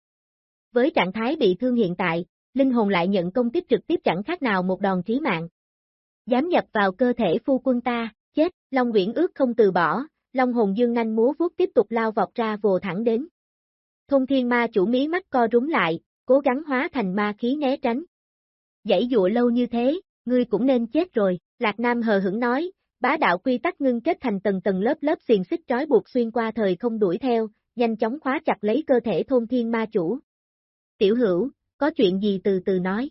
Với trạng thái bị thương hiện tại, linh hồn lại nhận công kích trực tiếp chẳng khác nào một đòn trí mạng. Dám nhập vào cơ thể phu quân ta, chết, Long Nguyễn ước không từ bỏ, Long hồn dương nanh múa vuốt tiếp tục lao vọt ra vồ thẳng đến. Thông thiên ma chủ mí mắt co rúng lại, cố gắng hóa thành ma khí né tránh. Dãy dụa lâu như thế, ngươi cũng nên chết rồi, Lạc Nam hờ hững nói, bá đạo quy tắc ngưng kết thành tầng tầng lớp lớp xiềng xích trói buộc xuyên qua thời không đuổi theo, nhanh chóng khóa chặt lấy cơ thể thôn thiên ma chủ. Tiểu hữu, có chuyện gì từ từ nói.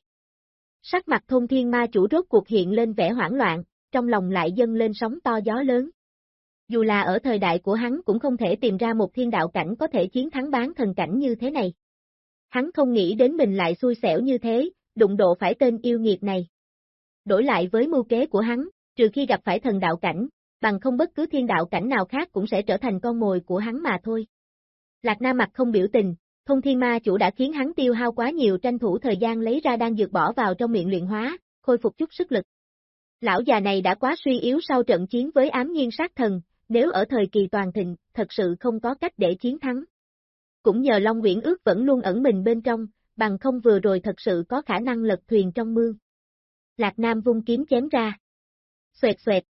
Sắc mặt thôn thiên ma chủ rốt cuộc hiện lên vẻ hoảng loạn, trong lòng lại dâng lên sóng to gió lớn. Dù là ở thời đại của hắn cũng không thể tìm ra một thiên đạo cảnh có thể chiến thắng bán thần cảnh như thế này. Hắn không nghĩ đến mình lại xui xẻo như thế, đụng độ phải tên yêu nghiệt này. Đổi lại với mưu kế của hắn, trừ khi gặp phải thần đạo cảnh, bằng không bất cứ thiên đạo cảnh nào khác cũng sẽ trở thành con mồi của hắn mà thôi. Lạc Nam mặt không biểu tình, thông thiên ma chủ đã khiến hắn tiêu hao quá nhiều tranh thủ thời gian lấy ra đang dược bỏ vào trong miệng luyện hóa, khôi phục chút sức lực. Lão già này đã quá suy yếu sau trận chiến với ám nhiên sát thần, nếu ở thời kỳ toàn thịnh, thật sự không có cách để chiến thắng. Cũng nhờ Long Nguyễn ước vẫn luôn ẩn mình bên trong, bằng không vừa rồi thật sự có khả năng lật thuyền trong mương. Lạc Nam vung kiếm chém ra. Xoẹt xoẹt.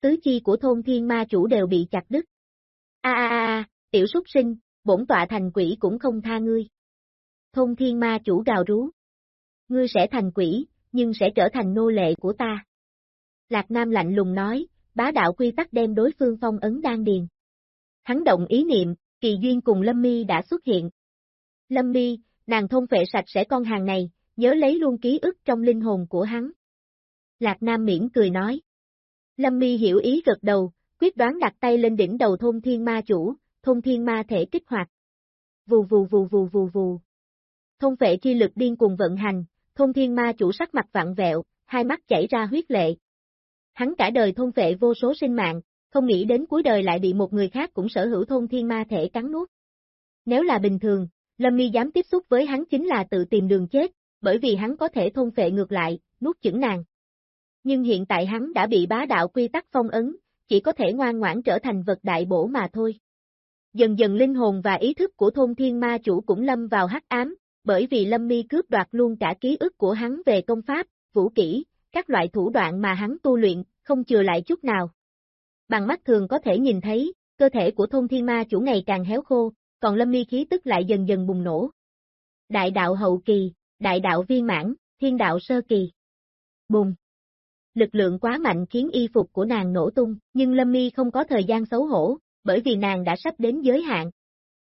Tứ chi của thôn thiên ma chủ đều bị chặt đứt. A a a, tiểu súc sinh, bổn tọa thành quỷ cũng không tha ngươi. Thôn thiên ma chủ gào rú. Ngươi sẽ thành quỷ, nhưng sẽ trở thành nô lệ của ta. Lạc Nam lạnh lùng nói, bá đạo quy tắc đem đối phương phong ấn đan điền. Hắn động ý niệm, kỳ duyên cùng Lâm Mi đã xuất hiện. Lâm Mi, nàng thông vệ sạch sẽ con hàng này, nhớ lấy luôn ký ức trong linh hồn của hắn. Lạc Nam miễn cười nói. Lâm Mi hiểu ý gật đầu, quyết đoán đặt tay lên đỉnh đầu thôn thiên ma chủ, thôn thiên ma thể kích hoạt. Vù vù vù vù vù vù. Thôn vệ chi lực điên cùng vận hành, thôn thiên ma chủ sắc mặt vặn vẹo, hai mắt chảy ra huyết lệ. Hắn cả đời thôn vệ vô số sinh mạng, không nghĩ đến cuối đời lại bị một người khác cũng sở hữu thôn thiên ma thể cắn nuốt. Nếu là bình thường, Lâm Mi dám tiếp xúc với hắn chính là tự tìm đường chết, bởi vì hắn có thể thôn phệ ngược lại, nuốt chửng nàng. Nhưng hiện tại hắn đã bị bá đạo quy tắc phong ấn, chỉ có thể ngoan ngoãn trở thành vật đại bổ mà thôi. Dần dần linh hồn và ý thức của thôn thiên ma chủ cũng lâm vào hắc ám, bởi vì Lâm Mi cướp đoạt luôn cả ký ức của hắn về công pháp, vũ kỹ, các loại thủ đoạn mà hắn tu luyện, không chừa lại chút nào. Bằng mắt thường có thể nhìn thấy, cơ thể của thôn thiên ma chủ ngày càng héo khô, còn Lâm Mi khí tức lại dần dần bùng nổ. Đại đạo hậu kỳ, đại đạo viên mãn, thiên đạo sơ kỳ. Bùng! Lực lượng quá mạnh khiến y phục của nàng nổ tung, nhưng Lâm Mi không có thời gian xấu hổ, bởi vì nàng đã sắp đến giới hạn.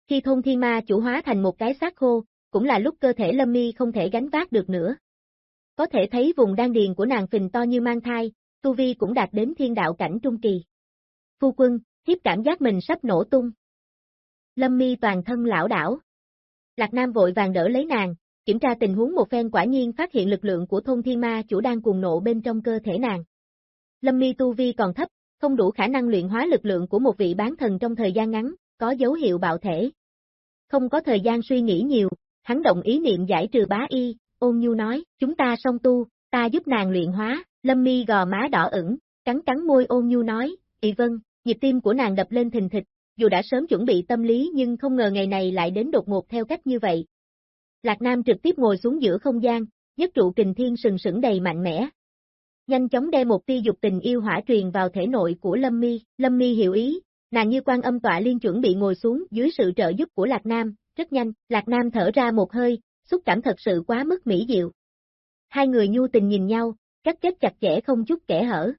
Khi thôn thiên ma chủ hóa thành một cái xác khô, cũng là lúc cơ thể Lâm Mi không thể gánh vác được nữa. Có thể thấy vùng đan điền của nàng phình to như mang thai, tu vi cũng đạt đến thiên đạo cảnh trung kỳ. Phu quân, thiếp cảm giác mình sắp nổ tung. Lâm Mi toàn thân lão đảo. Lạc Nam vội vàng đỡ lấy nàng, kiểm tra tình huống một phen quả nhiên phát hiện lực lượng của thôn thiên ma chủ đang cuồng nộ bên trong cơ thể nàng. Lâm Mi tu vi còn thấp, không đủ khả năng luyện hóa lực lượng của một vị bán thần trong thời gian ngắn, có dấu hiệu bạo thể. Không có thời gian suy nghĩ nhiều, hắn động ý niệm giải trừ bá y, ôn nhu nói, chúng ta song tu, ta giúp nàng luyện hóa, lâm mi gò má đỏ ửng, cắn cắn môi ôn nhu nói, ị vân, nhịp tim của nàng đập lên thình thịch, dù đã sớm chuẩn bị tâm lý nhưng không ngờ ngày này lại đến đột ngột theo cách như vậy. Lạc Nam trực tiếp ngồi xuống giữa không gian, nhất trụ kình thiên sừng sững đầy mạnh mẽ. Nhanh chóng đem một tia dục tình yêu hỏa truyền vào thể nội của Lâm Mi, Lâm Mi hiểu ý, nàng như quan âm tọa liên chuẩn bị ngồi xuống dưới sự trợ giúp của Lạc Nam, rất nhanh, Lạc Nam thở ra một hơi, xúc cảm thật sự quá mức mỹ diệu. Hai người nhu tình nhìn nhau, cắt kết chặt chẽ không chút kẻ hở.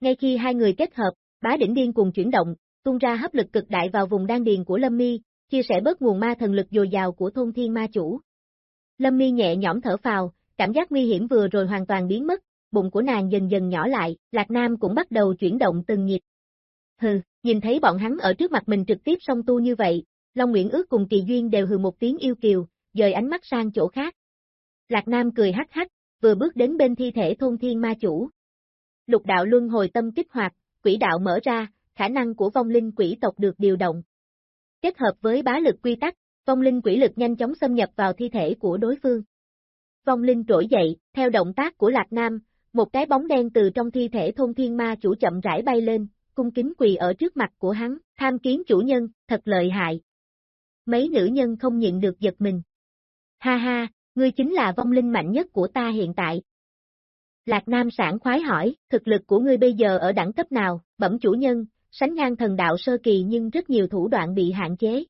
Ngay khi hai người kết hợp, bá đỉnh điên cùng chuyển động, tung ra hấp lực cực đại vào vùng đan điền của Lâm Mi, chia sẻ bớt nguồn ma thần lực dồi dào của thôn thiên ma chủ. Lâm Mi nhẹ nhõm thở phào, cảm giác nguy hiểm vừa rồi hoàn toàn biến mất, bụng của nàng dần dần nhỏ lại, Lạc Nam cũng bắt đầu chuyển động từng nhịp. Hừ, nhìn thấy bọn hắn ở trước mặt mình trực tiếp song tu như vậy, Long Nguyễn ước cùng Kỳ Duyên đều hừ một tiếng yêu kiều, dời ánh mắt sang chỗ khác. Lạc Nam cười hắc hắc, vừa bước đến bên thi thể thôn thiên ma chủ. Lục đạo luân hồi tâm kích hoạt, quỷ đạo mở ra, khả năng của vong linh quỷ tộc được điều động. Kết hợp với bá lực quy tắc, vong linh quỷ lực nhanh chóng xâm nhập vào thi thể của đối phương. Vong linh trỗi dậy, theo động tác của Lạc Nam, một cái bóng đen từ trong thi thể thôn thiên ma chủ chậm rãi bay lên, cung kính quỳ ở trước mặt của hắn, tham kiến chủ nhân, thật lợi hại. Mấy nữ nhân không nhịn được giật mình. Ha ha, ngươi chính là vong linh mạnh nhất của ta hiện tại. Lạc Nam sản khoái hỏi, thực lực của ngươi bây giờ ở đẳng cấp nào, bẩm chủ nhân, sánh ngang thần đạo sơ kỳ nhưng rất nhiều thủ đoạn bị hạn chế.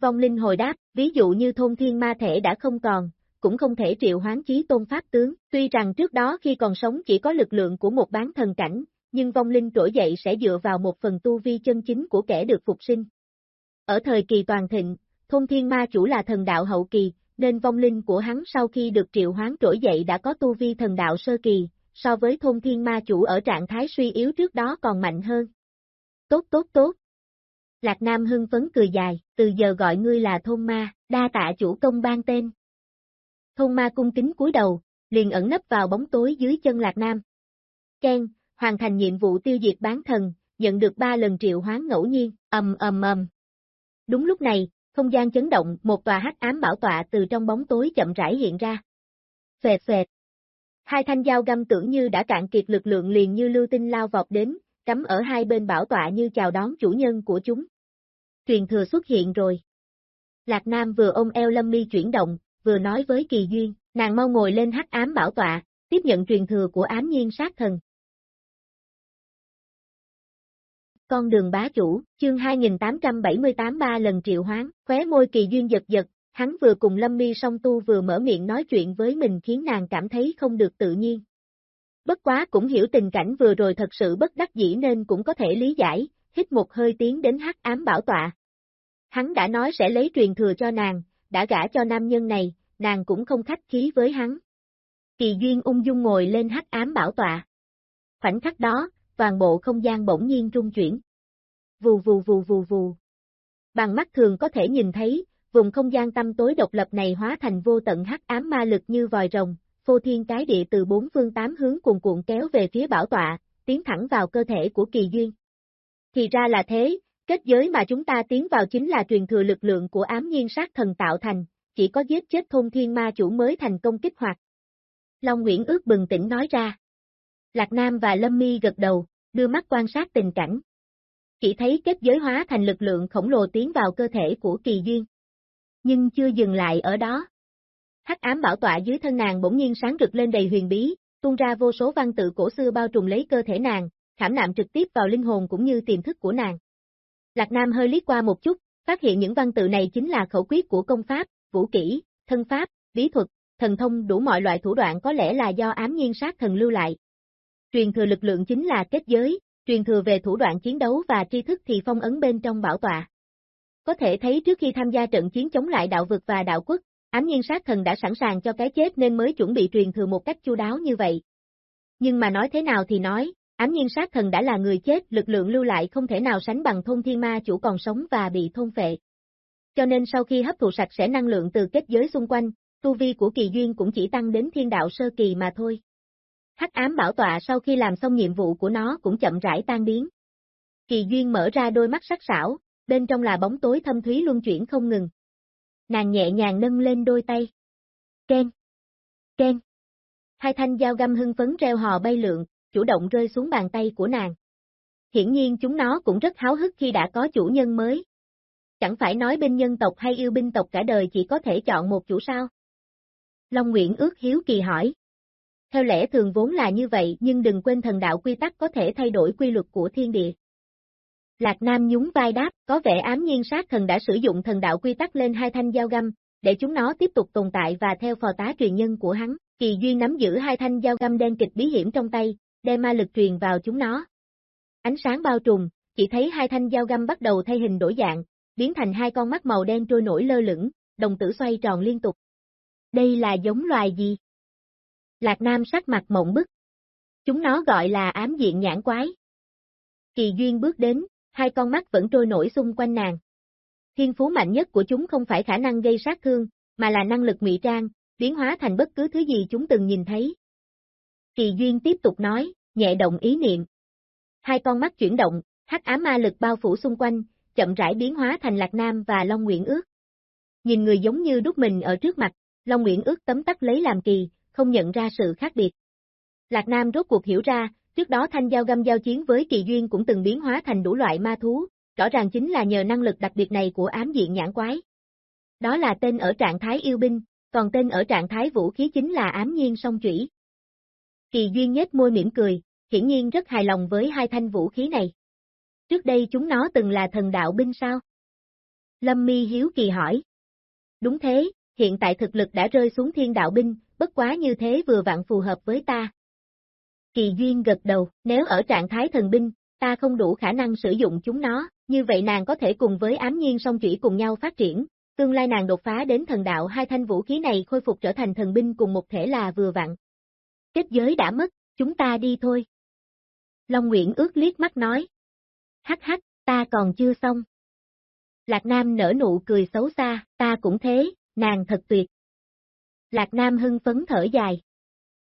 Vong linh hồi đáp, ví dụ như thôn thiên ma thể đã không còn, cũng không thể triệu hoán chí tôn pháp tướng, tuy rằng trước đó khi còn sống chỉ có lực lượng của một bán thần cảnh, nhưng vong linh trỗi dậy sẽ dựa vào một phần tu vi chân chính của kẻ được phục sinh. Ở thời kỳ toàn thịnh, thôn thiên ma chủ là thần đạo hậu kỳ, nên vong linh của hắn sau khi được triệu hoán trỗi dậy đã có tu vi thần đạo sơ kỳ, so với thôn thiên ma chủ ở trạng thái suy yếu trước đó còn mạnh hơn. Tốt tốt tốt. Lạc Nam hưng phấn cười dài, từ giờ gọi ngươi là thôn ma, đa tạ chủ công ban tên. Thôn ma cung kính cúi đầu, liền ẩn nấp vào bóng tối dưới chân Lạc Nam. Ken, hoàn thành nhiệm vụ tiêu diệt bán thần, nhận được 3 lần triệu hoán ngẫu nhiên, ầm ầm ầm. Đúng lúc này, không gian chấn động, một tòa hắc ám bảo tọa từ trong bóng tối chậm rãi hiện ra. Phệt phệt. Hai thanh dao găm tưởng như đã cạn kiệt lực lượng liền như lưu tinh lao vọt đến, cắm ở hai bên bảo tọa như chào đón chủ nhân của chúng. Truyền thừa xuất hiện rồi. Lạc Nam vừa ôm eo Lâm Mi chuyển động, vừa nói với Kỳ Duyên, nàng mau ngồi lên hắc ám bảo tọa, tiếp nhận truyền thừa của ám nhiên sát thần. Con đường bá chủ, chương 2878 ba lần triệu hoán, khóe môi kỳ duyên giật giật, hắn vừa cùng Lâm Mi song tu vừa mở miệng nói chuyện với mình khiến nàng cảm thấy không được tự nhiên. Bất quá cũng hiểu tình cảnh vừa rồi thật sự bất đắc dĩ nên cũng có thể lý giải, hít một hơi tiến đến hắc ám bảo tọa. Hắn đã nói sẽ lấy truyền thừa cho nàng, đã gả cho nam nhân này, nàng cũng không khách khí với hắn. Kỳ duyên ung dung ngồi lên hắc ám bảo tọa. Khoảnh khắc đó, toàn bộ không gian bỗng nhiên rung chuyển. Vù vù vù vù vù. Bằng mắt thường có thể nhìn thấy, vùng không gian tâm tối độc lập này hóa thành vô tận hắc ám ma lực như vòi rồng, phô thiên cái địa từ bốn phương tám hướng cuồn cuộn kéo về phía bảo tọa, tiến thẳng vào cơ thể của kỳ duyên. Thì ra là thế, kết giới mà chúng ta tiến vào chính là truyền thừa lực lượng của ám nhiên sát thần tạo thành, chỉ có giết chết thôn thiên ma chủ mới thành công kích hoạt. Long Nguyễn ước bừng tỉnh nói ra. Lạc Nam và Lâm Mi gật đầu, đưa mắt quan sát tình cảnh. Chỉ thấy kết giới hóa thành lực lượng khổng lồ tiến vào cơ thể của kỳ duyên. Nhưng chưa dừng lại ở đó. Hắc ám bảo tọa dưới thân nàng bỗng nhiên sáng rực lên đầy huyền bí, tuôn ra vô số văn tự cổ xưa bao trùm lấy cơ thể nàng, khảm nạm trực tiếp vào linh hồn cũng như tiềm thức của nàng. Lạc Nam hơi liếc qua một chút, phát hiện những văn tự này chính là khẩu quyết của công pháp, vũ kỹ, thân pháp, bí thuật, thần thông đủ mọi loại thủ đoạn có lẽ là do ám nhiên sát thần lưu lại. Truyền thừa lực lượng chính là kết giới, truyền thừa về thủ đoạn chiến đấu và tri thức thì phong ấn bên trong bảo tọa. Có thể thấy trước khi tham gia trận chiến chống lại đạo vực và đạo quốc, ám nhiên sát thần đã sẵn sàng cho cái chết nên mới chuẩn bị truyền thừa một cách chu đáo như vậy. Nhưng mà nói thế nào thì nói, ám nhiên sát thần đã là người chết, lực lượng lưu lại không thể nào sánh bằng thôn thiên ma chủ còn sống và bị thôn phệ. Cho nên sau khi hấp thụ sạch sẽ năng lượng từ kết giới xung quanh, tu vi của kỳ duyên cũng chỉ tăng đến thiên đạo sơ kỳ mà thôi. Hắc ám bảo tọa sau khi làm xong nhiệm vụ của nó cũng chậm rãi tan biến. Kỳ duyên mở ra đôi mắt sắc sảo, bên trong là bóng tối thâm thúy luân chuyển không ngừng. Nàng nhẹ nhàng nâng lên đôi tay. Ken. Ken. Hai thanh dao găm hưng phấn reo hò bay lượn, chủ động rơi xuống bàn tay của nàng. Hiển nhiên chúng nó cũng rất háo hức khi đã có chủ nhân mới. Chẳng phải nói binh nhân tộc hay yêu binh tộc cả đời chỉ có thể chọn một chủ sao? Long Nguyễn ước hiếu kỳ hỏi. Theo lẽ thường vốn là như vậy nhưng đừng quên thần đạo quy tắc có thể thay đổi quy luật của thiên địa. Lạc Nam nhún vai đáp, có vẻ ám nhiên sát thần đã sử dụng thần đạo quy tắc lên hai thanh dao găm, để chúng nó tiếp tục tồn tại và theo phò tá truyền nhân của hắn. Kỳ Duyên nắm giữ hai thanh dao găm đen kịch bí hiểm trong tay, đem ma lực truyền vào chúng nó. Ánh sáng bao trùm, chỉ thấy hai thanh dao găm bắt đầu thay hình đổi dạng, biến thành hai con mắt màu đen trôi nổi lơ lửng, đồng tử xoay tròn liên tục. Đây là giống loài gì? Lạc Nam sắc mặt mộng bức. Chúng nó gọi là ám diện nhãn quái. Kỳ Duyên bước đến, hai con mắt vẫn trôi nổi xung quanh nàng. Thiên phú mạnh nhất của chúng không phải khả năng gây sát thương, mà là năng lực ngụy trang, biến hóa thành bất cứ thứ gì chúng từng nhìn thấy. Kỳ Duyên tiếp tục nói, nhẹ động ý niệm. Hai con mắt chuyển động, hắc ám ma lực bao phủ xung quanh, chậm rãi biến hóa thành Lạc Nam và Long Nguyễn Ước. Nhìn người giống như đúc mình ở trước mặt, Long Nguyễn Ước tấm tắc lấy làm kỳ, không nhận ra sự khác biệt. Lạc Nam rốt cuộc hiểu ra, trước đó thanh giao găm giao chiến với kỳ duyên cũng từng biến hóa thành đủ loại ma thú, rõ ràng chính là nhờ năng lực đặc biệt này của ám diện nhãn quái. Đó là tên ở trạng thái yêu binh, còn tên ở trạng thái vũ khí chính là ám nhiên song chủy. Kỳ duyên nhếch môi mỉm cười, hiển nhiên rất hài lòng với hai thanh vũ khí này. Trước đây chúng nó từng là thần đạo binh sao? Lâm mi hiếu kỳ hỏi. Đúng thế, hiện tại thực lực đã rơi xuống thiên đạo binh, bất quá như thế vừa vặn phù hợp với ta. Kỳ Duyên gật đầu, nếu ở trạng thái thần binh, ta không đủ khả năng sử dụng chúng nó, như vậy nàng có thể cùng với ám nhiên song chỉ cùng nhau phát triển, tương lai nàng đột phá đến thần đạo hai thanh vũ khí này khôi phục trở thành thần binh cùng một thể là vừa vặn. Kết giới đã mất, chúng ta đi thôi. Long Nguyễn ước liếc mắt nói. Hắc hắc, ta còn chưa xong. Lạc Nam nở nụ cười xấu xa, ta cũng thế, nàng thật tuyệt. Lạc Nam hưng phấn thở dài.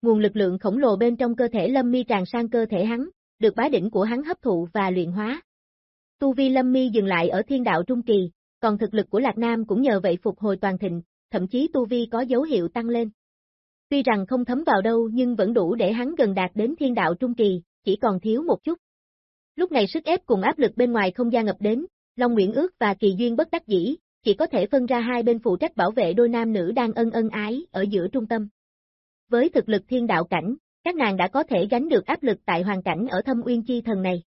Nguồn lực lượng khổng lồ bên trong cơ thể Lâm Mi tràn sang cơ thể hắn, được bá đỉnh của hắn hấp thụ và luyện hóa. Tu vi Lâm Mi dừng lại ở thiên đạo trung kỳ, còn thực lực của Lạc Nam cũng nhờ vậy phục hồi toàn thịnh, thậm chí tu vi có dấu hiệu tăng lên. Tuy rằng không thấm vào đâu nhưng vẫn đủ để hắn gần đạt đến thiên đạo trung kỳ, chỉ còn thiếu một chút. Lúc này sức ép cùng áp lực bên ngoài không gian ngập đến, Long Nguyễn Ước và Kỳ Duyên bất đắc dĩ, chỉ có thể phân ra hai bên phụ trách bảo vệ đôi nam nữ đang ân ân ái ở giữa trung tâm. Với thực lực thiên đạo cảnh, các nàng đã có thể gánh được áp lực tại hoàn cảnh ở thâm uyên chi thần này.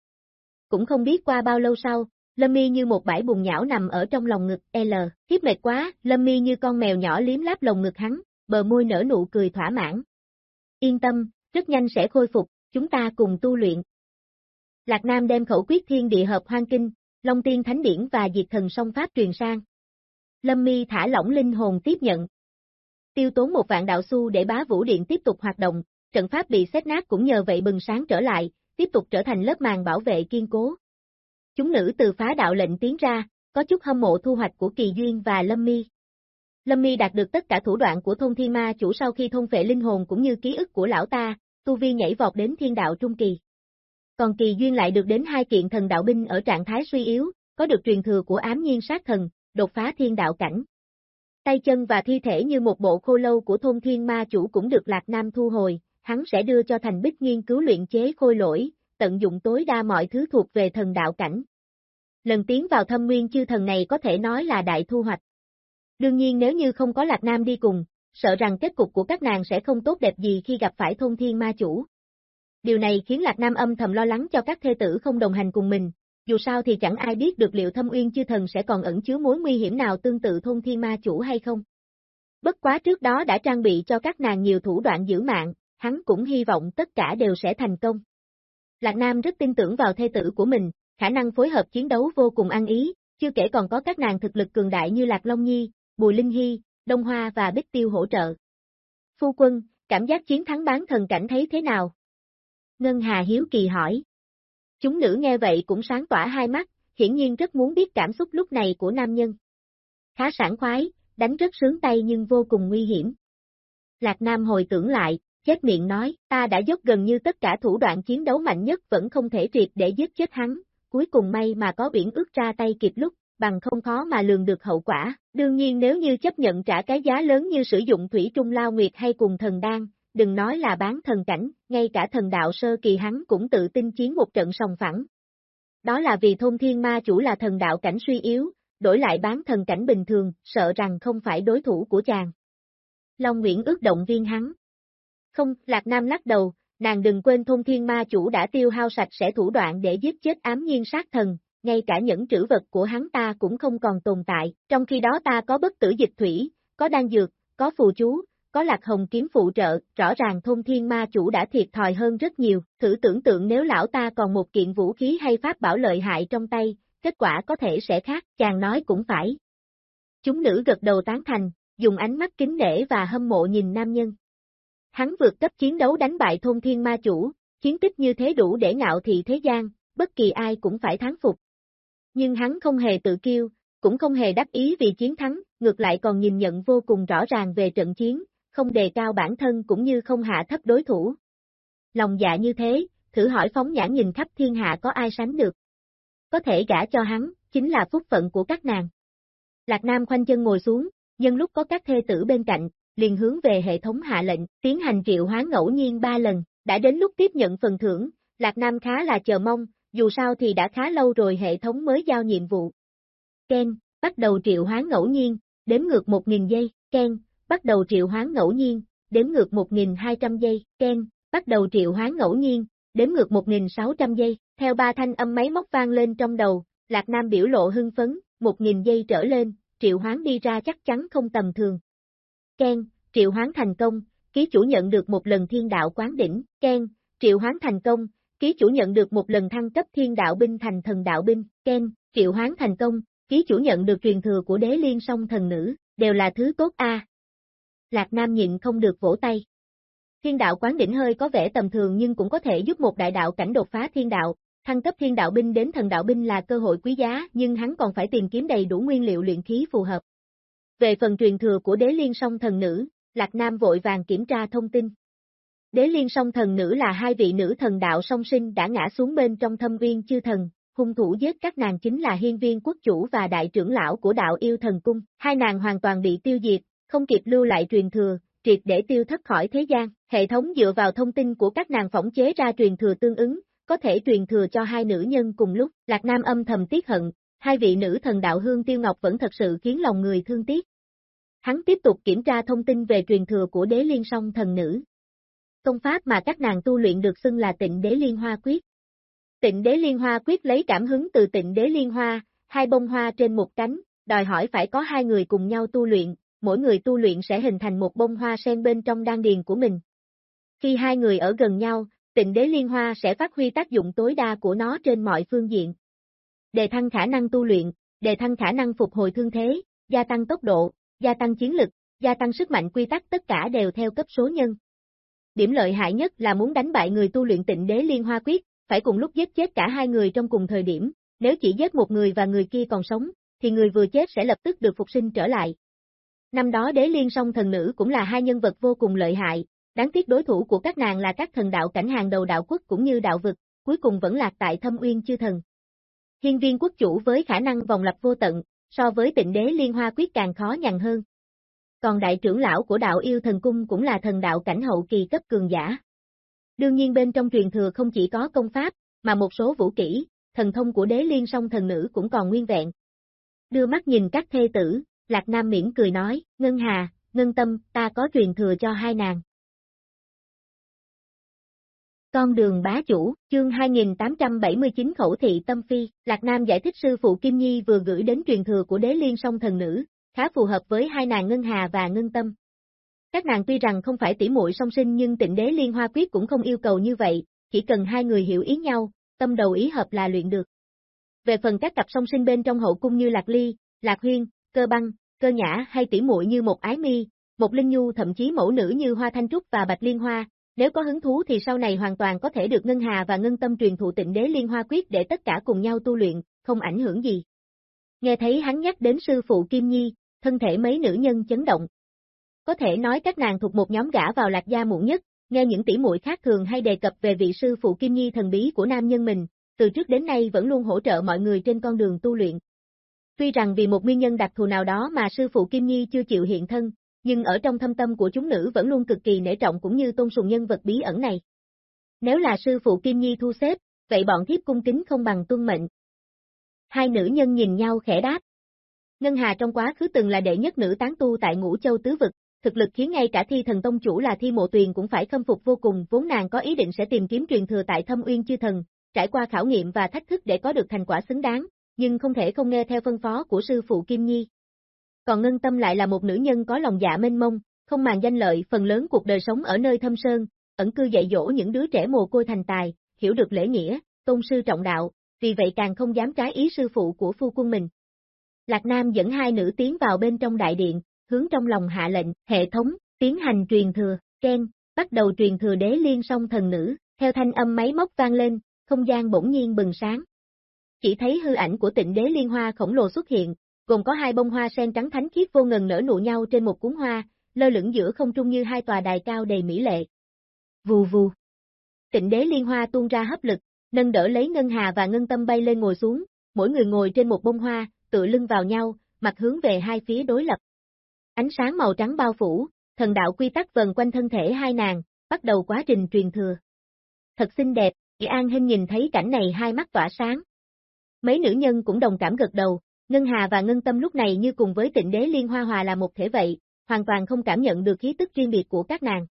Cũng không biết qua bao lâu sau, Lâm Mi như một bãi bùn nhão nằm ở trong lòng ngực L, hiếp mệt quá, Lâm Mi như con mèo nhỏ liếm láp lồng ngực hắn, bờ môi nở nụ cười thỏa mãn. Yên tâm, rất nhanh sẽ khôi phục, chúng ta cùng tu luyện. Lạc Nam đem khẩu quyết thiên địa hợp hoang kinh, Long Tiên Thánh Điển và Diệt Thần Song Pháp truyền sang. Lâm Mi thả lỏng linh hồn tiếp nhận. Tiêu tốn một vạn đạo xu để bá vũ điện tiếp tục hoạt động, trận pháp bị xét nát cũng nhờ vậy bừng sáng trở lại, tiếp tục trở thành lớp màn bảo vệ kiên cố. Chúng nữ từ phá đạo lệnh tiến ra, có chút hâm mộ thu hoạch của Kỳ Duyên và Lâm Mi. Lâm Mi đạt được tất cả thủ đoạn của thôn thiên ma chủ sau khi thôn phệ linh hồn cũng như ký ức của lão ta, tu vi nhảy vọt đến thiên đạo trung kỳ. Còn Kỳ Duyên lại được đến hai kiện thần đạo binh ở trạng thái suy yếu, có được truyền thừa của ám nhiên sát thần, đột phá thiên đạo cảnh. Tay chân và thi thể như một bộ khô lâu của thôn thiên ma chủ cũng được Lạc Nam thu hồi, hắn sẽ đưa cho thành bích nghiên cứu luyện chế khôi lỗi, tận dụng tối đa mọi thứ thuộc về thần đạo cảnh. Lần tiến vào thâm nguyên chư thần này có thể nói là đại thu hoạch. Đương nhiên nếu như không có Lạc Nam đi cùng, sợ rằng kết cục của các nàng sẽ không tốt đẹp gì khi gặp phải thôn thiên ma chủ. Điều này khiến Lạc Nam âm thầm lo lắng cho các thê tử không đồng hành cùng mình, dù sao thì chẳng ai biết được liệu thâm uyên chư thần sẽ còn ẩn chứa mối nguy hiểm nào tương tự thôn thiên ma chủ hay không. Bất quá trước đó đã trang bị cho các nàng nhiều thủ đoạn giữ mạng, hắn cũng hy vọng tất cả đều sẽ thành công. Lạc Nam rất tin tưởng vào thê tử của mình, khả năng phối hợp chiến đấu vô cùng ăn ý, chưa kể còn có các nàng thực lực cường đại như Lạc Long Nhi, Bùi Linh Hy, Đông Hoa và Bích Tiêu hỗ trợ. Phu quân, cảm giác chiến thắng bán thần cảnh thấy thế nào? Ngân Hà Hiếu Kỳ hỏi. Chúng nữ nghe vậy cũng sáng tỏa hai mắt, hiển nhiên rất muốn biết cảm xúc lúc này của nam nhân. Khá sảng khoái, đánh rất sướng tay nhưng vô cùng nguy hiểm. Lạc Nam hồi tưởng lại, chết miệng nói, ta đã dốc gần như tất cả thủ đoạn chiến đấu mạnh nhất vẫn không thể triệt để giết chết hắn, cuối cùng may mà có biển ước ra tay kịp lúc, bằng không khó mà lường được hậu quả. Đương nhiên nếu như chấp nhận trả cái giá lớn như sử dụng thủy trung lao nguyệt hay cùng thần đan, đừng nói là bán thần cảnh, ngay cả thần đạo sơ kỳ hắn cũng tự tin chiến một trận sòng phẳng. Đó là vì thôn thiên ma chủ là thần đạo cảnh suy yếu, đổi lại bán thần cảnh bình thường, sợ rằng không phải đối thủ của chàng. Long Nguyễn ước động viên hắn. Không, Lạc Nam lắc đầu, nàng đừng quên thôn thiên ma chủ đã tiêu hao sạch sẽ thủ đoạn để giết chết ám nhiên sát thần, ngay cả những trữ vật của hắn ta cũng không còn tồn tại, trong khi đó ta có bất tử dịch thủy, có đan dược, có phù chú, có lạc hồng kiếm phụ trợ, rõ ràng thôn thiên ma chủ đã thiệt thòi hơn rất nhiều, thử tưởng tượng nếu lão ta còn một kiện vũ khí hay pháp bảo lợi hại trong tay, kết quả có thể sẽ khác, chàng nói cũng phải. Chúng nữ gật đầu tán thành, dùng ánh mắt kính nể và hâm mộ nhìn nam nhân. Hắn vượt cấp chiến đấu đánh bại thôn thiên ma chủ, chiến tích như thế đủ để ngạo thị thế gian, bất kỳ ai cũng phải thắng phục. Nhưng hắn không hề tự kiêu, cũng không hề đắc ý vì chiến thắng, ngược lại còn nhìn nhận vô cùng rõ ràng về trận chiến, không đề cao bản thân cũng như không hạ thấp đối thủ. Lòng dạ như thế, thử hỏi phóng nhãn nhìn khắp thiên hạ có ai sánh được. Có thể gả cho hắn, chính là phúc phận của các nàng. Lạc Nam khoanh chân ngồi xuống, nhân lúc có các thê tử bên cạnh, liền hướng về hệ thống hạ lệnh, tiến hành triệu hoán ngẫu nhiên ba lần, đã đến lúc tiếp nhận phần thưởng, Lạc Nam khá là chờ mong, dù sao thì đã khá lâu rồi hệ thống mới giao nhiệm vụ. Ken, bắt đầu triệu hoán ngẫu nhiên, đếm ngược 1.000 giây, Ken, bắt đầu triệu hoán ngẫu nhiên, đếm ngược 1.200 giây, Ken, bắt đầu triệu hoán ngẫu nhiên, đếm ngược 1.600 giây, theo ba thanh âm máy móc vang lên trong đầu, Lạc Nam biểu lộ hưng phấn, 1.000 giây trở lên, triệu hoán đi ra chắc chắn không tầm thường. Ken, triệu hoán thành công, ký chủ nhận được một lần thiên đạo quán đỉnh, Ken, triệu hoán thành công, ký chủ nhận được một lần thăng cấp thiên đạo binh thành thần đạo binh, Ken, triệu hoán thành công, ký chủ nhận được truyền thừa của đế liên song thần nữ, đều là thứ tốt a. Lạc Nam nhịn không được vỗ tay. Thiên đạo quán đỉnh hơi có vẻ tầm thường nhưng cũng có thể giúp một đại đạo cảnh đột phá thiên đạo, thăng cấp thiên đạo binh đến thần đạo binh là cơ hội quý giá nhưng hắn còn phải tìm kiếm đầy đủ nguyên liệu luyện khí phù hợp. Về phần truyền thừa của đế liên song thần nữ, Lạc Nam vội vàng kiểm tra thông tin. Đế liên song thần nữ là hai vị nữ thần đạo song sinh đã ngã xuống bên trong thâm viên chư thần, hung thủ giết các nàng chính là hiên viên quốc chủ và đại trưởng lão của đạo yêu thần cung. Hai nàng hoàn toàn bị tiêu diệt, không kịp lưu lại truyền thừa, triệt để tiêu thất khỏi thế gian. Hệ thống dựa vào thông tin của các nàng phỏng chế ra truyền thừa tương ứng, có thể truyền thừa cho hai nữ nhân cùng lúc. Lạc Nam âm thầm tiếc hận, hai vị nữ thần đạo hương tiêu ngọc vẫn thật sự khiến lòng người thương tiếc. Hắn tiếp tục kiểm tra thông tin về truyền thừa của đế liên song thần nữ. Công pháp mà các nàng tu luyện được xưng là tịnh đế liên hoa quyết. Tịnh đế liên hoa quyết lấy cảm hứng từ tịnh đế liên hoa, hai bông hoa trên một cánh, đòi hỏi phải có hai người cùng nhau tu luyện, mỗi người tu luyện sẽ hình thành một bông hoa sen bên trong đan điền của mình. Khi hai người ở gần nhau, tịnh đế liên hoa sẽ phát huy tác dụng tối đa của nó trên mọi phương diện. Đề thăng khả năng tu luyện, đề thăng khả năng phục hồi thương thế, gia tăng tốc độ, gia tăng chiến lực, gia tăng sức mạnh quy tắc tất cả đều theo cấp số nhân. Điểm lợi hại nhất là muốn đánh bại người tu luyện tịnh đế liên hoa quyết, phải cùng lúc giết chết cả hai người trong cùng thời điểm, nếu chỉ giết một người và người kia còn sống, thì người vừa chết sẽ lập tức được phục sinh trở lại. Năm đó đế liên song thần nữ cũng là hai nhân vật vô cùng lợi hại, đáng tiếc đối thủ của các nàng là các thần đạo cảnh hàng đầu đạo quốc cũng như đạo vực, cuối cùng vẫn lạc tại thâm uyên chư thần. Hiên viên quốc chủ với khả năng vòng lập vô tận, so với tịnh đế liên hoa quyết càng khó nhằn hơn. Còn đại trưởng lão của đạo yêu thần cung cũng là thần đạo cảnh hậu kỳ cấp cường giả. Đương nhiên bên trong truyền thừa không chỉ có công pháp, mà một số vũ kỹ, thần thông của đế liên song thần nữ cũng còn nguyên vẹn. Đưa mắt nhìn các thê tử, Lạc Nam miễn cười nói, Ngân Hà, Ngân Tâm, ta có truyền thừa cho hai nàng. Con đường bá chủ, chương 2879 khẩu thị tâm phi, Lạc Nam giải thích sư phụ Kim Nhi vừa gửi đến truyền thừa của đế liên song thần nữ, khá phù hợp với hai nàng Ngân Hà và Ngân Tâm. Các nàng tuy rằng không phải tỷ muội song sinh nhưng tịnh đế liên hoa quyết cũng không yêu cầu như vậy, chỉ cần hai người hiểu ý nhau, tâm đầu ý hợp là luyện được. Về phần các cặp song sinh bên trong hậu cung như Lạc Ly, Lạc Huyên, Cơ Băng, Cơ Nhã hay tỷ muội như một Ái Mi, một Linh Nhu thậm chí mẫu nữ như Hoa Thanh Trúc và Bạch Liên Hoa, nếu có hứng thú thì sau này hoàn toàn có thể được Ngân Hà và Ngân Tâm truyền thụ tịnh đế liên hoa quyết để tất cả cùng nhau tu luyện, không ảnh hưởng gì. Nghe thấy hắn nhắc đến sư phụ Kim Nhi, thân thể mấy nữ nhân chấn động. Có thể nói các nàng thuộc một nhóm gã vào lạc gia muộn nhất, nghe những tỷ muội khác thường hay đề cập về vị sư phụ Kim Nhi thần bí của nam nhân mình, từ trước đến nay vẫn luôn hỗ trợ mọi người trên con đường tu luyện. Tuy rằng vì một nguyên nhân đặc thù nào đó mà sư phụ Kim Nhi chưa chịu hiện thân, nhưng ở trong thâm tâm của chúng nữ vẫn luôn cực kỳ nể trọng cũng như tôn sùng nhân vật bí ẩn này. Nếu là sư phụ Kim Nhi thu xếp, vậy bọn thiếp cung kính không bằng tuân mệnh. Hai nữ nhân nhìn nhau khẽ đáp. Ngân Hà trong quá khứ từng là đệ nhất nữ tán tu tại ngũ châu tứ vực, thực lực khiến ngay cả thi thần tông chủ là thi mộ tuyền cũng phải khâm phục vô cùng vốn nàng có ý định sẽ tìm kiếm truyền thừa tại thâm uyên chư thần, trải qua khảo nghiệm và thách thức để có được thành quả xứng đáng, nhưng không thể không nghe theo phân phó của sư phụ Kim Nhi. Còn Ngân Tâm lại là một nữ nhân có lòng dạ mênh mông, không màng danh lợi phần lớn cuộc đời sống ở nơi thâm sơn, ẩn cư dạy dỗ những đứa trẻ mồ côi thành tài, hiểu được lễ nghĩa, tôn sư trọng đạo, vì vậy càng không dám trái ý sư phụ của phu quân mình. Lạc Nam dẫn hai nữ tiến vào bên trong đại điện, hướng trong lòng hạ lệnh, hệ thống, tiến hành truyền thừa, Ken, bắt đầu truyền thừa đế liên song thần nữ, theo thanh âm máy móc vang lên, không gian bỗng nhiên bừng sáng. Chỉ thấy hư ảnh của tịnh đế liên hoa khổng lồ xuất hiện, gồm có hai bông hoa sen trắng thánh khiết vô ngần nở nụ nhau trên một cuốn hoa, lơ lửng giữa không trung như hai tòa đài cao đầy mỹ lệ. Vù vù. Tịnh đế liên hoa tuôn ra hấp lực, nâng đỡ lấy ngân hà và ngân tâm bay lên ngồi xuống, mỗi người ngồi trên một bông hoa, tựa lưng vào nhau, mặt hướng về hai phía đối lập. Ánh sáng màu trắng bao phủ, thần đạo quy tắc vần quanh thân thể hai nàng, bắt đầu quá trình truyền thừa. Thật xinh đẹp, Chị An Hinh nhìn thấy cảnh này hai mắt tỏa sáng. Mấy nữ nhân cũng đồng cảm gật đầu, Ngân Hà và Ngân Tâm lúc này như cùng với tịnh đế liên hoa hòa là một thể vậy, hoàn toàn không cảm nhận được khí tức riêng biệt của các nàng.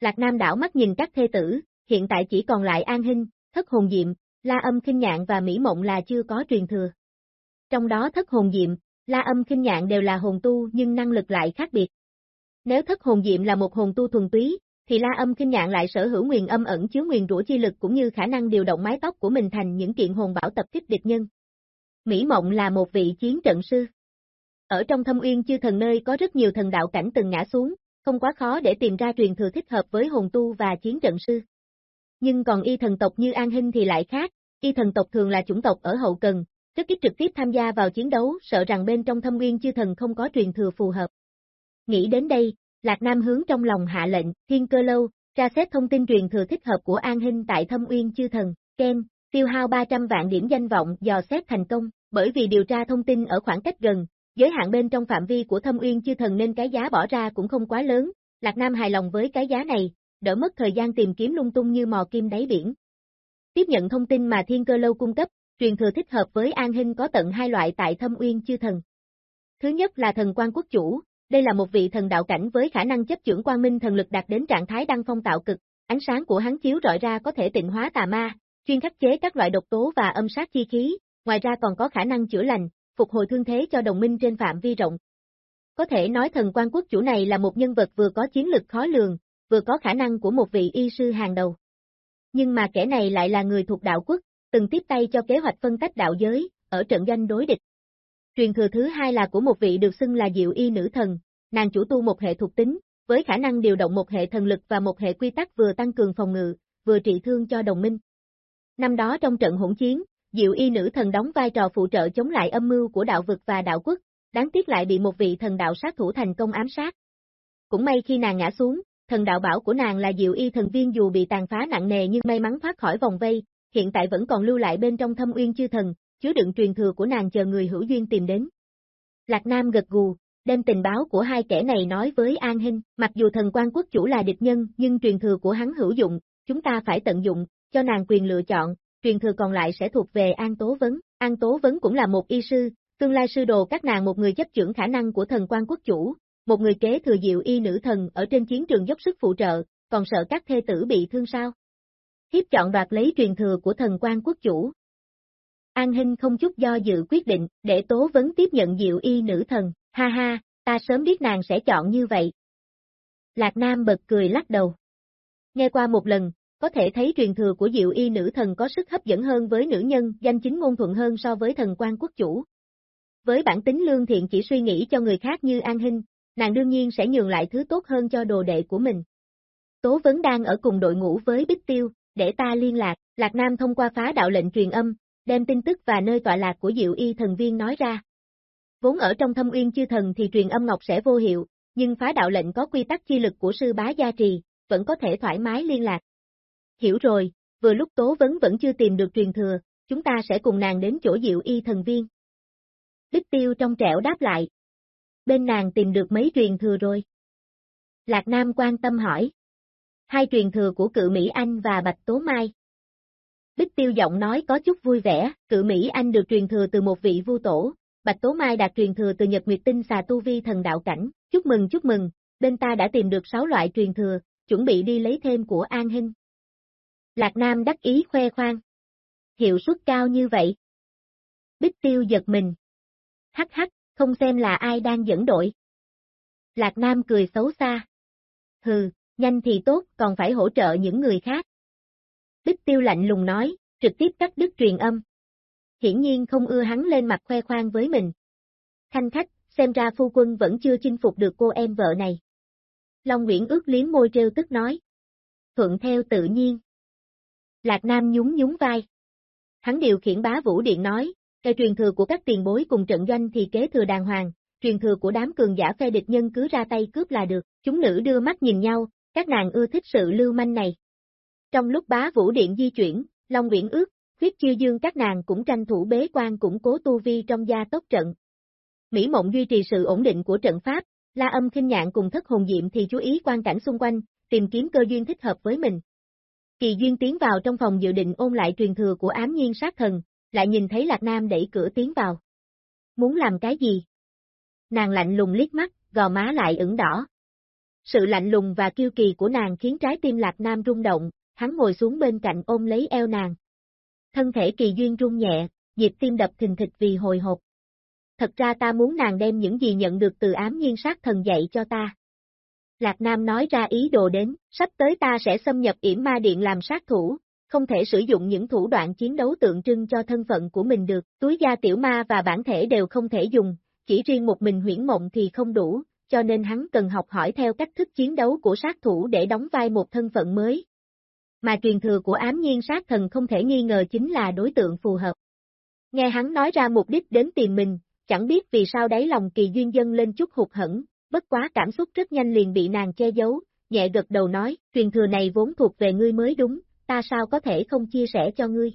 Lạc Nam đảo mắt nhìn các thê tử, hiện tại chỉ còn lại An Hinh, Thất Hồn Diệm, La Âm Kinh Nhạn và Mỹ Mộng là chưa có truyền thừa. Trong đó Thất Hồn Diệm, La Âm Kinh Nhạn đều là hồn tu nhưng năng lực lại khác biệt. Nếu Thất Hồn Diệm là một hồn tu thuần túy, thì La Âm Kinh Nhạn lại sở hữu nguyền âm ẩn chứa nguyền rủa chi lực cũng như khả năng điều động mái tóc của mình thành những kiện hồn bảo tập kích địch nhân. Mỹ Mộng là một vị chiến trận sư. Ở trong thâm uyên chư thần nơi có rất nhiều thần đạo cảnh từng ngã xuống, không quá khó để tìm ra truyền thừa thích hợp với hồn tu và chiến trận sư. Nhưng còn y thần tộc như An Hinh thì lại khác, y thần tộc thường là chủng tộc ở hậu cần, rất ít trực tiếp tham gia vào chiến đấu, sợ rằng bên trong thâm nguyên chư thần không có truyền thừa phù hợp. Nghĩ đến đây, Lạc Nam hướng trong lòng hạ lệnh, thiên cơ lâu, tra xét thông tin truyền thừa thích hợp của An Hinh tại thâm uyên chư thần, Ken, tiêu hao 300 vạn điểm danh vọng dò xét thành công, bởi vì điều tra thông tin ở khoảng cách gần, giới hạn bên trong phạm vi của thâm uyên chư thần nên cái giá bỏ ra cũng không quá lớn, Lạc Nam hài lòng với cái giá này, đỡ mất thời gian tìm kiếm lung tung như mò kim đáy biển. Tiếp nhận thông tin mà thiên cơ lâu cung cấp, truyền thừa thích hợp với An Hinh có tận hai loại tại thâm uyên chư thần. Thứ nhất là thần quan quốc chủ, đây là một vị thần đạo cảnh với khả năng chấp trưởng quang minh thần lực đạt đến trạng thái đăng phong tạo cực, ánh sáng của hắn chiếu rọi ra có thể tịnh hóa tà ma, chuyên khắc chế các loại độc tố và âm sát chi khí, ngoài ra còn có khả năng chữa lành, phục hồi thương thế cho đồng minh trên phạm vi rộng. Có thể nói thần quan quốc chủ này là một nhân vật vừa có chiến lực khó lường, vừa có khả năng của một vị y sư hàng đầu. Nhưng mà kẻ này lại là người thuộc đạo quốc, từng tiếp tay cho kế hoạch phân tách đạo giới, ở trận doanh đối địch. Truyền thừa thứ hai là của một vị được xưng là diệu y nữ thần, nàng chủ tu một hệ thuộc tính, với khả năng điều động một hệ thần lực và một hệ quy tắc vừa tăng cường phòng ngự, vừa trị thương cho đồng minh. Năm đó trong trận hỗn chiến, Diệu Y nữ thần đóng vai trò phụ trợ chống lại âm mưu của đạo vực và đạo quốc, đáng tiếc lại bị một vị thần đạo sát thủ thành công ám sát. Cũng may khi nàng ngã xuống, thần đạo bảo của nàng là Diệu Y thần viên dù bị tàn phá nặng nề nhưng may mắn thoát khỏi vòng vây, hiện tại vẫn còn lưu lại bên trong thâm uyên chư thần, chứa đựng truyền thừa của nàng chờ người hữu duyên tìm đến. Lạc Nam gật gù, đem tình báo của hai kẻ này nói với An Hinh, mặc dù thần quan quốc chủ là địch nhân, nhưng truyền thừa của hắn hữu dụng, chúng ta phải tận dụng, cho nàng quyền lựa chọn, truyền thừa còn lại sẽ thuộc về An Tố Vấn. An Tố Vấn cũng là một y sư, tương lai sư đồ các nàng một người chấp trưởng khả năng của thần quan quốc chủ, một người kế thừa diệu y nữ thần ở trên chiến trường dốc sức phụ trợ, còn sợ các thê tử bị thương sao? Hiếp chọn đoạt lấy truyền thừa của thần quan quốc chủ. An Hinh không chút do dự quyết định, để Tố Vấn tiếp nhận diệu y nữ thần, ha ha, ta sớm biết nàng sẽ chọn như vậy. Lạc Nam bật cười lắc đầu. Nghe qua một lần, có thể thấy truyền thừa của diệu y nữ thần có sức hấp dẫn hơn với nữ nhân, danh chính ngôn thuận hơn so với thần quan quốc chủ. Với bản tính lương thiện chỉ suy nghĩ cho người khác như An Hinh, nàng đương nhiên sẽ nhường lại thứ tốt hơn cho đồ đệ của mình. Tố Vấn đang ở cùng đội ngũ với Bích Tiêu, để ta liên lạc, Lạc Nam thông qua phá đạo lệnh truyền âm, đem tin tức và nơi tọa lạc của Diệu Y thần viên nói ra. Vốn ở trong thâm uyên chư thần thì truyền âm ngọc sẽ vô hiệu, nhưng phá đạo lệnh có quy tắc chi lực của sư bá gia trì, vẫn có thể thoải mái liên lạc. Hiểu rồi, vừa lúc Tố Vấn vẫn chưa tìm được truyền thừa, chúng ta sẽ cùng nàng đến chỗ Diệu Y thần viên. Đích Tiêu trong trẻo đáp lại. Bên nàng tìm được mấy truyền thừa rồi. Lạc Nam quan tâm hỏi. Hai truyền thừa của cự Mỹ Anh và Bạch Tố Mai. Bích Tiêu giọng nói có chút vui vẻ, cự Mỹ Anh được truyền thừa từ một vị vu tổ, Bạch Tố Mai đạt truyền thừa từ Nhật Nguyệt Tinh xà tu vi thần đạo cảnh, chúc mừng chúc mừng, bên ta đã tìm được 6 loại truyền thừa, chuẩn bị đi lấy thêm của An Hinh. Lạc Nam đắc ý khoe khoang. Hiệu suất cao như vậy. Bích Tiêu giật mình. Hắc hắc, không xem là ai đang dẫn đội. Lạc Nam cười xấu xa. Hừ, nhanh thì tốt, còn phải hỗ trợ những người khác. Bích Tiêu lạnh lùng nói, trực tiếp cắt đứt truyền âm. Hiển nhiên không ưa hắn lên mặt khoe khoang với mình. Thanh khách, xem ra phu quân vẫn chưa chinh phục được cô em vợ này. Long Nguyễn ước liếm môi trêu tức nói. Thuận theo tự nhiên. Lạc Nam nhún nhún vai. Hắn điều khiển bá vũ điện nói, cây truyền thừa của các tiền bối cùng trận doanh thì kế thừa đàng hoàng, truyền thừa của đám cường giả phe địch nhân cứ ra tay cướp là được, chúng nữ đưa mắt nhìn nhau, các nàng ưa thích sự lưu manh này. Trong lúc bá vũ điện di chuyển, Long Nguyễn ước, Khuyết Chiêu Dương các nàng cũng tranh thủ bế quan củng cố tu vi trong gia tốc trận. Mỹ Mộng duy trì sự ổn định của trận pháp, La Âm Kinh Nhạn cùng Thất Hồn Diệm thì chú ý quan cảnh xung quanh, tìm kiếm cơ duyên thích hợp với mình. Kỳ Duyên tiến vào trong phòng dự định ôn lại truyền thừa của ám nhiên sát thần, lại nhìn thấy Lạc Nam đẩy cửa tiến vào. Muốn làm cái gì? Nàng lạnh lùng liếc mắt, gò má lại ửng đỏ. Sự lạnh lùng và kiêu kỳ của nàng khiến trái tim Lạc Nam rung động, hắn ngồi xuống bên cạnh ôm lấy eo nàng. Thân thể kỳ duyên rung nhẹ, nhịp tim đập thình thịch vì hồi hộp. Thật ra ta muốn nàng đem những gì nhận được từ ám nhiên sát thần dạy cho ta. Lạc Nam nói ra ý đồ đến, sắp tới ta sẽ xâm nhập yểm ma điện làm sát thủ, không thể sử dụng những thủ đoạn chiến đấu tượng trưng cho thân phận của mình được, túi da tiểu ma và bản thể đều không thể dùng, chỉ riêng một mình huyễn mộng thì không đủ, cho nên hắn cần học hỏi theo cách thức chiến đấu của sát thủ để đóng vai một thân phận mới. Mà truyền thừa của ám nhiên sát thần không thể nghi ngờ chính là đối tượng phù hợp. Nghe hắn nói ra mục đích đến tìm mình, chẳng biết vì sao đáy lòng kỳ duyên dân lên chút hụt hẫng, bất quá cảm xúc rất nhanh liền bị nàng che giấu, nhẹ gật đầu nói, truyền thừa này vốn thuộc về ngươi mới đúng, ta sao có thể không chia sẻ cho ngươi.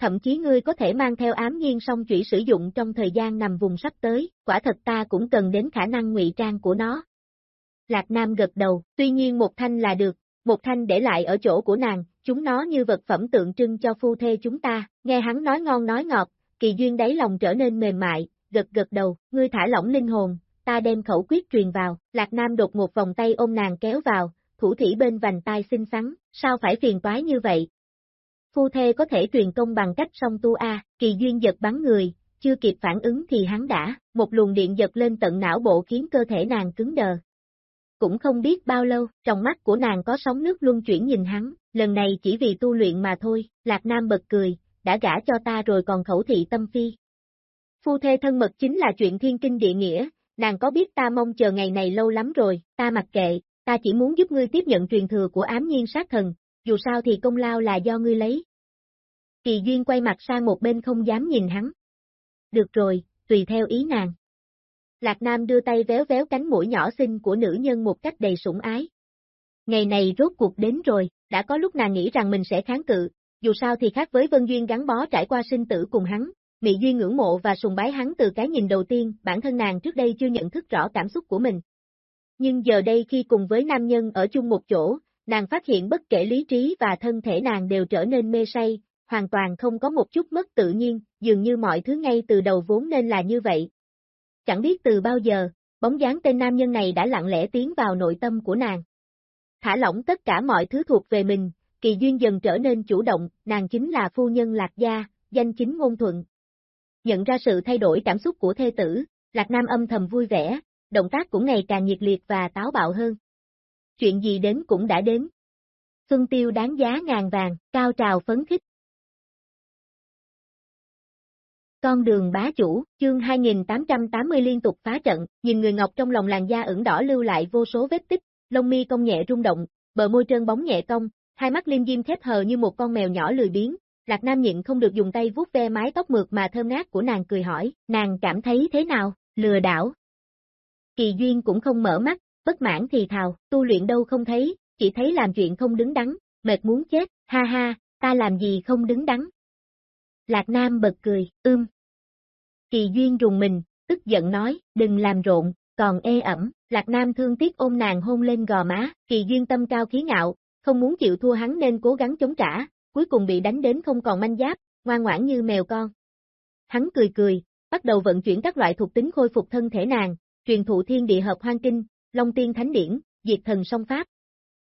Thậm chí ngươi có thể mang theo ám nhiên song chủy sử dụng trong thời gian nằm vùng sắp tới, quả thật ta cũng cần đến khả năng ngụy trang của nó. Lạc Nam gật đầu, tuy nhiên một thanh là được, một thanh để lại ở chỗ của nàng, chúng nó như vật phẩm tượng trưng cho phu thê chúng ta, nghe hắn nói ngon nói ngọt, kỳ duyên đáy lòng trở nên mềm mại, gật gật đầu, ngươi thả lỏng linh hồn, ta đem khẩu quyết truyền vào, Lạc Nam đột một vòng tay ôm nàng kéo vào, thủ thủy bên vành tai xinh xắn, sao phải phiền toái như vậy? Phu thê có thể truyền công bằng cách song tu A, kỳ duyên giật bắn người, chưa kịp phản ứng thì hắn đã, một luồng điện giật lên tận não bộ khiến cơ thể nàng cứng đờ. Cũng không biết bao lâu, trong mắt của nàng có sóng nước luân chuyển nhìn hắn, lần này chỉ vì tu luyện mà thôi, Lạc Nam bật cười, đã gả cho ta rồi còn khẩu thị tâm phi. Phu thê thân mật chính là chuyện thiên kinh địa nghĩa, nàng có biết ta mong chờ ngày này lâu lắm rồi, ta mặc kệ, ta chỉ muốn giúp ngươi tiếp nhận truyền thừa của ám nhiên sát thần, dù sao thì công lao là do ngươi lấy. Kỳ Duyên quay mặt sang một bên không dám nhìn hắn. Được rồi, tùy theo ý nàng. Lạc Nam đưa tay véo véo cánh mũi nhỏ xinh của nữ nhân một cách đầy sủng ái. Ngày này rốt cuộc đến rồi, đã có lúc nàng nghĩ rằng mình sẽ kháng cự, dù sao thì khác với Vân Duyên gắn bó trải qua sinh tử cùng hắn, Mị Duyên ngưỡng mộ và sùng bái hắn từ cái nhìn đầu tiên, bản thân nàng trước đây chưa nhận thức rõ cảm xúc của mình. Nhưng giờ đây khi cùng với nam nhân ở chung một chỗ, nàng phát hiện bất kể lý trí và thân thể nàng đều trở nên mê say, hoàn toàn không có một chút mất tự nhiên, dường như mọi thứ ngay từ đầu vốn nên là như vậy. Chẳng biết từ bao giờ, bóng dáng tên nam nhân này đã lặng lẽ tiến vào nội tâm của nàng. Thả lỏng tất cả mọi thứ thuộc về mình, kỳ duyên dần trở nên chủ động, nàng chính là phu nhân lạc gia, danh chính ngôn thuận. Nhận ra sự thay đổi cảm xúc của thê tử, Lạc Nam âm thầm vui vẻ, động tác cũng ngày càng nhiệt liệt và táo bạo hơn. Chuyện gì đến cũng đã đến. Xuân tiêu đáng giá ngàn vàng, cao trào phấn khích. Con đường bá chủ, chương 2880 liên tục phá trận, nhìn người ngọc trong lòng làn da ửng đỏ lưu lại vô số vết tích, lông mi cong nhẹ rung động, bờ môi trơn bóng nhẹ cong, hai mắt liêm diêm khép hờ như một con mèo nhỏ lười biếng. Lạc Nam nhịn không được dùng tay vuốt ve mái tóc mượt mà thơm ngát của nàng cười hỏi, nàng cảm thấy thế nào, lừa đảo. Kỳ Duyên cũng không mở mắt, bất mãn thì thào, tu luyện đâu không thấy, chỉ thấy làm chuyện không đứng đắn, mệt muốn chết, ha ha, ta làm gì không đứng đắn, Lạc Nam bật cười, ưm. Kỳ Duyên rùng mình, tức giận nói, đừng làm rộn, còn ê ẩm, Lạc Nam thương tiếc ôm nàng hôn lên gò má, Kỳ Duyên tâm cao khí ngạo, không muốn chịu thua hắn nên cố gắng chống trả, cuối cùng bị đánh đến không còn manh giáp, ngoan ngoãn như mèo con. Hắn cười cười, bắt đầu vận chuyển các loại thuộc tính khôi phục thân thể nàng, truyền thụ thiên địa hợp hoang kinh, long tiên thánh điển, diệt thần song pháp.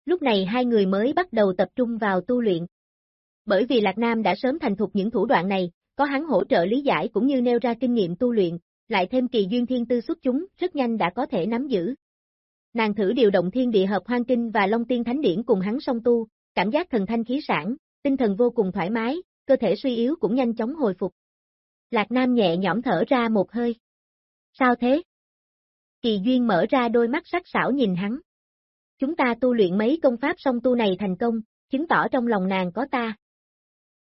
Lúc này hai người mới bắt đầu tập trung vào tu luyện, bởi vì Lạc Nam đã sớm thành thục những thủ đoạn này, có hắn hỗ trợ lý giải cũng như nêu ra kinh nghiệm tu luyện, lại thêm kỳ duyên thiên tư xuất chúng, rất nhanh đã có thể nắm giữ. Nàng thử điều động thiên địa hợp hoang kinh và long tiên thánh điển cùng hắn song tu, cảm giác thần thanh khí sản, tinh thần vô cùng thoải mái, cơ thể suy yếu cũng nhanh chóng hồi phục. Lạc Nam nhẹ nhõm thở ra một hơi. Sao thế? Kỳ duyên mở ra đôi mắt sắc sảo nhìn hắn. Chúng ta tu luyện mấy công pháp song tu này thành công, chứng tỏ trong lòng nàng có ta.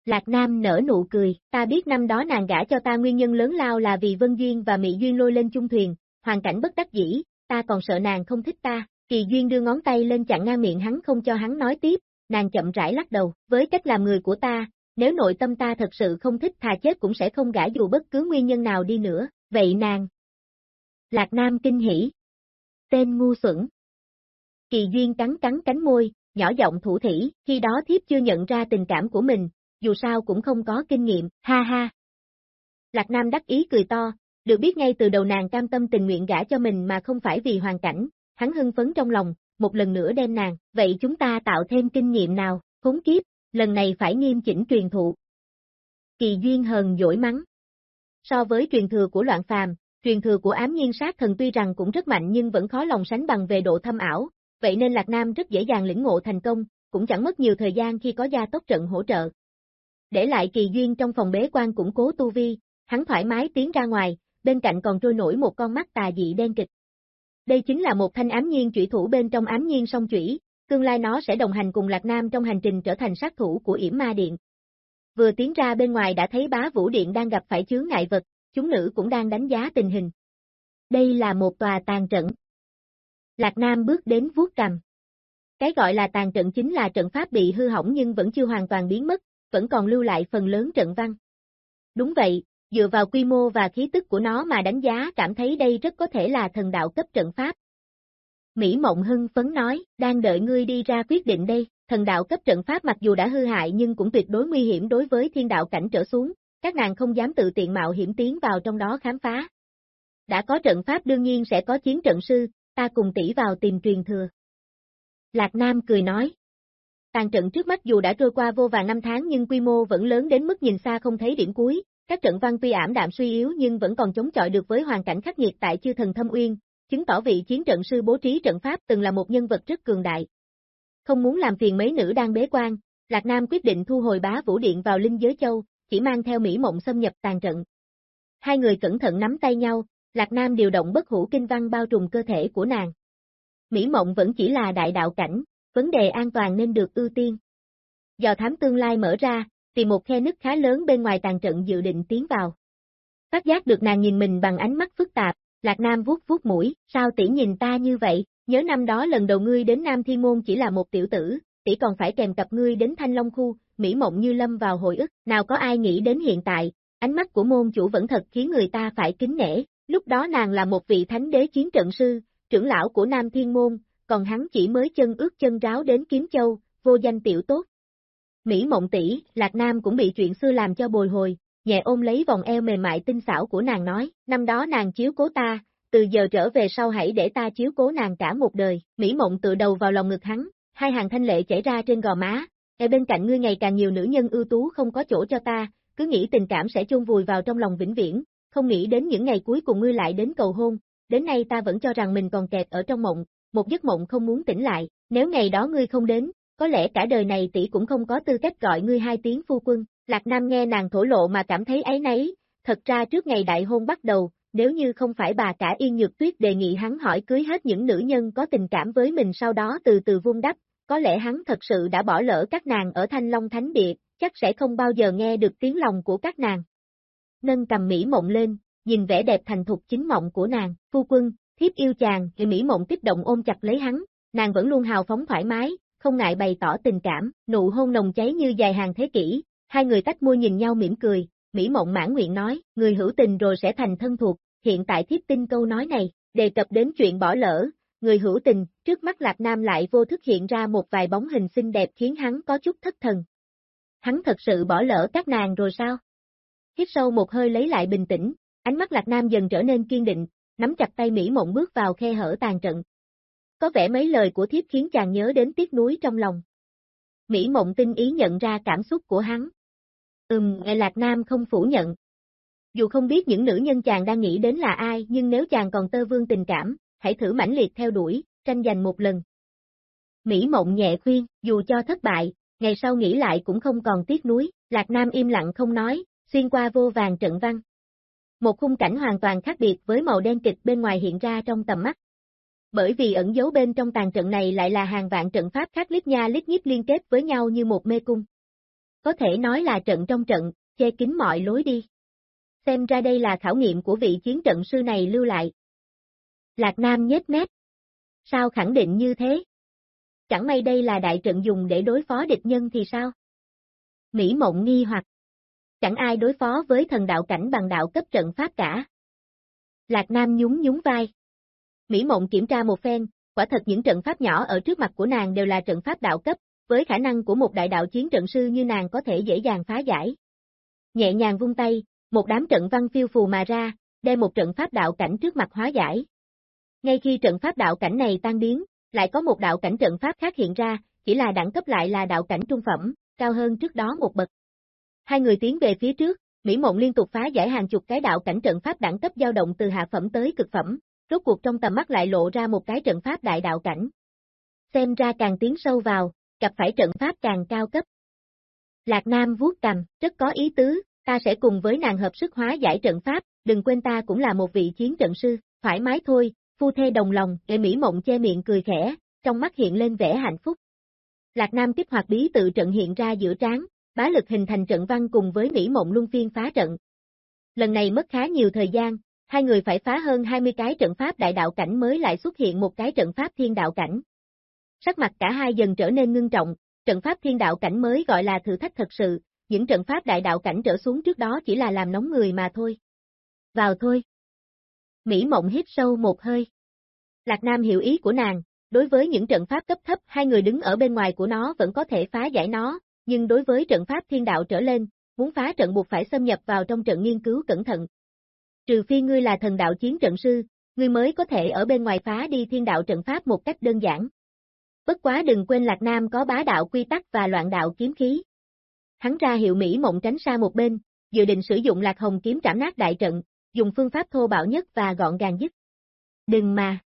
Lạc Nam nở nụ cười, ta biết năm đó nàng gả cho ta nguyên nhân lớn lao là vì Vân Duyên và mỹ Duyên lôi lên chung thuyền, hoàn cảnh bất đắc dĩ, ta còn sợ nàng không thích ta, Kỳ Duyên đưa ngón tay lên chặn ngang miệng hắn không cho hắn nói tiếp, nàng chậm rãi lắc đầu, với cách làm người của ta, nếu nội tâm ta thật sự không thích thà chết cũng sẽ không gả dù bất cứ nguyên nhân nào đi nữa, vậy nàng. Lạc Nam kinh hỉ. Tên ngu xuẩn. Kỳ Duyên cắn cắn cánh môi, nhỏ giọng thủ thỉ, khi đó thiếp chưa nhận ra tình cảm của mình, dù sao cũng không có kinh nghiệm, ha ha. Lạc Nam đắc ý cười to, được biết ngay từ đầu nàng cam tâm tình nguyện gả cho mình mà không phải vì hoàn cảnh, hắn hưng phấn trong lòng, một lần nữa đem nàng, vậy chúng ta tạo thêm kinh nghiệm nào, khốn kiếp, lần này phải nghiêm chỉnh truyền thụ. Kỳ duyên hờn dỗi mắng. So với truyền thừa của loạn phàm, truyền thừa của ám nhiên sát thần tuy rằng cũng rất mạnh nhưng vẫn khó lòng sánh bằng về độ thâm ảo, vậy nên Lạc Nam rất dễ dàng lĩnh ngộ thành công, cũng chẳng mất nhiều thời gian khi có gia tốc trận hỗ trợ. Để lại kỳ duyên trong phòng bế quan củng cố tu vi, hắn thoải mái tiến ra ngoài, bên cạnh còn trôi nổi một con mắt tà dị đen kịch. Đây chính là một thanh ám nhiên chủy thủ bên trong ám nhiên song chủy, tương lai nó sẽ đồng hành cùng Lạc Nam trong hành trình trở thành sát thủ của yểm ma điện. Vừa tiến ra bên ngoài đã thấy bá vũ điện đang gặp phải chướng ngại vật, chúng nữ cũng đang đánh giá tình hình. Đây là một tòa tàn trận. Lạc Nam bước đến vuốt cầm. Cái gọi là tàn trận chính là trận pháp bị hư hỏng nhưng vẫn chưa hoàn toàn biến mất, vẫn còn lưu lại phần lớn trận văn. Đúng vậy, dựa vào quy mô và khí tức của nó mà đánh giá cảm thấy đây rất có thể là thần đạo cấp trận pháp. Mỹ Mộng Hưng phấn nói, đang đợi ngươi đi ra quyết định đây, thần đạo cấp trận pháp mặc dù đã hư hại nhưng cũng tuyệt đối nguy hiểm đối với thiên đạo cảnh trở xuống, các nàng không dám tự tiện mạo hiểm tiến vào trong đó khám phá. Đã có trận pháp đương nhiên sẽ có chiến trận sư, ta cùng tỷ vào tìm truyền thừa. Lạc Nam cười nói. Tàn trận trước mắt dù đã trôi qua vô vàng năm tháng nhưng quy mô vẫn lớn đến mức nhìn xa không thấy điểm cuối, các trận văn tuy ảm đạm suy yếu nhưng vẫn còn chống chọi được với hoàn cảnh khắc nghiệt tại chư thần thâm uyên, chứng tỏ vị chiến trận sư bố trí trận pháp từng là một nhân vật rất cường đại. Không muốn làm phiền mấy nữ đang bế quan, Lạc Nam quyết định thu hồi bá vũ điện vào linh giới châu, chỉ mang theo Mỹ Mộng xâm nhập tàn trận. Hai người cẩn thận nắm tay nhau, Lạc Nam điều động bất hủ kinh văn bao trùm cơ thể của nàng. Mỹ Mộng vẫn chỉ là đại đạo cảnh, vấn đề an toàn nên được ưu tiên. Dò thám tương lai mở ra, tìm một khe nứt khá lớn bên ngoài tàn trận dự định tiến vào. Phát giác được nàng nhìn mình bằng ánh mắt phức tạp, Lạc Nam vuốt vuốt mũi, sao tỷ nhìn ta như vậy, nhớ năm đó lần đầu ngươi đến Nam Thiên Môn chỉ là một tiểu tử, tỷ còn phải kèm cặp ngươi đến Thanh Long Khu, Mỹ Mộng như lâm vào hồi ức, nào có ai nghĩ đến hiện tại, ánh mắt của môn chủ vẫn thật khiến người ta phải kính nể, lúc đó nàng là một vị thánh đế chiến trận sư, trưởng lão của Nam Thiên Môn, còn hắn chỉ mới chân ướt chân ráo đến Kiếm Châu, vô danh tiểu tốt. Mỹ Mộng tỷ, Lạc Nam cũng bị chuyện xưa làm cho bồi hồi, nhẹ ôm lấy vòng eo mềm mại tinh xảo của nàng nói, năm đó nàng chiếu cố ta, từ giờ trở về sau hãy để ta chiếu cố nàng cả một đời, Mỹ Mộng tự đầu vào lòng ngực hắn, hai hàng thanh lệ chảy ra trên gò má, e bên cạnh ngươi ngày càng nhiều nữ nhân ưu tú không có chỗ cho ta, cứ nghĩ tình cảm sẽ chôn vùi vào trong lòng vĩnh viễn, không nghĩ đến những ngày cuối cùng ngươi lại đến cầu hôn, đến nay ta vẫn cho rằng mình còn kẹt ở trong mộng, một giấc mộng không muốn tỉnh lại, nếu ngày đó ngươi không đến, có lẽ cả đời này tỷ cũng không có tư cách gọi ngươi hai tiếng phu quân, Lạc Nam nghe nàng thổ lộ mà cảm thấy ấy nấy, thật ra trước ngày đại hôn bắt đầu, nếu như không phải bà cả Yên Nhược Tuyết đề nghị hắn hỏi cưới hết những nữ nhân có tình cảm với mình sau đó từ từ vung đắp, có lẽ hắn thật sự đã bỏ lỡ các nàng ở Thanh Long Thánh Địa, chắc sẽ không bao giờ nghe được tiếng lòng của các nàng. Nâng cầm Mỹ Mộng lên, nhìn vẻ đẹp thành thục chính mộng của nàng, phu quân, thiếp yêu chàng, thì Mỹ Mộng kích động ôm chặt lấy hắn, nàng vẫn luôn hào phóng thoải mái, không ngại bày tỏ tình cảm, nụ hôn nồng cháy như dài hàng thế kỷ, hai người tách môi nhìn nhau mỉm cười, Mỹ Mộng mãn nguyện nói, người hữu tình rồi sẽ thành thân thuộc, hiện tại thiếp tin câu nói này, đề cập đến chuyện bỏ lỡ, người hữu tình, trước mắt Lạc Nam lại vô thức hiện ra một vài bóng hình xinh đẹp khiến hắn có chút thất thần. Hắn thật sự bỏ lỡ các nàng rồi sao? Hít sâu một hơi lấy lại bình tĩnh, ánh mắt Lạc Nam dần trở nên kiên định, nắm chặt tay Mỹ Mộng bước vào khe hở tàn trận. Có vẻ mấy lời của thiếp khiến chàng nhớ đến tiếc nuối trong lòng. Mỹ Mộng tinh ý nhận ra cảm xúc của hắn. Ừm, ngài Lạc Nam không phủ nhận. Dù không biết những nữ nhân chàng đang nghĩ đến là ai nhưng nếu chàng còn tơ vương tình cảm, hãy thử mãnh liệt theo đuổi, tranh giành một lần. Mỹ Mộng nhẹ khuyên, dù cho thất bại, ngày sau nghĩ lại cũng không còn tiếc nuối, Lạc Nam im lặng không nói, xuyên qua vô vàng trận văn. Một khung cảnh hoàn toàn khác biệt với màu đen kịch bên ngoài hiện ra trong tầm mắt. bởi vì ẩn dấu bên trong tàn trận này lại là hàng vạn trận pháp khác lít nha lít nhít liên kết với nhau như một mê cung. Có thể nói là trận trong trận, che kín mọi lối đi. Xem ra đây là khảo nghiệm của vị chiến trận sư này lưu lại. Lạc Nam nhếch mép. Sao khẳng định như thế? Chẳng may đây là đại trận dùng để đối phó địch nhân thì sao? Mỹ mộng nghi hoặc. Chẳng ai đối phó với thần đạo cảnh bằng đạo cấp trận pháp cả. Lạc Nam nhún nhún vai. Mỹ mộng kiểm tra một phen, quả thật những trận pháp nhỏ ở trước mặt của nàng đều là trận pháp đạo cấp, với khả năng của một đại đạo chiến trận sư như nàng có thể dễ dàng phá giải. Nhẹ nhàng vung tay, một đám trận văn phiêu phù mà ra, đem một trận pháp đạo cảnh trước mặt hóa giải. Ngay khi trận pháp đạo cảnh này tan biến, lại có một đạo cảnh trận pháp khác hiện ra, chỉ là đẳng cấp lại là đạo cảnh trung phẩm, cao hơn trước đó một bậc. Hai người tiến về phía trước, Mỹ Mộng liên tục phá giải hàng chục cái đạo cảnh trận pháp đẳng cấp dao động từ hạ phẩm tới cực phẩm, rốt cuộc trong tầm mắt lại lộ ra một cái trận pháp đại đạo cảnh. Xem ra càng tiến sâu vào, gặp phải trận pháp càng cao cấp. Lạc Nam vuốt cằm rất có ý tứ, ta sẽ cùng với nàng hợp sức hóa giải trận pháp, đừng quên ta cũng là một vị chiến trận sư, thoải mái thôi, phu thê đồng lòng, để Mỹ Mộng che miệng cười khẽ, trong mắt hiện lên vẻ hạnh phúc. Lạc Nam kích hoạt bí tự trận hiện ra giữa trán, bá lực hình thành trận văn cùng với Mỹ Mộng luân phiên phá trận. Lần này mất khá nhiều thời gian, hai người phải phá hơn 20 cái trận pháp đại đạo cảnh mới lại xuất hiện một cái trận pháp thiên đạo cảnh. Sắc mặt cả hai dần trở nên ngưng trọng, trận pháp thiên đạo cảnh mới gọi là thử thách thật sự, những trận pháp đại đạo cảnh trở xuống trước đó chỉ là làm nóng người mà thôi. Vào thôi. Mỹ mộng hít sâu một hơi. Lạc Nam hiểu ý của nàng, đối với những trận pháp cấp thấp hai người đứng ở bên ngoài của nó vẫn có thể phá giải nó, nhưng đối với trận pháp thiên đạo trở lên, muốn phá trận buộc phải xâm nhập vào trong trận nghiên cứu cẩn thận. Trừ phi ngươi là thần đạo chiến trận sư, ngươi mới có thể ở bên ngoài phá đi thiên đạo trận pháp một cách đơn giản. Bất quá đừng quên Lạc Nam có bá đạo quy tắc và loạn đạo kiếm khí. Hắn ra hiệu Mỹ mộng tránh xa một bên, dự định sử dụng Lạc Hồng kiếm trảm nát đại trận, dùng phương pháp thô bạo nhất và gọn gàng nhất. Đừng mà.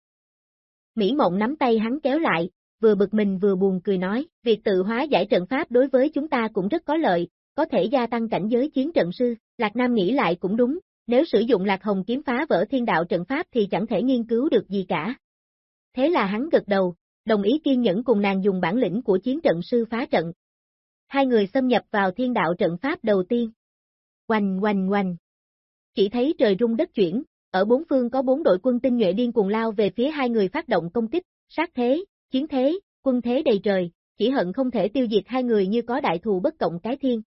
Mỹ mộng nắm tay hắn kéo lại, vừa bực mình vừa buồn cười nói, việc tự hóa giải trận pháp đối với chúng ta cũng rất có lợi, có thể gia tăng cảnh giới chiến trận sư, Lạc Nam nghĩ lại cũng đúng, nếu sử dụng Lạc Hồng kiếm phá vỡ thiên đạo trận pháp thì chẳng thể nghiên cứu được gì cả. Thế là hắn gật đầu, đồng ý kiên nhẫn cùng nàng dùng bản lĩnh của chiến trận sư phá trận. Hai người xâm nhập vào thiên đạo trận pháp đầu tiên. Oanh oanh oanh. Chỉ thấy trời rung đất chuyển, ở bốn phương có bốn đội quân tinh nhuệ điên cuồng lao về phía hai người phát động công kích, sát thế, chiến thế, quân thế đầy trời, chỉ hận không thể tiêu diệt hai người như có đại thù bất cộng cái thiên.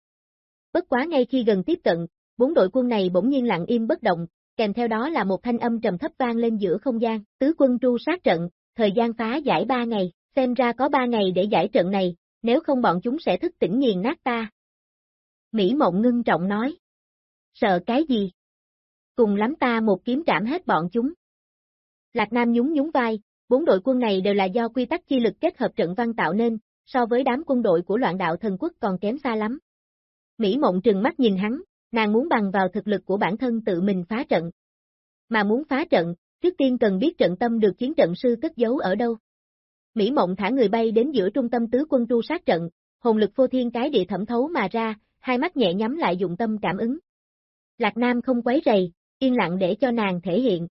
Bất quá ngay khi gần tiếp cận, bốn đội quân này bỗng nhiên lặng im bất động, kèm theo đó là một thanh âm trầm thấp vang lên giữa không gian, tứ quân tru sát trận, thời gian phá giải ba ngày, xem ra có ba ngày để giải trận này, nếu không bọn chúng sẽ thức tỉnh nghiền nát ta. Mỹ mộng ngưng trọng nói. Sợ cái gì? Cùng lắm ta một kiếm trảm hết bọn chúng. Lạc Nam nhún nhún vai, bốn đội quân này đều là do quy tắc chi lực kết hợp trận văn tạo nên, so với đám quân đội của loạn đạo thần quốc còn kém xa lắm. Mỹ mộng trừng mắt nhìn hắn, nàng muốn bằng vào thực lực của bản thân tự mình phá trận. Mà muốn phá trận, trước tiên cần biết trận tâm được chiến trận sư cất giấu ở đâu. Mỹ Mộng thả người bay đến giữa trung tâm tứ quân tru sát trận, hồn lực vô thiên cái địa thẩm thấu mà ra, hai mắt nhẹ nhắm lại dụng tâm cảm ứng. Lạc Nam không quấy rầy, yên lặng để cho nàng thể hiện.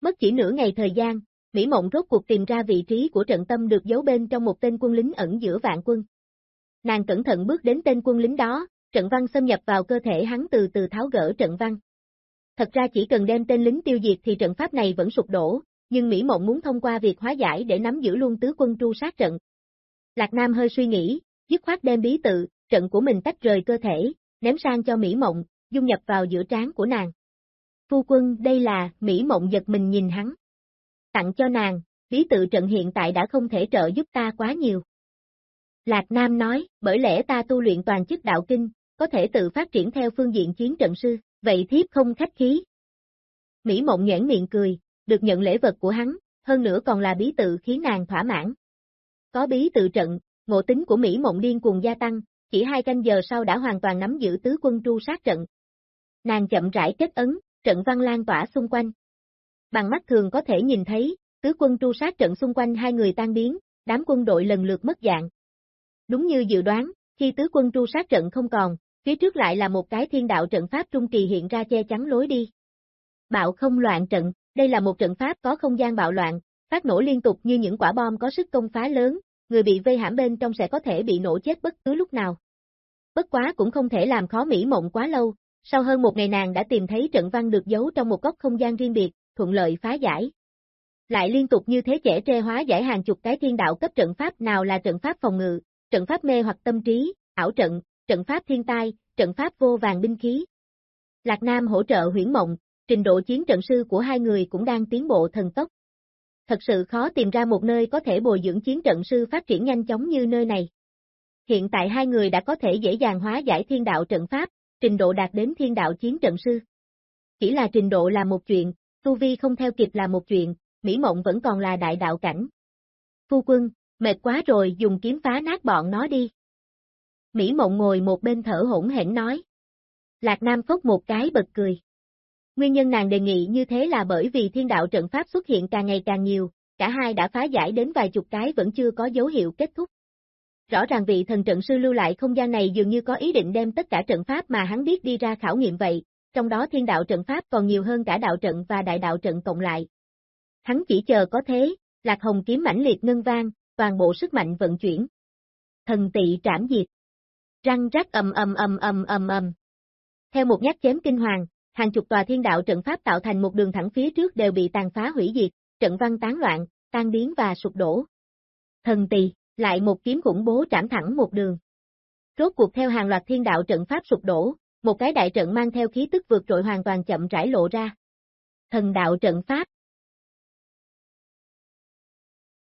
Mất chỉ nửa ngày thời gian, Mỹ Mộng rốt cuộc tìm ra vị trí của trận tâm được giấu bên trong một tên quân lính ẩn giữa vạn quân. Nàng cẩn thận bước đến tên quân lính đó, trận văn xâm nhập vào cơ thể hắn từ từ tháo gỡ trận văn. Thật ra chỉ cần đem tên lính tiêu diệt thì trận pháp này vẫn sụp đổ, nhưng Mỹ Mộng muốn thông qua việc hóa giải để nắm giữ luôn tứ quân tru sát trận. Lạc Nam hơi suy nghĩ, dứt khoát đem bí tự, trận của mình tách rời cơ thể, ném sang cho Mỹ Mộng, dung nhập vào giữa trán của nàng. Phu quân, đây là, Mỹ Mộng giật mình nhìn hắn. Tặng cho nàng, bí tự trận hiện tại đã không thể trợ giúp ta quá nhiều. Lạc Nam nói, bởi lẽ ta tu luyện toàn chức đạo kinh, có thể tự phát triển theo phương diện chiến trận sư, vậy thiếp không khách khí. Mỹ Mộng nhãn miệng cười, được nhận lễ vật của hắn, hơn nữa còn là bí tự khiến nàng thỏa mãn. Có bí tự trận, ngộ tính của Mỹ Mộng điên cuồng gia tăng, chỉ hai canh giờ sau đã hoàn toàn nắm giữ tứ quân tru sát trận. Nàng chậm rãi kết ấn, trận văn lan tỏa xung quanh. Bằng mắt thường có thể nhìn thấy, tứ quân tru sát trận xung quanh hai người tan biến, đám quân đội lần lượt mất dạng. Đúng như dự đoán, khi tứ quân tru sát trận không còn, phía trước lại là một cái thiên đạo trận pháp trung kỳ hiện ra che chắn lối đi. Bạo không loạn trận, đây là một trận pháp có không gian bạo loạn, phát nổ liên tục như những quả bom có sức công phá lớn, người bị vây hãm bên trong sẽ có thể bị nổ chết bất cứ lúc nào. Bất quá cũng không thể làm khó Mỹ Mộng quá lâu, sau hơn một ngày nàng đã tìm thấy trận văn được giấu trong một góc không gian riêng biệt, thuận lợi phá giải. Lại liên tục như thế trẻ tre hóa giải hàng chục cái thiên đạo cấp trận pháp nào là trận pháp phòng ngự, trận pháp mê hoặc tâm trí, ảo trận, trận pháp thiên tai, trận pháp vô vàng binh khí. Lạc Nam hỗ trợ huyển mộng, trình độ chiến trận sư của hai người cũng đang tiến bộ thần tốc. Thật sự khó tìm ra một nơi có thể bồi dưỡng chiến trận sư phát triển nhanh chóng như nơi này. Hiện tại hai người đã có thể dễ dàng hóa giải thiên đạo trận pháp, trình độ đạt đến thiên đạo chiến trận sư. Chỉ là trình độ là một chuyện, tu vi không theo kịp là một chuyện, Mỹ Mộng vẫn còn là đại đạo cảnh. Phu quân, mệt quá rồi dùng kiếm phá nát bọn nó đi. Mỹ Mộng ngồi một bên thở hỗn hển nói. Lạc Nam phốc một cái bật cười. Nguyên nhân nàng đề nghị như thế là bởi vì thiên đạo trận pháp xuất hiện càng ngày càng nhiều, cả hai đã phá giải đến vài chục cái vẫn chưa có dấu hiệu kết thúc. Rõ ràng vị thần trận sư lưu lại không gian này dường như có ý định đem tất cả trận pháp mà hắn biết đi ra khảo nghiệm vậy, trong đó thiên đạo trận pháp còn nhiều hơn cả đạo trận và đại đạo trận cộng lại. Hắn chỉ chờ có thế, lạc hồng kiếm mãnh liệt ngân vang, toàn bộ sức mạnh vận chuyển. Thần tị trảm diệt. Răng rắc ầm ầm ầm ầm ầm ầm. Theo một nhát chém kinh hoàng, hàng chục tòa thiên đạo trận pháp tạo thành một đường thẳng phía trước đều bị tàn phá hủy diệt, trận văn tán loạn, tan biến và sụp đổ. Thần tỳ, lại một kiếm khủng bố trảm thẳng một đường. Rốt cuộc theo hàng loạt thiên đạo trận pháp sụp đổ, một cái đại trận mang theo khí tức vượt trội hoàn toàn chậm rãi lộ ra. Thần đạo trận pháp.